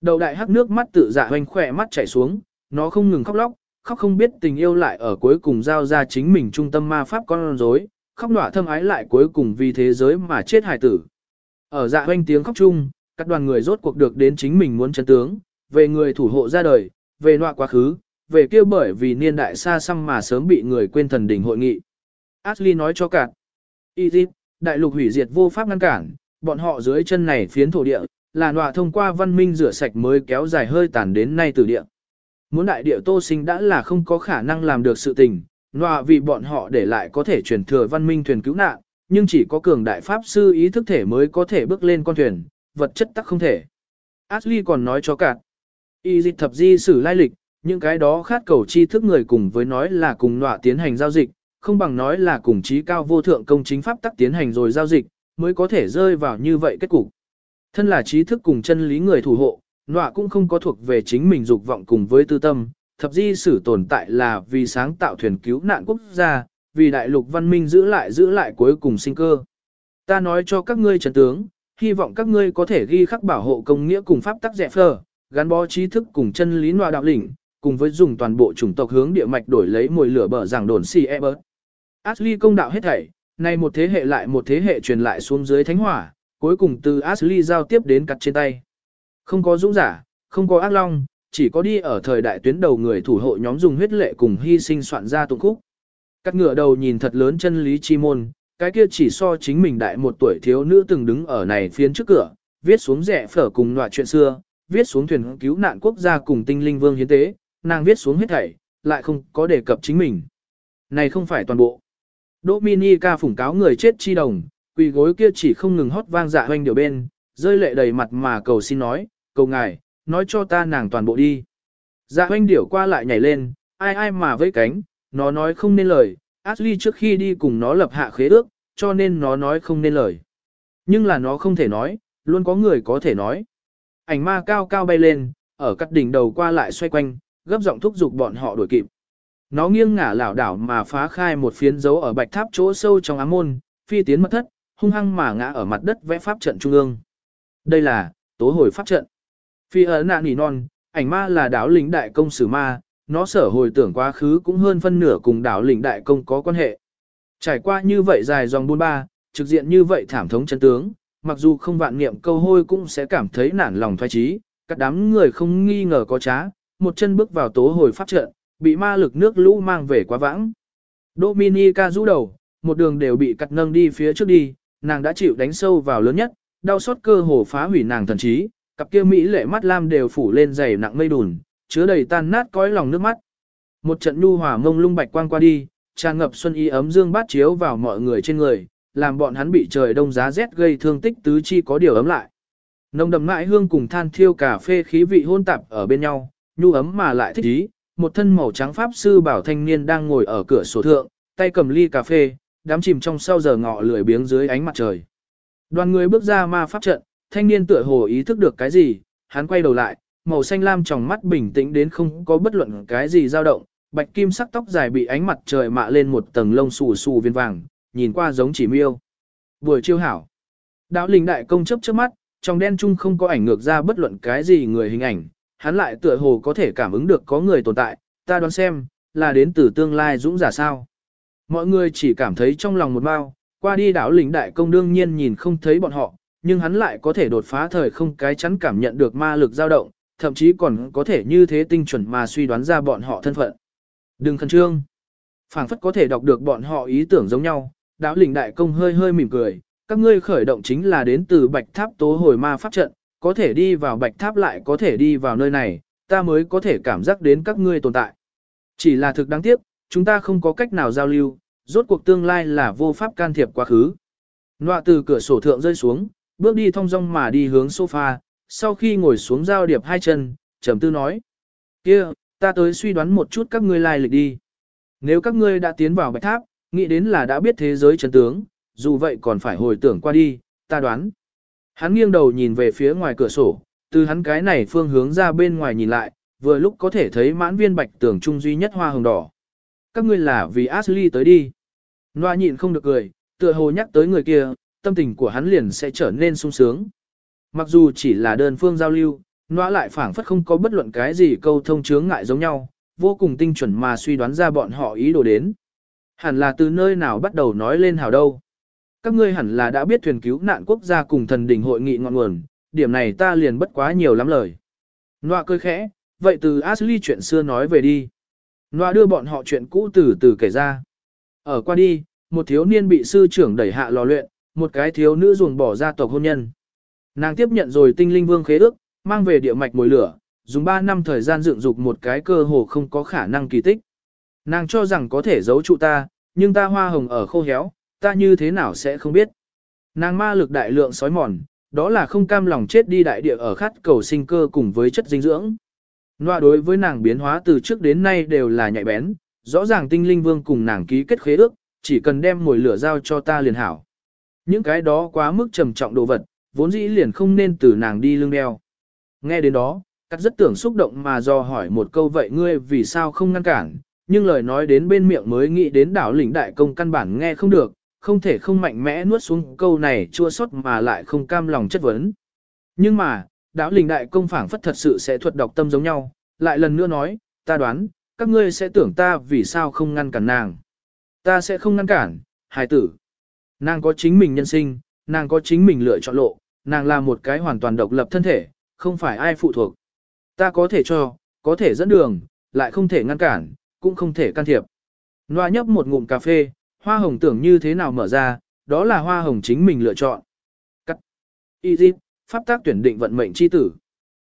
Đầu đại hắc nước mắt tự dạ hoanh khỏe mắt chảy xuống, nó không ngừng khóc lóc, khóc không biết tình yêu lại ở cuối cùng giao ra chính mình trung tâm ma pháp con rối, khóc nọa thâm ái lại cuối cùng vì thế giới mà chết hài tử. Ở dạ hoanh tiếng khóc chung, các đoàn người rốt cuộc được đến chính mình muốn chân tướng, về người thủ hộ ra đời, về nọa quá khứ, về kêu bởi vì niên đại xa xăm mà sớm bị người quên thần đỉnh hội nghị. Ashley nói cho cả. Egypt, đại lục hủy diệt vô pháp ngăn cản, bọn họ dưới chân này phiến thổ địa, là nọa thông qua văn minh rửa sạch mới kéo dài hơi tàn đến nay từ địa. Muốn đại địa tô sinh đã là không có khả năng làm được sự tình, nọa vì bọn họ để lại có thể truyền thừa văn minh thuyền cứu nạn, nhưng chỉ có cường đại pháp sư ý thức thể mới có thể bước lên con thuyền, vật chất tắc không thể. Ashley còn nói cho cả. Y dịch thập di sử lai lịch, những cái đó khát cầu tri thức người cùng với nói là cùng nọa tiến hành giao dịch, không bằng nói là cùng trí cao vô thượng công chính pháp tắc tiến hành rồi giao dịch, mới có thể rơi vào như vậy kết cục. Thân là trí thức cùng chân lý người thủ hộ, nọa cũng không có thuộc về chính mình dục vọng cùng với tư tâm, thập di sử tồn tại là vì sáng tạo thuyền cứu nạn quốc gia, vì đại lục văn minh giữ lại giữ lại cuối cùng sinh cơ. Ta nói cho các ngươi trấn tướng, hy vọng các ngươi có thể ghi khắc bảo hộ công nghĩa cùng pháp tắc dẹp phờ, gắn bó trí thức cùng chân lý nọa đạo lĩnh, cùng với dùng toàn bộ chủng tộc hướng địa mạch đổi lấy mùi lửa bờ giảng đồn si e. Ashley công đạo hết thảy, nay một thế hệ lại một thế hệ truyền lại xuống dưới thánh hỏa, cuối cùng từ Ashley giao tiếp đến cắt trên tay. Không có dũng giả, không có ác long, chỉ có đi ở thời đại tuyến đầu người thủ hộ nhóm dùng huyết lệ cùng hy sinh soạn ra tụng khúc. Cắt ngựa đầu nhìn thật lớn chân lý chi môn, cái kia chỉ so chính mình đại một tuổi thiếu nữ từng đứng ở này phiến trước cửa, viết xuống rẻ phở cùng loại chuyện xưa, viết xuống thuyền cứu nạn quốc gia cùng tinh linh vương hiến tế, nàng viết xuống hết thảy, lại không có đề cập chính mình. Này không phải toàn bộ. Dominica phủng cáo người chết chi đồng, quỳ gối kia chỉ không ngừng hót vang dạ hoanh điều bên, rơi lệ đầy mặt mà cầu xin nói, cầu ngài, nói cho ta nàng toàn bộ đi. Dạ hoanh điểu qua lại nhảy lên, ai ai mà vẫy cánh, nó nói không nên lời, Ashley trước khi đi cùng nó lập hạ khế ước, cho nên nó nói không nên lời. Nhưng là nó không thể nói, luôn có người có thể nói. Ảnh ma cao cao bay lên, ở cắt đỉnh đầu qua lại xoay quanh, gấp giọng thúc giục bọn họ đuổi kịp. Nó nghiêng ngả lảo đảo mà phá khai một phiến dấu ở bạch tháp chỗ sâu trong ám môn, phi tiến mất thất, hung hăng mà ngã ở mặt đất vẽ pháp trận trung ương. Đây là, tố hồi pháp trận. Phi ở nạn nỉ non, ảnh ma là đảo lĩnh đại công sử ma, nó sở hồi tưởng quá khứ cũng hơn phân nửa cùng đảo lĩnh đại công có quan hệ. Trải qua như vậy dài dòng buôn ba, trực diện như vậy thảm thống chân tướng, mặc dù không vạn niệm câu hôi cũng sẽ cảm thấy nản lòng thoái trí, các đám người không nghi ngờ có trá, một chân bước vào tố hồi pháp trận, bị ma lực nước lũ mang về quá vãng. Dominica rũ đầu, một đường đều bị cắt nâng đi phía trước đi, nàng đã chịu đánh sâu vào lớn nhất, đau xót cơ hồ phá hủy nàng thần trí, cặp kia mỹ lệ mắt lam đều phủ lên dày nặng mây đùn, chứa đầy tan nát cõi lòng nước mắt. Một trận nhu hòa mông lung bạch quang qua đi, tràn ngập xuân y ấm dương bát chiếu vào mọi người trên người, làm bọn hắn bị trời đông giá rét gây thương tích tứ chi có điều ấm lại. Nồng đậm mãi hương cùng than thiêu cà phê khí vị hôn tạp ở bên nhau, nhu ấm mà lại thích ý, một thân màu trắng pháp sư bảo thanh niên đang ngồi ở cửa sổ thượng, tay cầm ly cà phê, đám chìm trong sau giờ ngọ lười biếng dưới ánh mặt trời. Đoàn người bước ra ma pháp trận, thanh niên tựa hồ ý thức được cái gì, hắn quay đầu lại, màu xanh lam trong mắt bình tĩnh đến không có bất luận cái gì dao động, bạch kim sắc tóc dài bị ánh mặt trời mạ lên một tầng lông xù xù viên vàng, nhìn qua giống chỉ miêu. Buổi chiêu hảo. Đạo linh đại công chấp trước mắt, trong đen chung không có ảnh ngược ra bất luận cái gì người hình ảnh, hắn lại tựa hồ có thể cảm ứng được có người tồn tại, ta đoán xem, là đến từ tương lai dũng giả sao. Mọi người chỉ cảm thấy trong lòng một bao, qua đi đảo lĩnh đại công đương nhiên nhìn không thấy bọn họ, nhưng hắn lại có thể đột phá thời không cái chắn cảm nhận được ma lực dao động, thậm chí còn có thể như thế tinh chuẩn mà suy đoán ra bọn họ thân phận. Đừng khẩn trương. phảng phất có thể đọc được bọn họ ý tưởng giống nhau, đạo lĩnh đại công hơi hơi mỉm cười, các ngươi khởi động chính là đến từ bạch tháp tố hồi ma pháp trận, có thể đi vào bạch tháp lại có thể đi vào nơi này, ta mới có thể cảm giác đến các ngươi tồn tại. Chỉ là thực đáng tiếc, chúng ta không có cách nào giao lưu, rốt cuộc tương lai là vô pháp can thiệp quá khứ. Nọa từ cửa sổ thượng rơi xuống, bước đi thong dong mà đi hướng sofa, sau khi ngồi xuống giao điệp hai chân, trầm tư nói. kia, ta tới suy đoán một chút các ngươi lai lịch đi. Nếu các ngươi đã tiến vào bạch tháp, nghĩ đến là đã biết thế giới chân tướng, dù vậy còn phải hồi tưởng qua đi, ta đoán. Hắn nghiêng đầu nhìn về phía ngoài cửa sổ, từ hắn cái này phương hướng ra bên ngoài nhìn lại, vừa lúc có thể thấy mãn viên bạch tưởng trung duy nhất hoa hồng đỏ. Các ngươi là vì Ashley tới đi. Noa nhịn không được cười, tựa hồ nhắc tới người kia, tâm tình của hắn liền sẽ trở nên sung sướng. Mặc dù chỉ là đơn phương giao lưu, Noa lại phảng phất không có bất luận cái gì câu thông chướng ngại giống nhau, vô cùng tinh chuẩn mà suy đoán ra bọn họ ý đồ đến. Hẳn là từ nơi nào bắt đầu nói lên hào đâu. Các ngươi hẳn là đã biết thuyền cứu nạn quốc gia cùng thần đỉnh hội nghị ngọn nguồn, điểm này ta liền bất quá nhiều lắm lời. Nọa cười khẽ, vậy từ Ashley chuyện xưa nói về đi. Nọa đưa bọn họ chuyện cũ từ từ kể ra. Ở qua đi, một thiếu niên bị sư trưởng đẩy hạ lò luyện, một cái thiếu nữ ruồng bỏ ra tộc hôn nhân. Nàng tiếp nhận rồi tinh linh vương khế ước, mang về địa mạch mồi lửa, dùng 3 năm thời gian dựng dục một cái cơ hồ không có khả năng kỳ tích. Nàng cho rằng có thể giấu trụ ta, nhưng ta hoa hồng ở khô héo, ta như thế nào sẽ không biết. Nàng ma lực đại lượng sói mòn, đó là không cam lòng chết đi đại địa ở khát cầu sinh cơ cùng với chất dinh dưỡng. Nọa đối với nàng biến hóa từ trước đến nay đều là nhạy bén, rõ ràng tinh linh vương cùng nàng ký kết khế ước, chỉ cần đem mồi lửa giao cho ta liền hảo. Những cái đó quá mức trầm trọng đồ vật, vốn dĩ liền không nên từ nàng đi lưng đeo. Nghe đến đó, cắt rất tưởng xúc động mà do hỏi một câu vậy ngươi vì sao không ngăn cản, nhưng lời nói đến bên miệng mới nghĩ đến đảo lĩnh đại công căn bản nghe không được, không thể không mạnh mẽ nuốt xuống câu này chua xót mà lại không cam lòng chất vấn. Nhưng mà, đảo lĩnh đại công phảng phất thật sự sẽ thuật đọc tâm giống nhau, lại lần nữa nói, ta đoán, các ngươi sẽ tưởng ta vì sao không ngăn cản nàng. Ta sẽ không ngăn cản, hài tử. Nàng có chính mình nhân sinh, nàng có chính mình lựa chọn lộ, nàng là một cái hoàn toàn độc lập thân thể, không phải ai phụ thuộc. Ta có thể cho, có thể dẫn đường, lại không thể ngăn cản, cũng không thể can thiệp. Noa nhấp một ngụm cà phê, hoa hồng tưởng như thế nào mở ra, đó là hoa hồng chính mình lựa chọn. Cắt. Easy, pháp tác tuyển định vận mệnh chi tử.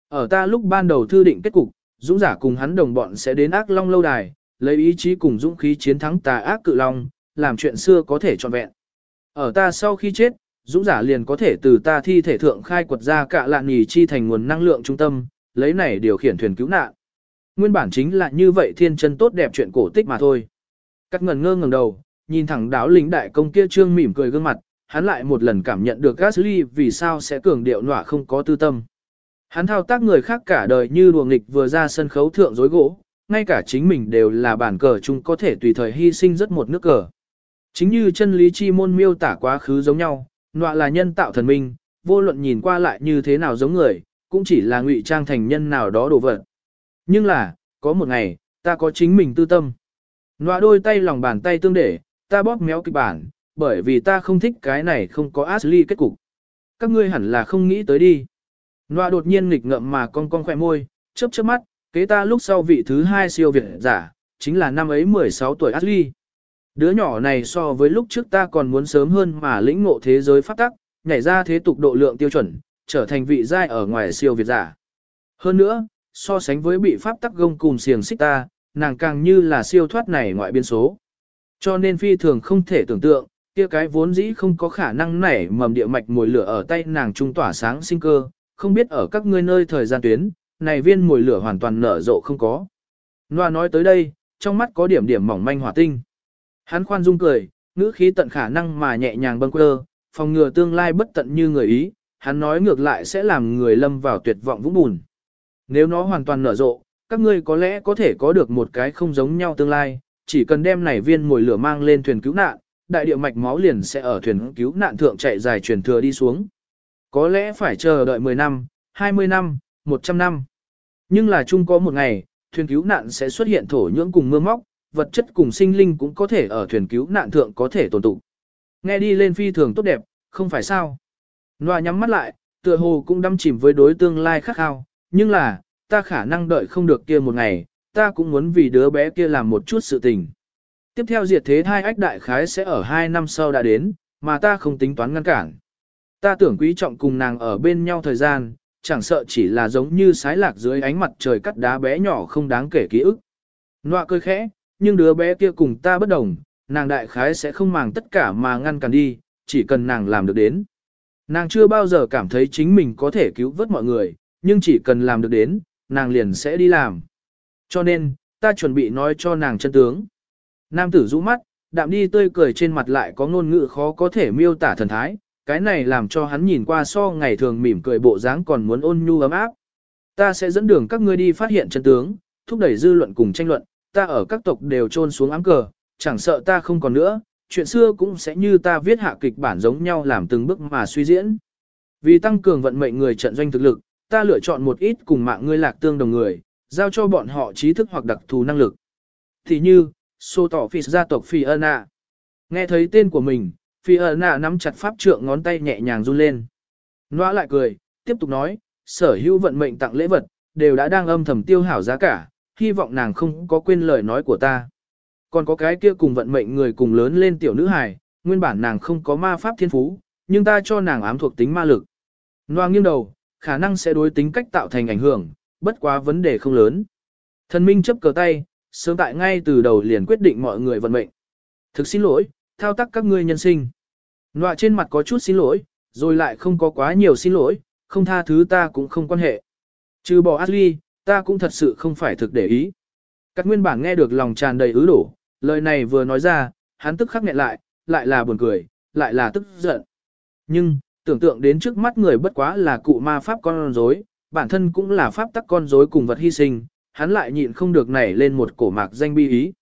Ở ta lúc ban đầu thư định kết cục, dũng giả cùng hắn đồng bọn sẽ đến ác long lâu đài, lấy ý chí cùng dũng khí chiến thắng tà ác cự long, làm chuyện xưa có thể trọn vẹn. Ở ta sau khi chết, dũng giả liền có thể từ ta thi thể thượng khai quật ra cả lạn nhì chi thành nguồn năng lượng trung tâm, lấy này điều khiển thuyền cứu nạn. Nguyên bản chính là như vậy thiên chân tốt đẹp chuyện cổ tích mà thôi. Cắt ngần ngơ ngẩng đầu, nhìn thẳng đáo lính đại công kia trương mỉm cười gương mặt, hắn lại một lần cảm nhận được Gasly vì sao sẽ cường điệu nọa không có tư tâm. Hắn thao tác người khác cả đời như đùa nghịch vừa ra sân khấu thượng dối gỗ, ngay cả chính mình đều là bản cờ chung có thể tùy thời hy sinh rất một nước cờ. Chính như chân lý chi môn miêu tả quá khứ giống nhau, nọa là nhân tạo thần minh, vô luận nhìn qua lại như thế nào giống người, cũng chỉ là ngụy trang thành nhân nào đó đồ vật. Nhưng là, có một ngày, ta có chính mình tư tâm. Nọa đôi tay lòng bàn tay tương để, ta bóp méo kịch bản, bởi vì ta không thích cái này không có Ashley kết cục. Các ngươi hẳn là không nghĩ tới đi. Nọa đột nhiên nghịch ngậm mà con con khỏe môi, chớp chớp mắt, kế ta lúc sau vị thứ hai siêu việt giả, chính là năm ấy 16 tuổi Ashley. Đứa nhỏ này so với lúc trước ta còn muốn sớm hơn mà lĩnh ngộ thế giới phát tắc, nhảy ra thế tục độ lượng tiêu chuẩn, trở thành vị giai ở ngoài siêu việt giả. Hơn nữa, so sánh với bị pháp tắc gông cùng xiềng xích ta, nàng càng như là siêu thoát này ngoại biên số. Cho nên phi thường không thể tưởng tượng, kia cái vốn dĩ không có khả năng nảy mầm địa mạch mùi lửa ở tay nàng trung tỏa sáng sinh cơ, không biết ở các ngươi nơi thời gian tuyến, này viên mùi lửa hoàn toàn nở rộ không có. Noa nói tới đây, trong mắt có điểm điểm mỏng manh hỏa tinh. Hắn khoan dung cười, ngữ khí tận khả năng mà nhẹ nhàng bâng quơ, phòng ngừa tương lai bất tận như người ý, hắn nói ngược lại sẽ làm người lâm vào tuyệt vọng vũng bùn. Nếu nó hoàn toàn nở rộ, các ngươi có lẽ có thể có được một cái không giống nhau tương lai, chỉ cần đem này viên mồi lửa mang lên thuyền cứu nạn, đại địa mạch máu liền sẽ ở thuyền cứu nạn thượng chạy dài truyền thừa đi xuống. Có lẽ phải chờ đợi 10 năm, 20 năm, 100 năm. Nhưng là chung có một ngày, thuyền cứu nạn sẽ xuất hiện thổ nhưỡng cùng mưa móc, vật chất cùng sinh linh cũng có thể ở thuyền cứu nạn thượng có thể tồn tụ. Nghe đi lên phi thường tốt đẹp, không phải sao. Nòa nhắm mắt lại, tựa hồ cũng đâm chìm với đối tương lai khắc khao, nhưng là, ta khả năng đợi không được kia một ngày, ta cũng muốn vì đứa bé kia làm một chút sự tình. Tiếp theo diệt thế thai ách đại khái sẽ ở hai năm sau đã đến, mà ta không tính toán ngăn cản. Ta tưởng quý trọng cùng nàng ở bên nhau thời gian, chẳng sợ chỉ là giống như sái lạc dưới ánh mặt trời cắt đá bé nhỏ không đáng kể ký ức. Nọa cười khẽ, nhưng đứa bé kia cùng ta bất đồng, nàng đại khái sẽ không màng tất cả mà ngăn cản đi, chỉ cần nàng làm được đến. Nàng chưa bao giờ cảm thấy chính mình có thể cứu vớt mọi người, nhưng chỉ cần làm được đến, nàng liền sẽ đi làm. Cho nên, ta chuẩn bị nói cho nàng chân tướng. Nam tử rũ mắt, đạm đi tươi cười trên mặt lại có ngôn ngữ khó có thể miêu tả thần thái, cái này làm cho hắn nhìn qua so ngày thường mỉm cười bộ dáng còn muốn ôn nhu ấm áp. Ta sẽ dẫn đường các ngươi đi phát hiện chân tướng, thúc đẩy dư luận cùng tranh luận, ta ở các tộc đều trôn xuống ám cờ, chẳng sợ ta không còn nữa, chuyện xưa cũng sẽ như ta viết hạ kịch bản giống nhau làm từng bước mà suy diễn. Vì tăng cường vận mệnh người trận doanh thực lực, ta lựa chọn một ít cùng mạng ngươi lạc tương đồng người, giao cho bọn họ trí thức hoặc đặc thù năng lực. Thì như, Sô Tỏ Phi gia tộc Phi Ân. Nghe thấy tên của mình, Phi Ân nắm chặt pháp trượng ngón tay nhẹ nhàng run lên. Nóa lại cười, tiếp tục nói, sở hữu vận mệnh tặng lễ vật, đều đã đang âm thầm tiêu hảo giá cả, hy vọng nàng không có quên lời nói của ta. Còn có cái kia cùng vận mệnh người cùng lớn lên tiểu nữ hài, nguyên bản nàng không có ma pháp thiên phú, nhưng ta cho nàng ám thuộc tính ma lực. Noa nghiêng đầu, khả năng sẽ đối tính cách tạo thành ảnh hưởng, bất quá vấn đề không lớn. Thần minh chấp cờ tay, sớm tại ngay từ đầu liền quyết định mọi người vận mệnh. Thực xin lỗi, thao tác các ngươi nhân sinh. Noa trên mặt có chút xin lỗi, rồi lại không có quá nhiều xin lỗi, không tha thứ ta cũng không quan hệ. Trừ bỏ Ashley, ta cũng thật sự không phải thực để ý. Các nguyên bản nghe được lòng tràn đầy ứ đổ, lời này vừa nói ra, hắn tức khắc nghẹn lại, lại là buồn cười, lại là tức giận. Nhưng, tưởng tượng đến trước mắt người bất quá là cụ ma pháp con rối, bản thân cũng là pháp tắc con rối cùng vật hy sinh, hắn lại nhịn không được nảy lên một cổ mạc danh bi ý.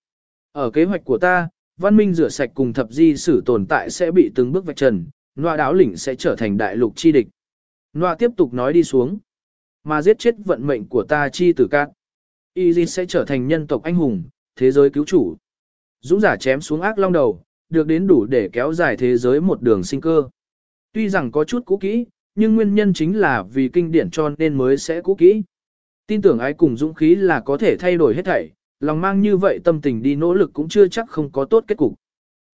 Ở kế hoạch của ta, văn minh rửa sạch cùng thập di sử tồn tại sẽ bị từng bước vạch trần, nọa đáo lĩnh sẽ trở thành đại lục chi địch. Nọa tiếp tục nói đi xuống. Mà giết chết vận mệnh của ta chi tử cát. Isis sẽ trở thành nhân tộc anh hùng, thế giới cứu chủ. Dũng giả chém xuống ác long đầu, được đến đủ để kéo dài thế giới một đường sinh cơ. Tuy rằng có chút cũ kỹ, nhưng nguyên nhân chính là vì kinh điển cho nên mới sẽ cũ kỹ. Tin tưởng ai cùng dũng khí là có thể thay đổi hết thảy, lòng mang như vậy tâm tình đi nỗ lực cũng chưa chắc không có tốt kết cục.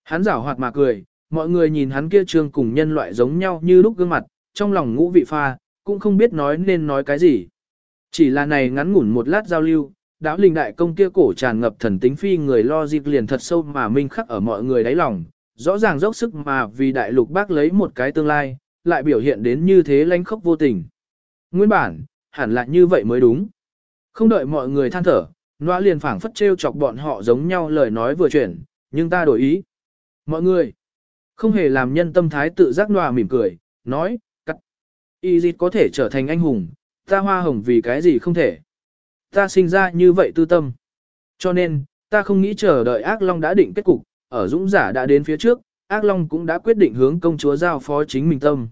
Hắn giảo hoạt mà cười, mọi người nhìn hắn kia trương cùng nhân loại giống nhau như lúc gương mặt, trong lòng ngũ vị pha, cũng không biết nói nên nói cái gì. Chỉ là này ngắn ngủn một lát giao lưu, đáo linh đại công kia cổ tràn ngập thần tính phi người lo dịp liền thật sâu mà minh khắc ở mọi người đáy lòng, rõ ràng dốc sức mà vì đại lục bác lấy một cái tương lai, lại biểu hiện đến như thế lánh khốc vô tình. Nguyên bản, hẳn là như vậy mới đúng. Không đợi mọi người than thở, Nóa liền phảng phất trêu chọc bọn họ giống nhau lời nói vừa chuyển, nhưng ta đổi ý. Mọi người, không hề làm nhân tâm thái tự giác Nóa mỉm cười, nói. Y dịch có thể trở thành anh hùng, ta hoa hồng vì cái gì không thể. Ta sinh ra như vậy tư tâm. Cho nên, ta không nghĩ chờ đợi ác long đã định kết cục, ở dũng giả đã đến phía trước, ác long cũng đã quyết định hướng công chúa giao phó chính mình tâm.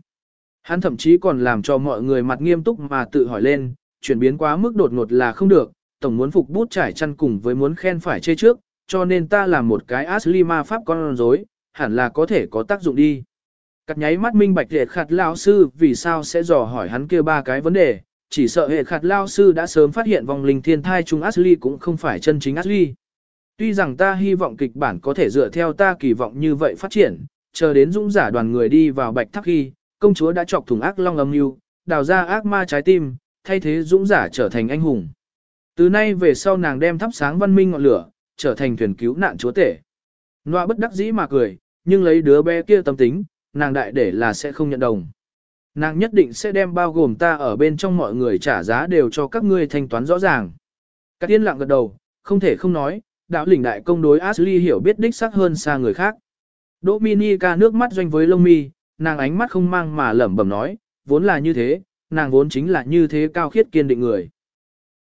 Hắn thậm chí còn làm cho mọi người mặt nghiêm túc mà tự hỏi lên, chuyển biến quá mức đột ngột là không được, tổng muốn phục bút trải chăn cùng với muốn khen phải chê trước, cho nên ta làm một cái Ashley ma pháp con rối, hẳn là có thể có tác dụng đi. Cắt nháy mắt minh bạch hệ khạt lao sư vì sao sẽ dò hỏi hắn kia ba cái vấn đề, chỉ sợ hệ khạt lao sư đã sớm phát hiện vòng linh thiên thai chung Ashley cũng không phải chân chính Ashley. Tuy rằng ta hy vọng kịch bản có thể dựa theo ta kỳ vọng như vậy phát triển, chờ đến dũng giả đoàn người đi vào bạch tháp khi, công chúa đã chọc thủng ác long âm mưu, đào ra ác ma trái tim, thay thế dũng giả trở thành anh hùng. Từ nay về sau nàng đem thắp sáng văn minh ngọn lửa, trở thành thuyền cứu nạn chúa tể. Noa bất đắc dĩ mà cười, nhưng lấy đứa bé kia tâm tính, nàng đại để là sẽ không nhận đồng. Nàng nhất định sẽ đem bao gồm ta ở bên trong mọi người trả giá đều cho các ngươi thanh toán rõ ràng. Các tiên lặng gật đầu, không thể không nói, đạo lĩnh đại công đối Ashley hiểu biết đích xác hơn xa người khác. Dominica nước mắt doanh với lông mi, nàng ánh mắt không mang mà lẩm bẩm nói, vốn là như thế, nàng vốn chính là như thế cao khiết kiên định người.